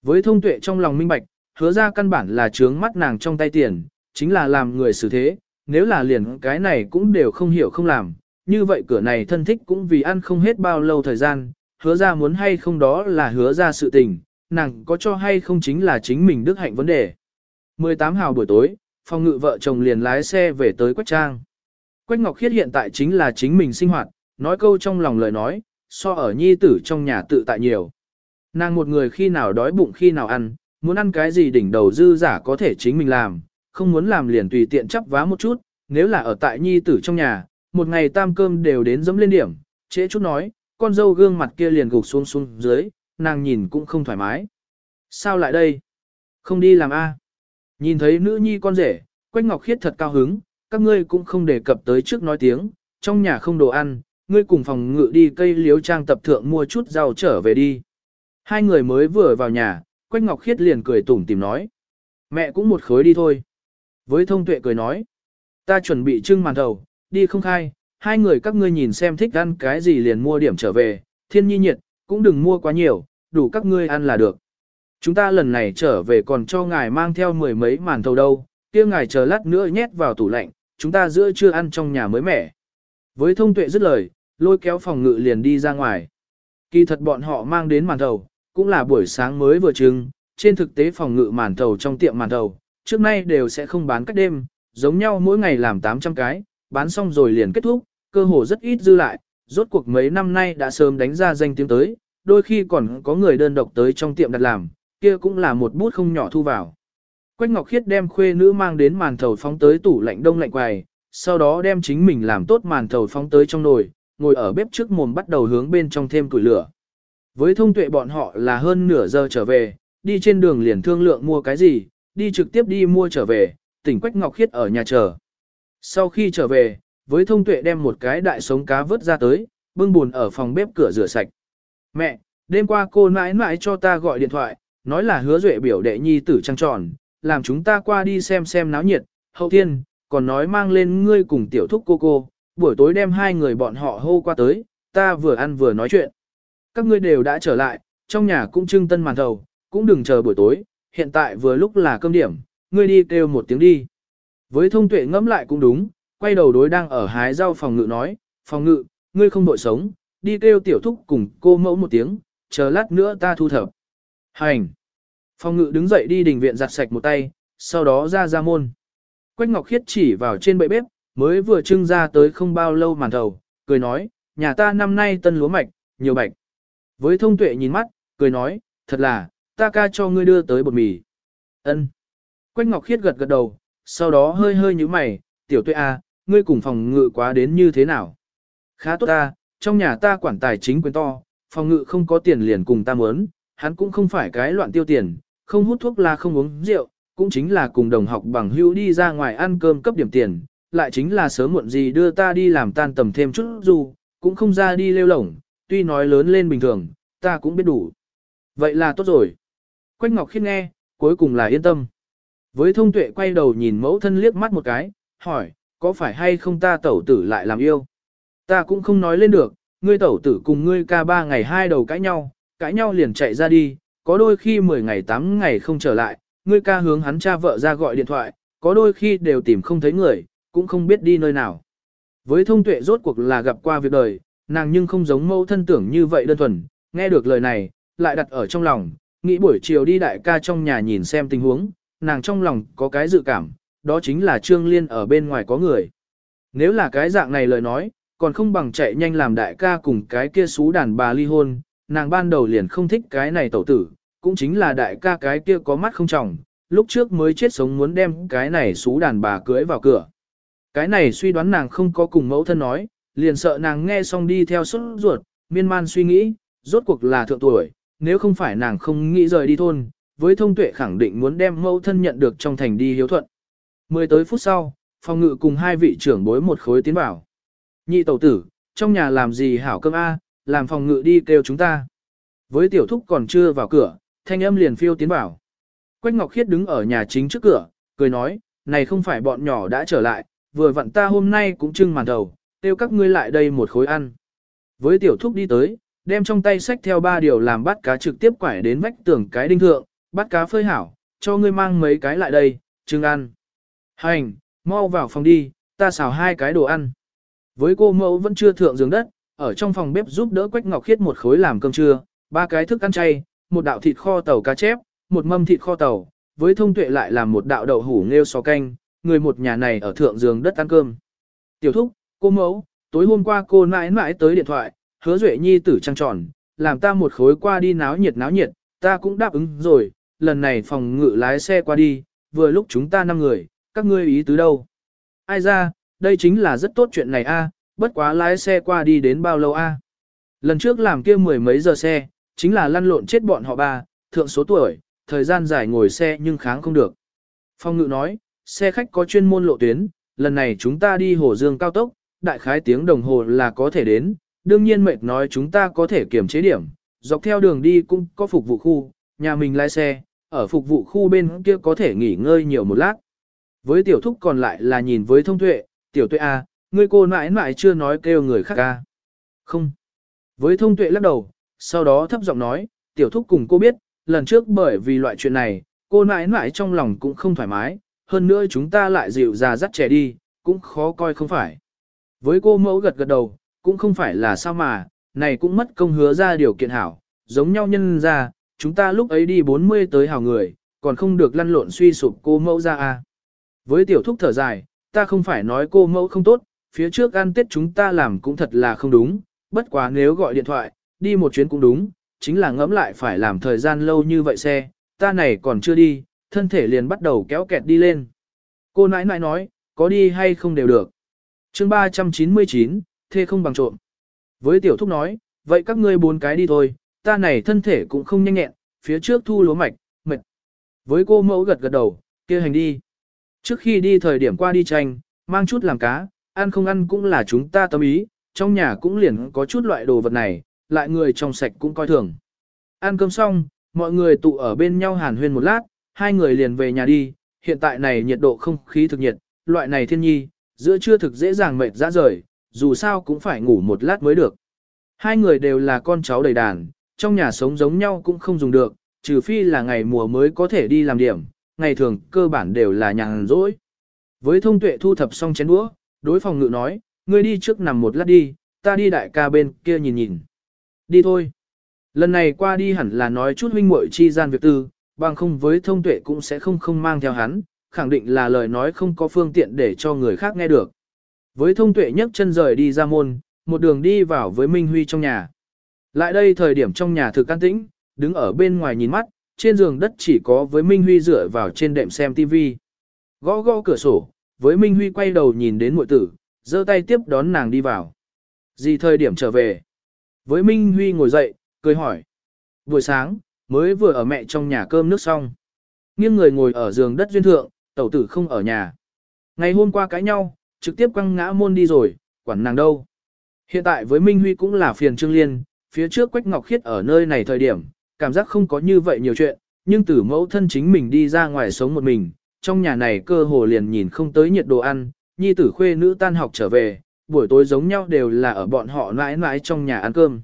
Với thông tuệ trong lòng minh bạch, hứa ra căn bản là trướng mắt nàng trong tay tiền, chính là làm người xử thế, nếu là liền cái này cũng đều không hiểu không làm, như vậy cửa này thân thích cũng vì ăn không hết bao lâu thời gian, hứa ra muốn hay không đó là hứa ra sự tình, nàng có cho hay không chính là chính mình đức hạnh vấn đề. 18 hào buổi tối, phòng ngự vợ chồng liền lái xe về tới Quách Trang. Quách Ngọc Khiết hiện tại chính là chính mình sinh hoạt, nói câu trong lòng lời nói, so ở nhi tử trong nhà tự tại nhiều. Nàng một người khi nào đói bụng khi nào ăn, muốn ăn cái gì đỉnh đầu dư giả có thể chính mình làm, không muốn làm liền tùy tiện chấp vá một chút, nếu là ở tại nhi tử trong nhà, một ngày tam cơm đều đến dấm lên điểm, trễ chút nói, con dâu gương mặt kia liền gục xuống xuống dưới, nàng nhìn cũng không thoải mái. Sao lại đây? Không đi làm A. Nhìn thấy nữ nhi con rể, Quách Ngọc Khiết thật cao hứng, các ngươi cũng không đề cập tới trước nói tiếng, trong nhà không đồ ăn, ngươi cùng phòng ngự đi cây liếu trang tập thượng mua chút rau trở về đi. Hai người mới vừa vào nhà, Quách Ngọc Khiết liền cười tủm tìm nói. Mẹ cũng một khối đi thôi. Với thông tuệ cười nói. Ta chuẩn bị trưng màn thầu, đi không khai, hai người các ngươi nhìn xem thích ăn cái gì liền mua điểm trở về, thiên nhi nhiệt, cũng đừng mua quá nhiều, đủ các ngươi ăn là được. Chúng ta lần này trở về còn cho ngài mang theo mười mấy màn thầu đâu, kia ngài chờ lát nữa nhét vào tủ lạnh, chúng ta giữa chưa ăn trong nhà mới mẻ. Với thông tuệ dứt lời, lôi kéo phòng ngự liền đi ra ngoài. Kỳ thật bọn họ mang đến màn thầu, cũng là buổi sáng mới vừa trưng, trên thực tế phòng ngự màn thầu trong tiệm màn thầu, trước nay đều sẽ không bán cách đêm, giống nhau mỗi ngày làm 800 cái, bán xong rồi liền kết thúc, cơ hồ rất ít dư lại, rốt cuộc mấy năm nay đã sớm đánh ra danh tiếng tới, đôi khi còn có người đơn độc tới trong tiệm đặt làm, kia cũng là một bút không nhỏ thu vào. Quách Ngọc Khiết đem khuê nữ mang đến màn thầu phóng tới tủ lạnh đông lạnh quầy, sau đó đem chính mình làm tốt màn thầu phóng tới trong nồi, ngồi ở bếp trước mồm bắt đầu hướng bên trong thêm củi lửa. Với thông tuệ bọn họ là hơn nửa giờ trở về, đi trên đường liền thương lượng mua cái gì, đi trực tiếp đi mua trở về, tỉnh Quách Ngọc Khiết ở nhà chờ. Sau khi trở về, với thông tuệ đem một cái đại sống cá vớt ra tới, bưng buồn ở phòng bếp cửa rửa sạch. Mẹ, đêm qua cô mãi mãi cho ta gọi điện thoại, nói là hứa duệ biểu đệ nhi tử trăng tròn, làm chúng ta qua đi xem xem náo nhiệt, hậu thiên, còn nói mang lên ngươi cùng tiểu thúc cô cô, buổi tối đem hai người bọn họ hô qua tới, ta vừa ăn vừa nói chuyện. Các ngươi đều đã trở lại, trong nhà cũng trưng tân màn thầu, cũng đừng chờ buổi tối, hiện tại vừa lúc là cơm điểm, ngươi đi kêu một tiếng đi. Với thông tuệ ngẫm lại cũng đúng, quay đầu đối đang ở hái rau phòng ngự nói, phòng ngự, ngươi không đội sống, đi kêu tiểu thúc cùng cô mẫu một tiếng, chờ lát nữa ta thu thập. Hành! Phòng ngự đứng dậy đi đình viện giặt sạch một tay, sau đó ra ra môn. Quách Ngọc Khiết chỉ vào trên bệ bếp, mới vừa trưng ra tới không bao lâu màn thầu, cười nói, nhà ta năm nay tân lúa mạch, nhiều bạch. Với thông tuệ nhìn mắt, cười nói, thật là, ta ca cho ngươi đưa tới bột mì. Ân. Quách Ngọc Khiết gật gật đầu, sau đó hơi hơi như mày, tiểu tuệ a, à, ngươi cùng phòng ngự quá đến như thế nào? Khá tốt ta, trong nhà ta quản tài chính quyền to, phòng ngự không có tiền liền cùng ta muốn, hắn cũng không phải cái loạn tiêu tiền, không hút thuốc là không uống rượu, cũng chính là cùng đồng học bằng hữu đi ra ngoài ăn cơm cấp điểm tiền, lại chính là sớm muộn gì đưa ta đi làm tan tầm thêm chút dù, cũng không ra đi lêu lổng, tuy nói lớn lên bình thường, ta cũng biết đủ. Vậy là tốt rồi. Quách Ngọc Khiết nghe, cuối cùng là yên tâm. Với thông tuệ quay đầu nhìn mẫu thân liếc mắt một cái, hỏi, có phải hay không ta tẩu tử lại làm yêu? Ta cũng không nói lên được, ngươi tẩu tử cùng ngươi ca ba ngày hai đầu cãi nhau, cãi nhau liền chạy ra đi, có đôi khi 10 ngày 8 ngày không trở lại, ngươi ca hướng hắn cha vợ ra gọi điện thoại, có đôi khi đều tìm không thấy người, cũng không biết đi nơi nào. Với thông tuệ rốt cuộc là gặp qua việc đời, nàng nhưng không giống mẫu thân tưởng như vậy đơn thuần, nghe được lời này, lại đặt ở trong lòng, nghĩ buổi chiều đi đại ca trong nhà nhìn xem tình huống, nàng trong lòng có cái dự cảm, đó chính là Trương Liên ở bên ngoài có người. Nếu là cái dạng này lời nói, còn không bằng chạy nhanh làm đại ca cùng cái kia xú đàn bà ly hôn, nàng ban đầu liền không thích cái này tẩu tử, cũng chính là đại ca cái kia có mắt không trọng, lúc trước mới chết sống muốn đem cái này xú đàn bà cưới vào cửa. Cái này suy đoán nàng không có cùng mẫu thân nói, liền sợ nàng nghe xong đi theo suốt ruột, miên man suy nghĩ, rốt cuộc là thượng tuổi, nếu không phải nàng không nghĩ rời đi thôn, với thông tuệ khẳng định muốn đem mẫu thân nhận được trong thành đi hiếu thuận. Mười tới phút sau, phòng ngự cùng hai vị trưởng bối một khối tiến vào. Nhị tẩu tử, trong nhà làm gì hảo cơm A, làm phòng ngự đi kêu chúng ta. Với tiểu thúc còn chưa vào cửa, thanh âm liền phiêu tiến vào. Quách Ngọc Khiết đứng ở nhà chính trước cửa, cười nói, này không phải bọn nhỏ đã trở lại, vừa vặn ta hôm nay cũng trưng màn đầu, kêu các ngươi lại đây một khối ăn. Với tiểu thúc đi tới, đem trong tay sách theo ba điều làm bát cá trực tiếp quải đến vách tường cái đinh thượng, bát cá phơi hảo, cho ngươi mang mấy cái lại đây, trưng ăn. Hành, mau vào phòng đi, ta xào hai cái đồ ăn. Với cô mẫu vẫn chưa thượng giường đất, ở trong phòng bếp giúp đỡ Quách Ngọc Khiết một khối làm cơm trưa, ba cái thức ăn chay, một đạo thịt kho tàu cá chép, một mâm thịt kho tàu, với thông tuệ lại làm một đạo đậu hủ nghêu sò canh, người một nhà này ở thượng giường đất ăn cơm. Tiểu thúc, cô mẫu, tối hôm qua cô mãi mãi tới điện thoại, hứa duệ nhi tử trăng tròn, làm ta một khối qua đi náo nhiệt náo nhiệt, ta cũng đáp ứng rồi, lần này phòng ngự lái xe qua đi, vừa lúc chúng ta năm người, các ngươi ý tứ đâu? Ai ra, đây chính là rất tốt chuyện này a, bất quá lái xe qua đi đến bao lâu a? Lần trước làm kia mười mấy giờ xe, chính là lăn lộn chết bọn họ ba, thượng số tuổi, thời gian dài ngồi xe nhưng kháng không được. Phong ngự nói, xe khách có chuyên môn lộ tuyến, lần này chúng ta đi Hồ Dương cao tốc, đại khái tiếng đồng hồ là có thể đến, đương nhiên mệt nói chúng ta có thể kiểm chế điểm, dọc theo đường đi cũng có phục vụ khu, nhà mình lái xe, ở phục vụ khu bên kia có thể nghỉ ngơi nhiều một lát. Với tiểu thúc còn lại là nhìn với thông tuệ, tiểu tuệ A, à, ngươi cô mãi mãi chưa nói kêu người khác A. Không. Với thông tuệ lắc đầu, sau đó thấp giọng nói, tiểu thúc cùng cô biết, lần trước bởi vì loại chuyện này, cô mãi mãi trong lòng cũng không thoải mái, hơn nữa chúng ta lại dịu già dắt trẻ đi, cũng khó coi không phải. Với cô mẫu gật gật đầu, cũng không phải là sao mà, này cũng mất công hứa ra điều kiện hảo, giống nhau nhân ra, chúng ta lúc ấy đi 40 tới hảo người, còn không được lăn lộn suy sụp cô mẫu ra à. Với tiểu thúc thở dài, ta không phải nói cô mẫu không tốt, phía trước ăn tết chúng ta làm cũng thật là không đúng, bất quá nếu gọi điện thoại, đi một chuyến cũng đúng, chính là ngẫm lại phải làm thời gian lâu như vậy xe, ta này còn chưa đi, thân thể liền bắt đầu kéo kẹt đi lên. Cô nãi nãi nói, có đi hay không đều được. chương 399, thê không bằng trộm. Với tiểu thúc nói, vậy các ngươi bốn cái đi thôi, ta này thân thể cũng không nhanh nhẹn, phía trước thu lúa mạch, mệt. Với cô mẫu gật gật đầu, kia hành đi. Trước khi đi thời điểm qua đi tranh, mang chút làm cá, ăn không ăn cũng là chúng ta tâm ý, trong nhà cũng liền có chút loại đồ vật này, lại người trong sạch cũng coi thường. Ăn cơm xong, mọi người tụ ở bên nhau hàn huyên một lát, hai người liền về nhà đi, hiện tại này nhiệt độ không khí thực nhiệt, loại này thiên nhi, giữa trưa thực dễ dàng mệt ra rời, dù sao cũng phải ngủ một lát mới được. Hai người đều là con cháu đầy đàn, trong nhà sống giống nhau cũng không dùng được, trừ phi là ngày mùa mới có thể đi làm điểm, ngày thường cơ bản đều là nhàn rỗi. Với thông tuệ thu thập xong chén đũa, đối phòng ngự nói, ngươi đi trước nằm một lát đi, ta đi đại ca bên kia nhìn nhìn. Đi thôi. Lần này qua đi hẳn là nói chút huynh muội chi gian việc tư, bằng không với thông tuệ cũng sẽ không không mang theo hắn, khẳng định là lời nói không có phương tiện để cho người khác nghe được. Với thông tuệ nhấc chân rời đi ra môn, một đường đi vào với Minh Huy trong nhà. Lại đây thời điểm trong nhà thực an tĩnh, đứng ở bên ngoài nhìn mắt, trên giường đất chỉ có với Minh Huy dựa vào trên đệm xem TV. Gõ gõ cửa sổ, với Minh Huy quay đầu nhìn đến muội tử, giơ tay tiếp đón nàng đi vào. Gì thời điểm trở về? Với Minh Huy ngồi dậy, cười hỏi. Buổi sáng, mới vừa ở mẹ trong nhà cơm nước xong. Nghiêng người ngồi ở giường đất duyên thượng, tẩu tử không ở nhà. Ngày hôm qua cãi nhau, trực tiếp quăng ngã môn đi rồi, quản nàng đâu. Hiện tại với Minh Huy cũng là phiền Trương Liên, phía trước Quách Ngọc Khiết ở nơi này thời điểm, cảm giác không có như vậy nhiều chuyện, nhưng tử mẫu thân chính mình đi ra ngoài sống một mình, trong nhà này cơ hồ liền nhìn không tới nhiệt độ ăn, nhi tử khuê nữ tan học trở về, buổi tối giống nhau đều là ở bọn họ mãi mãi trong nhà ăn cơm.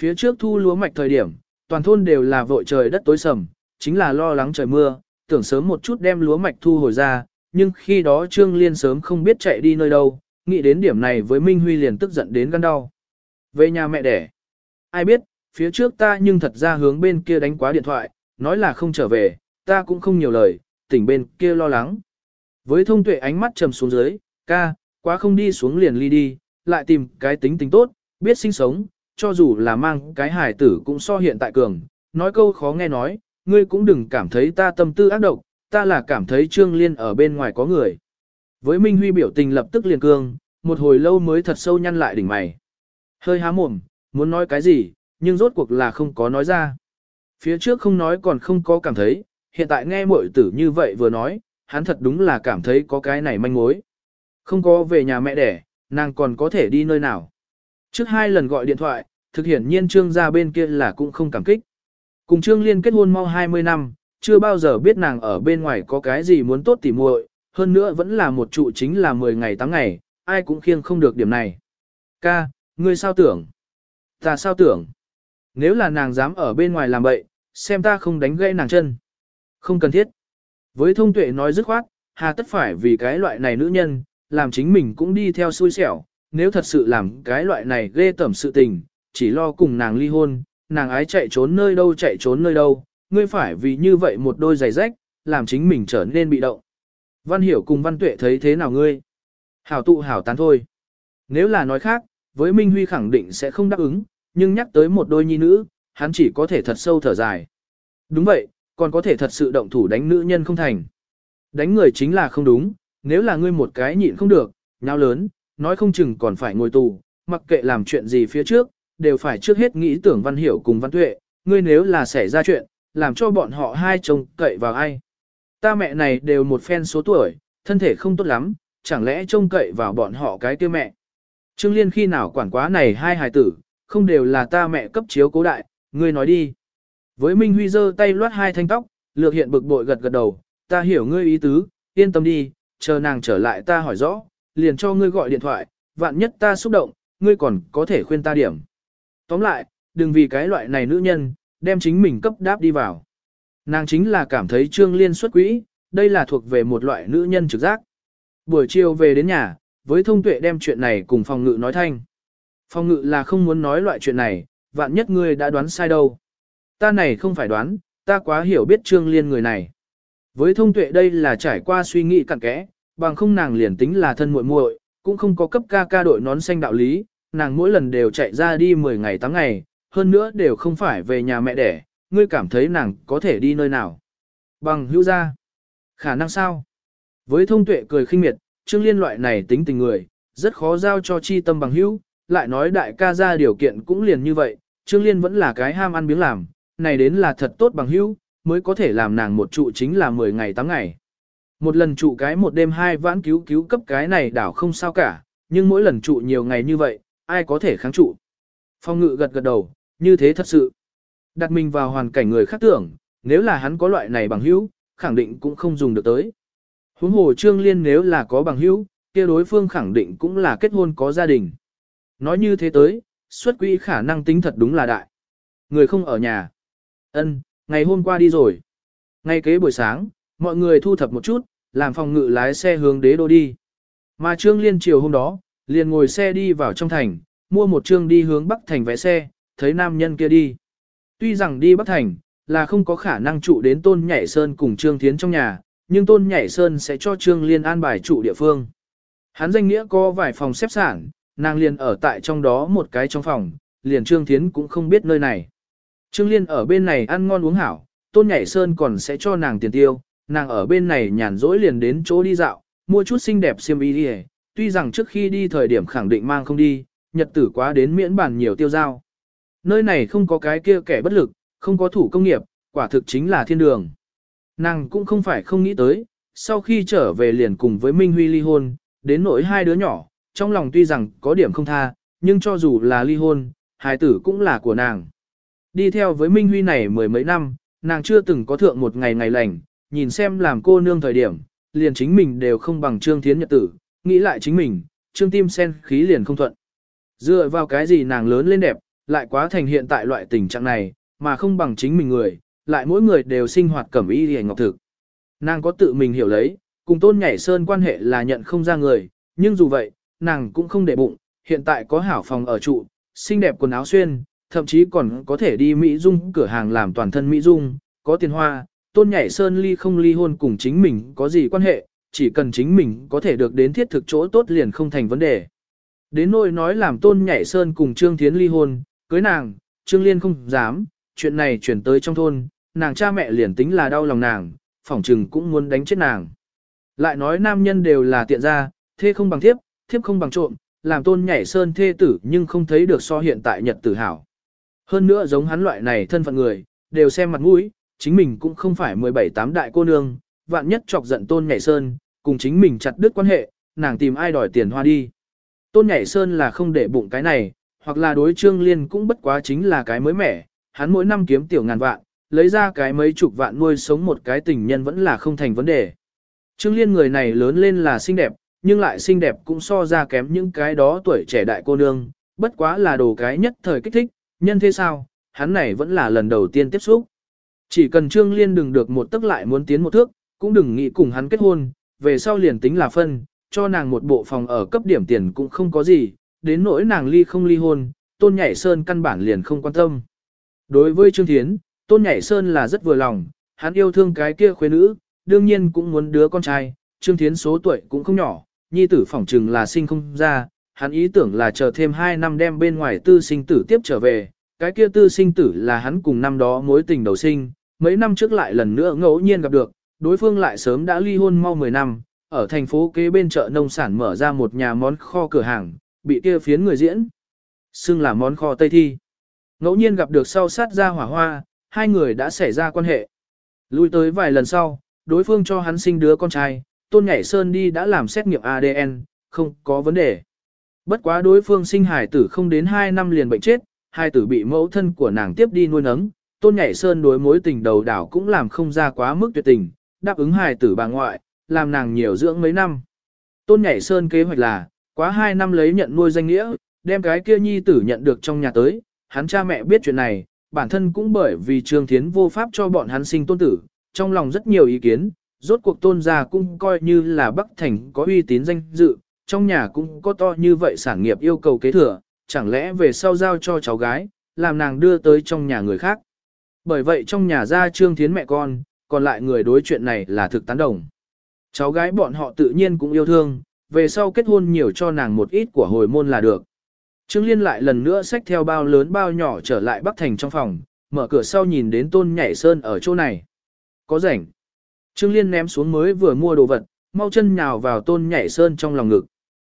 Phía trước thu lúa mạch thời điểm, toàn thôn đều là vội trời đất tối sầm, chính là lo lắng trời mưa, tưởng sớm một chút đem lúa mạch thu hồi ra, nhưng khi đó Trương Liên sớm không biết chạy đi nơi đâu, nghĩ đến điểm này với Minh Huy liền tức giận đến gan đau. Về nhà mẹ đẻ. Ai biết, phía trước ta nhưng thật ra hướng bên kia đánh quá điện thoại, nói là không trở về, ta cũng không nhiều lời, tỉnh bên kia lo lắng. Với thông tuệ ánh mắt trầm xuống dưới, ca, quá không đi xuống liền ly đi, lại tìm cái tính tình tốt, biết sinh sống, cho dù là mang cái hài tử cũng so hiện tại cường, nói câu khó nghe nói, ngươi cũng đừng cảm thấy ta tâm tư ác độc, ta là cảm thấy Trương Liên ở bên ngoài có người. Với Minh Huy biểu tình lập tức liền cương, một hồi lâu mới thật sâu nhăn lại đỉnh mày. Hơi há mồm, muốn nói cái gì, nhưng rốt cuộc là không có nói ra. Phía trước không nói còn không có cảm thấy, hiện tại nghe muội tử như vậy vừa nói, hắn thật đúng là cảm thấy có cái này manh mối. Không có về nhà mẹ đẻ, nàng còn có thể đi nơi nào. Trước hai lần gọi điện thoại, thực hiện nhiên trương gia bên kia là cũng không cảm kích. Cùng trương liên kết hôn mau 20 năm, chưa bao giờ biết nàng ở bên ngoài có cái gì muốn tốt tỉ muội, hơn nữa vẫn là một trụ chính là 10 ngày 8 ngày, ai cũng khiêng không được điểm này. Ca, ngươi sao tưởng? Ta sao tưởng? Nếu là nàng dám ở bên ngoài làm bậy, xem ta không đánh gãy nàng chân. Không cần thiết. Với thông tuệ nói dứt khoát, hà tất phải vì cái loại này nữ nhân, làm chính mình cũng đi theo xui xẻo, nếu thật sự làm cái loại này ghê tẩm sự tình, chỉ lo cùng nàng ly hôn, nàng ái chạy trốn nơi đâu chạy trốn nơi đâu, ngươi phải vì như vậy một đôi giày rách, làm chính mình trở nên bị động. Văn hiểu cùng văn tuệ thấy thế nào ngươi? Hảo tụ hảo tán thôi. Nếu là nói khác, với Minh Huy khẳng định sẽ không đáp ứng, nhưng nhắc tới một đôi nhi nữ, hắn chỉ có thể thật sâu thở dài. Đúng vậy, còn có thể thật sự động thủ đánh nữ nhân không thành. Đánh người chính là không đúng, nếu là ngươi một cái nhịn không được, nhau lớn, nói không chừng còn phải ngồi tù, mặc kệ làm chuyện gì phía trước, đều phải trước hết nghĩ tưởng văn hiểu cùng văn tuệ, ngươi nếu là xảy ra chuyện, làm cho bọn họ hai chồng cậy vào ai. Ta mẹ này đều một phen số tuổi, thân thể không tốt lắm, chẳng lẽ trông cậy vào bọn họ cái kia mẹ. Trương Liên khi nào quản quá này hai hài tử, không đều là ta mẹ cấp chiếu cố đại, ngươi nói đi. Với Minh Huy giơ tay loát hai thanh tóc, lược hiện bực bội gật gật đầu, ta hiểu ngươi ý tứ, yên tâm đi, chờ nàng trở lại ta hỏi rõ, liền cho ngươi gọi điện thoại, vạn nhất ta xúc động, ngươi còn có thể khuyên ta điểm. Tóm lại, đừng vì cái loại này nữ nhân, đem chính mình cấp đáp đi vào. Nàng chính là cảm thấy Trương Liên xuất quỹ, đây là thuộc về một loại nữ nhân trực giác. Buổi chiều về đến nhà, với thông tuệ đem chuyện này cùng phòng ngự nói thanh. Phòng ngự là không muốn nói loại chuyện này, vạn nhất ngươi đã đoán sai đâu. Ta này không phải đoán, ta quá hiểu biết Trương Liên người này. Với thông tuệ đây là trải qua suy nghĩ cặn kẽ, bằng không nàng liền tính là thân muội muội, cũng không có cấp ca ca đội nón xanh đạo lý, nàng mỗi lần đều chạy ra đi 10 ngày 8 ngày, hơn nữa đều không phải về nhà mẹ đẻ, ngươi cảm thấy nàng có thể đi nơi nào. Bằng hữu gia Khả năng sao? Với thông tuệ cười khinh miệt, Trương Liên loại này tính tình người, rất khó giao cho chi tâm bằng hữu, lại nói đại ca ra điều kiện cũng liền như vậy, Trương Liên vẫn là cái ham ăn biếng làm, này đến là thật tốt bằng hữu, mới có thể làm nàng một trụ chính là 10 ngày 8 ngày. Một lần trụ cái một đêm hai vãn cứu cứu cấp cái này đảo không sao cả, nhưng mỗi lần trụ nhiều ngày như vậy, ai có thể kháng trụ. Phong ngự gật gật đầu, như thế thật sự. Đặt mình vào hoàn cảnh người khác tưởng, nếu là hắn có loại này bằng hữu, khẳng định cũng không dùng được tới. Huống hồ Trương Liên nếu là có bằng hữu, kia đối phương khẳng định cũng là kết hôn có gia đình. Nói như thế tới, xuất quỹ khả năng tính thật đúng là đại. Người không ở nhà. Ân, ngày hôm qua đi rồi. Ngay kế buổi sáng, mọi người thu thập một chút, làm phòng ngự lái xe hướng đế đô đi. Mà Trương Liên chiều hôm đó, liền ngồi xe đi vào trong thành, mua một trương đi hướng Bắc Thành vẽ xe, thấy nam nhân kia đi. Tuy rằng đi Bắc Thành, là không có khả năng trụ đến Tôn Nhảy Sơn cùng Trương Thiến trong nhà, nhưng Tôn Nhảy Sơn sẽ cho Trương Liên an bài trụ địa phương. Hắn danh nghĩa có vài phòng xếp sản, nàng liền ở tại trong đó một cái trong phòng, liền Trương Thiến cũng không biết nơi này. Trương Liên ở bên này ăn ngon uống hảo, Tôn Nhảy Sơn còn sẽ cho nàng tiền tiêu, nàng ở bên này nhàn rỗi liền đến chỗ đi dạo, mua chút xinh đẹp xiêm y đi tuy rằng trước khi đi thời điểm khẳng định mang không đi, nhật tử quá đến miễn bản nhiều tiêu giao. Nơi này không có cái kia kẻ bất lực, không có thủ công nghiệp, quả thực chính là thiên đường. Nàng cũng không phải không nghĩ tới, sau khi trở về liền cùng với Minh Huy ly hôn, đến nỗi hai đứa nhỏ, trong lòng tuy rằng có điểm không tha, nhưng cho dù là ly hôn, hài tử cũng là của nàng. Đi theo với Minh Huy này mười mấy năm, nàng chưa từng có thượng một ngày ngày lành, nhìn xem làm cô nương thời điểm, liền chính mình đều không bằng Trương Thiến Nhật tử, nghĩ lại chính mình, Trương Tim sen khí liền không thuận. Dựa vào cái gì nàng lớn lên đẹp, lại quá thành hiện tại loại tình trạng này, mà không bằng chính mình người, lại mỗi người đều sinh hoạt cẩm y hề ngọc thực. Nàng có tự mình hiểu lấy, cùng tôn nhảy sơn quan hệ là nhận không ra người, nhưng dù vậy, nàng cũng không để bụng, hiện tại có hảo phòng ở trụ, xinh đẹp quần áo xuyên, thậm chí còn có thể đi Mỹ Dung cửa hàng làm toàn thân Mỹ Dung, có tiền hoa, tôn nhảy sơn ly không ly hôn cùng chính mình có gì quan hệ, chỉ cần chính mình có thể được đến thiết thực chỗ tốt liền không thành vấn đề. Đến nỗi nói làm tôn nhảy sơn cùng Trương Thiến ly hôn, cưới nàng, Trương Liên không dám, chuyện này chuyển tới trong thôn, nàng cha mẹ liền tính là đau lòng nàng, phỏng trừng cũng muốn đánh chết nàng. Lại nói nam nhân đều là tiện gia, thê không bằng thiếp, thiếp không bằng trộm, làm tôn nhảy sơn thê tử nhưng không thấy được so hiện tại nhật tử hảo. Hơn nữa giống hắn loại này thân phận người, đều xem mặt mũi, chính mình cũng không phải 17 tám đại cô nương, vạn nhất chọc giận tôn nhảy sơn, cùng chính mình chặt đứt quan hệ, nàng tìm ai đòi tiền hoa đi. Tôn nhảy sơn là không để bụng cái này, hoặc là đối trương liên cũng bất quá chính là cái mới mẻ, hắn mỗi năm kiếm tiểu ngàn vạn, lấy ra cái mấy chục vạn nuôi sống một cái tình nhân vẫn là không thành vấn đề. Trương liên người này lớn lên là xinh đẹp, nhưng lại xinh đẹp cũng so ra kém những cái đó tuổi trẻ đại cô nương, bất quá là đồ cái nhất thời kích thích, nhân thế sao, hắn này vẫn là lần đầu tiên tiếp xúc. Chỉ cần Trương Liên đừng được một tức lại muốn tiến một thước, cũng đừng nghĩ cùng hắn kết hôn, về sau liền tính là phân, cho nàng một bộ phòng ở cấp điểm tiền cũng không có gì, đến nỗi nàng ly không ly hôn, Tôn Nhảy Sơn căn bản liền không quan tâm. Đối với Trương Thiến, Tôn Nhảy Sơn là rất vừa lòng, hắn yêu thương cái kia khuê nữ, đương nhiên cũng muốn đứa con trai, Trương Thiến số tuổi cũng không nhỏ, nhi tử phỏng trừng là sinh không ra, hắn ý tưởng là chờ thêm 2 năm đem bên ngoài tư sinh tử tiếp trở về, cái kia tư sinh tử là hắn cùng năm đó mối tình đầu sinh, mấy năm trước lại lần nữa ngẫu nhiên gặp được, đối phương lại sớm đã ly hôn mau 10 năm, ở thành phố kế bên chợ nông sản mở ra một nhà món kho cửa hàng, bị kia phiến người diễn. Xưng là món kho Tây Thi. Ngẫu nhiên gặp được sau sát ra hỏa hoa, hai người đã xảy ra quan hệ. Lui tới vài lần sau, đối phương cho hắn sinh đứa con trai, Tôn Nhảy Sơn đi đã làm xét nghiệm ADN, không có vấn đề. Bất quá đối phương sinh hải tử không đến 2 năm liền bệnh chết, hai tử bị mẫu thân của nàng tiếp đi nuôi nấng, Tôn Nhảy Sơn đối mối tình đầu đảo cũng làm không ra quá mức tuyệt tình, đáp ứng hài tử bà ngoại, làm nàng nhiều dưỡng mấy năm. Tôn Nhảy Sơn kế hoạch là, quá hai năm lấy nhận nuôi danh nghĩa, đem cái kia nhi tử nhận được trong nhà tới, hắn cha mẹ biết chuyện này, bản thân cũng bởi vì Trương Thiến vô pháp cho bọn hắn sinh tôn tử, trong lòng rất nhiều ý kiến, rốt cuộc tôn gia cũng coi như là Bắc Thành có uy tín danh dự, trong nhà cũng có to như vậy sản nghiệp yêu cầu kế thừa, chẳng lẽ về sau giao cho cháu gái, làm nàng đưa tới trong nhà người khác. Bởi vậy trong nhà ra Trương Thiến mẹ con, còn lại người đối chuyện này là thực tán đồng. Cháu gái bọn họ tự nhiên cũng yêu thương, về sau kết hôn nhiều cho nàng một ít của hồi môn là được. Trương Liên lại lần nữa xách theo bao lớn bao nhỏ trở lại Bắc Thành trong phòng, mở cửa sau nhìn đến Tôn Nhảy Sơn ở chỗ này. Có rảnh. Trương Liên ném xuống mới vừa mua đồ vật, mau chân nhào vào Tôn Nhảy Sơn trong lòng ngực.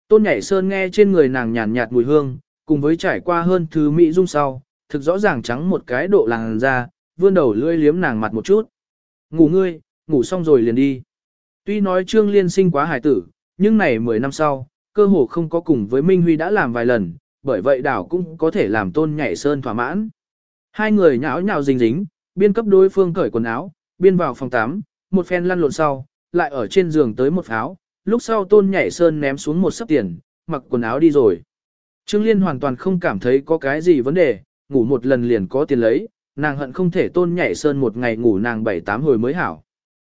Tôn Nhảy Sơn nghe trên người nàng nhàn nhạt mùi hương, cùng với trải qua hơn thứ mỹ dung sau, thực rõ ràng trắng một cái độ làng ra, vươn đầu lưỡi liếm nàng mặt một chút. Ngủ ngươi, ngủ xong rồi liền đi. Tuy nói Trương Liên sinh quá hải tử, nhưng này 10 năm sau, cơ hồ không có cùng với Minh Huy đã làm vài lần, bởi vậy đảo cũng có thể làm tôn nhảy sơn thỏa mãn. Hai người nhão nhào dính dính, biên cấp đối phương cởi quần áo, biên vào phòng tắm, một phen lăn lộn sau, lại ở trên giường tới một pháo. lúc sau tôn nhảy sơn ném xuống một sấp tiền, mặc quần áo đi rồi. Trương Liên hoàn toàn không cảm thấy có cái gì vấn đề, ngủ một lần liền có tiền lấy, nàng hận không thể tôn nhảy sơn một ngày ngủ nàng bảy tám hồi mới hảo.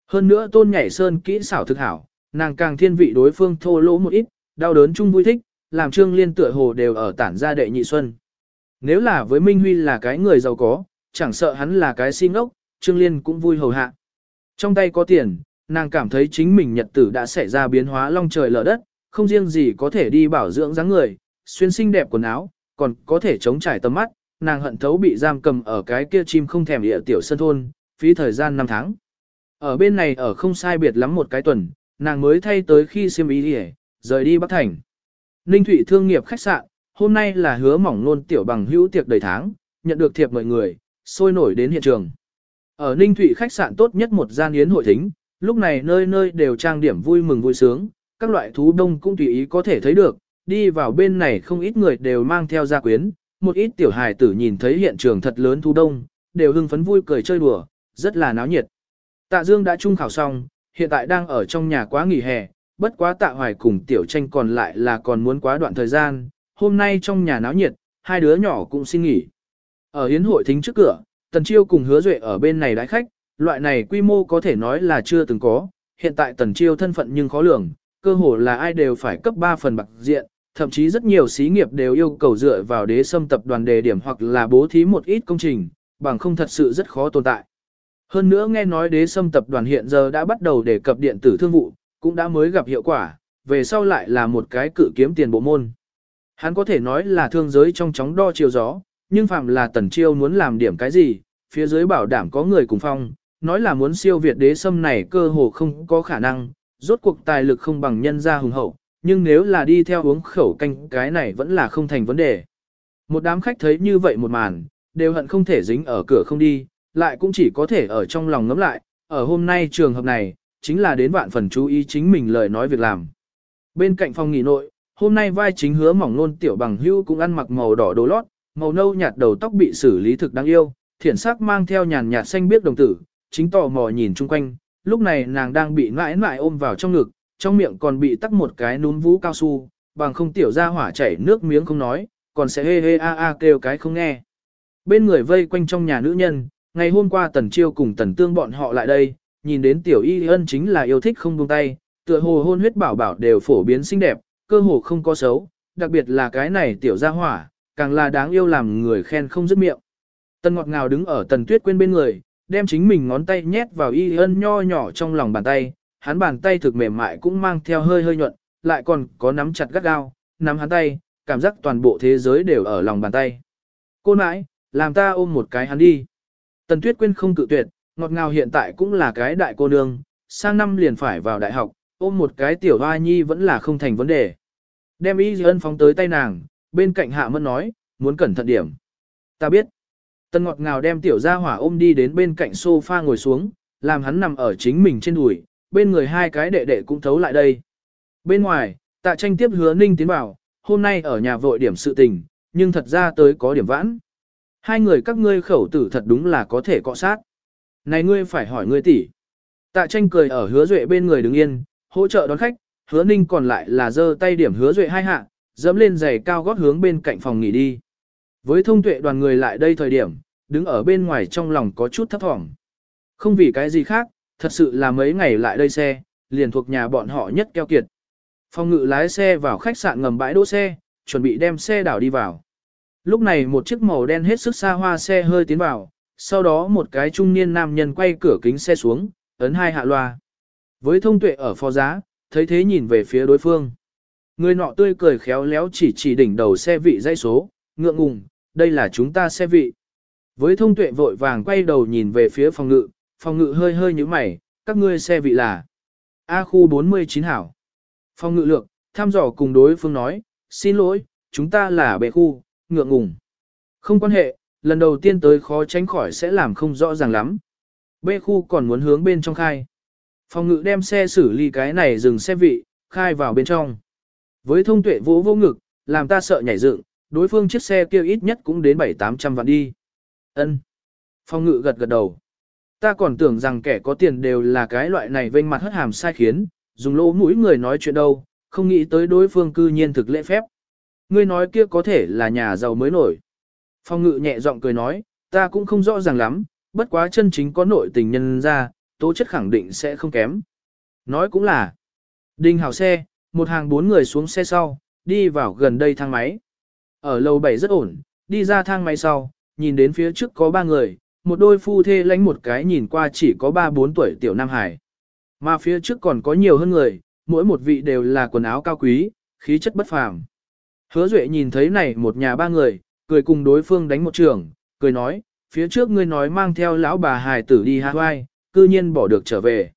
Hơn nữa tôn nhảy sơn kỹ xảo thực hảo, nàng càng thiên vị đối phương thô lỗ một ít, đau đớn chung vui thích, làm Trương Liên tựa hồ đều ở tản ra đệ nhị xuân. Nếu là với Minh Huy là cái người giàu có, chẳng sợ hắn là cái xin ốc, Trương Liên cũng vui hầu hạ. Trong tay có tiền, nàng cảm thấy chính mình nhật tử đã xảy ra biến hóa long trời lở đất, không riêng gì có thể đi bảo dưỡng dáng người, xuyên xinh đẹp quần áo, còn có thể chống trải tầm mắt, nàng hận thấu bị giam cầm ở cái kia chim không thèm địa tiểu sân thôn, phí thời gian 5 tháng. Ở bên này ở không sai biệt lắm một cái tuần, nàng mới thay tới khi xiêm ý đi rời đi Bắc Thành. Ninh Thụy thương nghiệp khách sạn, hôm nay là hứa mỏng nôn tiểu bằng hữu tiệc đầy tháng, nhận được thiệp mọi người, sôi nổi đến hiện trường. Ở Ninh Thụy khách sạn tốt nhất một gian yến hội thính, lúc này nơi nơi đều trang điểm vui mừng vui sướng, các loại thú đông cũng tùy ý có thể thấy được, đi vào bên này không ít người đều mang theo gia quyến, một ít tiểu hài tử nhìn thấy hiện trường thật lớn thu đông, đều hưng phấn vui cười chơi đùa, rất là náo nhiệt. Tạ Dương đã trung khảo xong, hiện tại đang ở trong nhà quá nghỉ hè, bất quá tạ hoài cùng tiểu tranh còn lại là còn muốn quá đoạn thời gian, hôm nay trong nhà náo nhiệt, hai đứa nhỏ cũng xin nghỉ. Ở hiến hội thính trước cửa, Tần Chiêu cùng hứa duệ ở bên này đãi khách, loại này quy mô có thể nói là chưa từng có, hiện tại Tần Chiêu thân phận nhưng khó lường, cơ hồ là ai đều phải cấp 3 phần bạc diện, thậm chí rất nhiều xí nghiệp đều yêu cầu dựa vào đế xâm tập đoàn đề điểm hoặc là bố thí một ít công trình, bằng không thật sự rất khó tồn tại. Hơn nữa nghe nói đế xâm tập đoàn hiện giờ đã bắt đầu đề cập điện tử thương vụ, cũng đã mới gặp hiệu quả, về sau lại là một cái cự kiếm tiền bộ môn. Hắn có thể nói là thương giới trong chóng đo chiều gió, nhưng phạm là tần chiêu muốn làm điểm cái gì, phía dưới bảo đảm có người cùng phong, nói là muốn siêu việt đế sâm này cơ hồ không có khả năng, rốt cuộc tài lực không bằng nhân gia hùng hậu, nhưng nếu là đi theo uống khẩu canh cái này vẫn là không thành vấn đề. Một đám khách thấy như vậy một màn, đều hận không thể dính ở cửa không đi, lại cũng chỉ có thể ở trong lòng ngấm lại, ở hôm nay trường hợp này, chính là đến vạn phần chú ý chính mình lời nói việc làm. Bên cạnh phòng nghỉ nội, hôm nay vai chính hứa mỏng nôn tiểu bằng hưu cũng ăn mặc màu đỏ đồ lót, màu nâu nhạt đầu tóc bị xử lý thực đáng yêu, thiển sắc mang theo nhàn nhạt xanh biếc đồng tử, chính tò mò nhìn chung quanh, lúc này nàng đang bị mãi mãi ôm vào trong ngực, trong miệng còn bị tắc một cái núm vũ cao su, bằng không tiểu ra hỏa chảy nước miếng không nói, còn sẽ hê hê a a kêu cái không nghe. Bên người vây quanh trong nhà nữ nhân, ngày hôm qua tần chiêu cùng tần tương bọn họ lại đây, nhìn đến tiểu y ân chính là yêu thích không buông tay, tựa hồ hôn huyết bảo bảo đều phổ biến xinh đẹp, cơ hồ không có xấu, đặc biệt là cái này tiểu gia hỏa, càng là đáng yêu làm người khen không dứt miệng. Tần ngọt ngào đứng ở tần tuyết quên bên người, đem chính mình ngón tay nhét vào y ân nho nhỏ trong lòng bàn tay, hắn bàn tay thực mềm mại cũng mang theo hơi hơi nhuận, lại còn có nắm chặt gắt gao, nắm hắn tay, cảm giác toàn bộ thế giới đều ở lòng bàn tay. Cô nãi, làm ta ôm một cái hắn đi. Tần Tuyết Quyên không cự tuyệt, ngọt ngào hiện tại cũng là cái đại cô nương, sang năm liền phải vào đại học, ôm một cái tiểu hoa nhi vẫn là không thành vấn đề. Đem y ân phóng tới tay nàng, bên cạnh hạ mẫn nói, muốn cẩn thận điểm. Ta biết. Tần ngọt ngào đem tiểu gia hỏa ôm đi đến bên cạnh sofa ngồi xuống, làm hắn nằm ở chính mình trên đùi, bên người hai cái đệ đệ cũng thấu lại đây. Bên ngoài, tạ tranh tiếp hứa ninh tiến bảo, hôm nay ở nhà vội điểm sự tình, nhưng thật ra tới có điểm vãn. Hai người các ngươi khẩu tử thật đúng là có thể cọ sát. Này ngươi phải hỏi ngươi tỷ. Tạ tranh cười ở hứa duệ bên người đứng yên, hỗ trợ đón khách, hứa ninh còn lại là giơ tay điểm hứa duệ hai hạ, dẫm lên giày cao gót hướng bên cạnh phòng nghỉ đi. Với thông tuệ đoàn người lại đây thời điểm, đứng ở bên ngoài trong lòng có chút thấp thỏm. Không vì cái gì khác, thật sự là mấy ngày lại đây xe, liền thuộc nhà bọn họ nhất keo kiệt. Phong ngự lái xe vào khách sạn ngầm bãi đỗ xe, chuẩn bị đem xe đảo đi vào. Lúc này một chiếc màu đen hết sức xa hoa xe hơi tiến vào, sau đó một cái trung niên nam nhân quay cửa kính xe xuống, ấn hai hạ loa. Với thông tuệ ở phó giá, thấy thế nhìn về phía đối phương. Người nọ tươi cười khéo léo chỉ chỉ đỉnh đầu xe vị dây số, ngượng ngùng, đây là chúng ta xe vị. Với thông tuệ vội vàng quay đầu nhìn về phía phòng ngự, phòng ngự hơi hơi như mày, các ngươi xe vị là A khu 49 hảo. Phòng ngự lược, tham dò cùng đối phương nói, xin lỗi, chúng ta là bệ khu, ngượng ngùng. Không quan hệ, lần đầu tiên tới khó tránh khỏi sẽ làm không rõ ràng lắm. Bê khu còn muốn hướng bên trong khai. Phòng ngự đem xe xử lý cái này dừng xe vị, khai vào bên trong. Với thông tuệ vỗ vô ngực, làm ta sợ nhảy dựng, đối phương chiếc xe kia ít nhất cũng đến 7-800 vạn đi. ân Phòng ngự gật gật đầu. Ta còn tưởng rằng kẻ có tiền đều là cái loại này vênh mặt hất hàm sai khiến, dùng lỗ mũi người nói chuyện đâu, không nghĩ tới đối phương cư nhiên thực lễ phép. Ngươi nói kia có thể là nhà giàu mới nổi. Phong ngự nhẹ giọng cười nói, ta cũng không rõ ràng lắm, bất quá chân chính có nội tình nhân ra, tố chất khẳng định sẽ không kém. Nói cũng là, đinh hào xe, một hàng bốn người xuống xe sau, đi vào gần đây thang máy. Ở lầu 7 rất ổn, đi ra thang máy sau, nhìn đến phía trước có ba người, một đôi phu thê lánh một cái nhìn qua chỉ có 3-4 tuổi tiểu Nam Hải. Mà phía trước còn có nhiều hơn người, mỗi một vị đều là quần áo cao quý, khí chất bất phàm. Hứa Duệ nhìn thấy này một nhà ba người, cười cùng đối phương đánh một trường, cười nói, phía trước ngươi nói mang theo lão bà hài tử đi Hawaii, cư nhiên bỏ được trở về.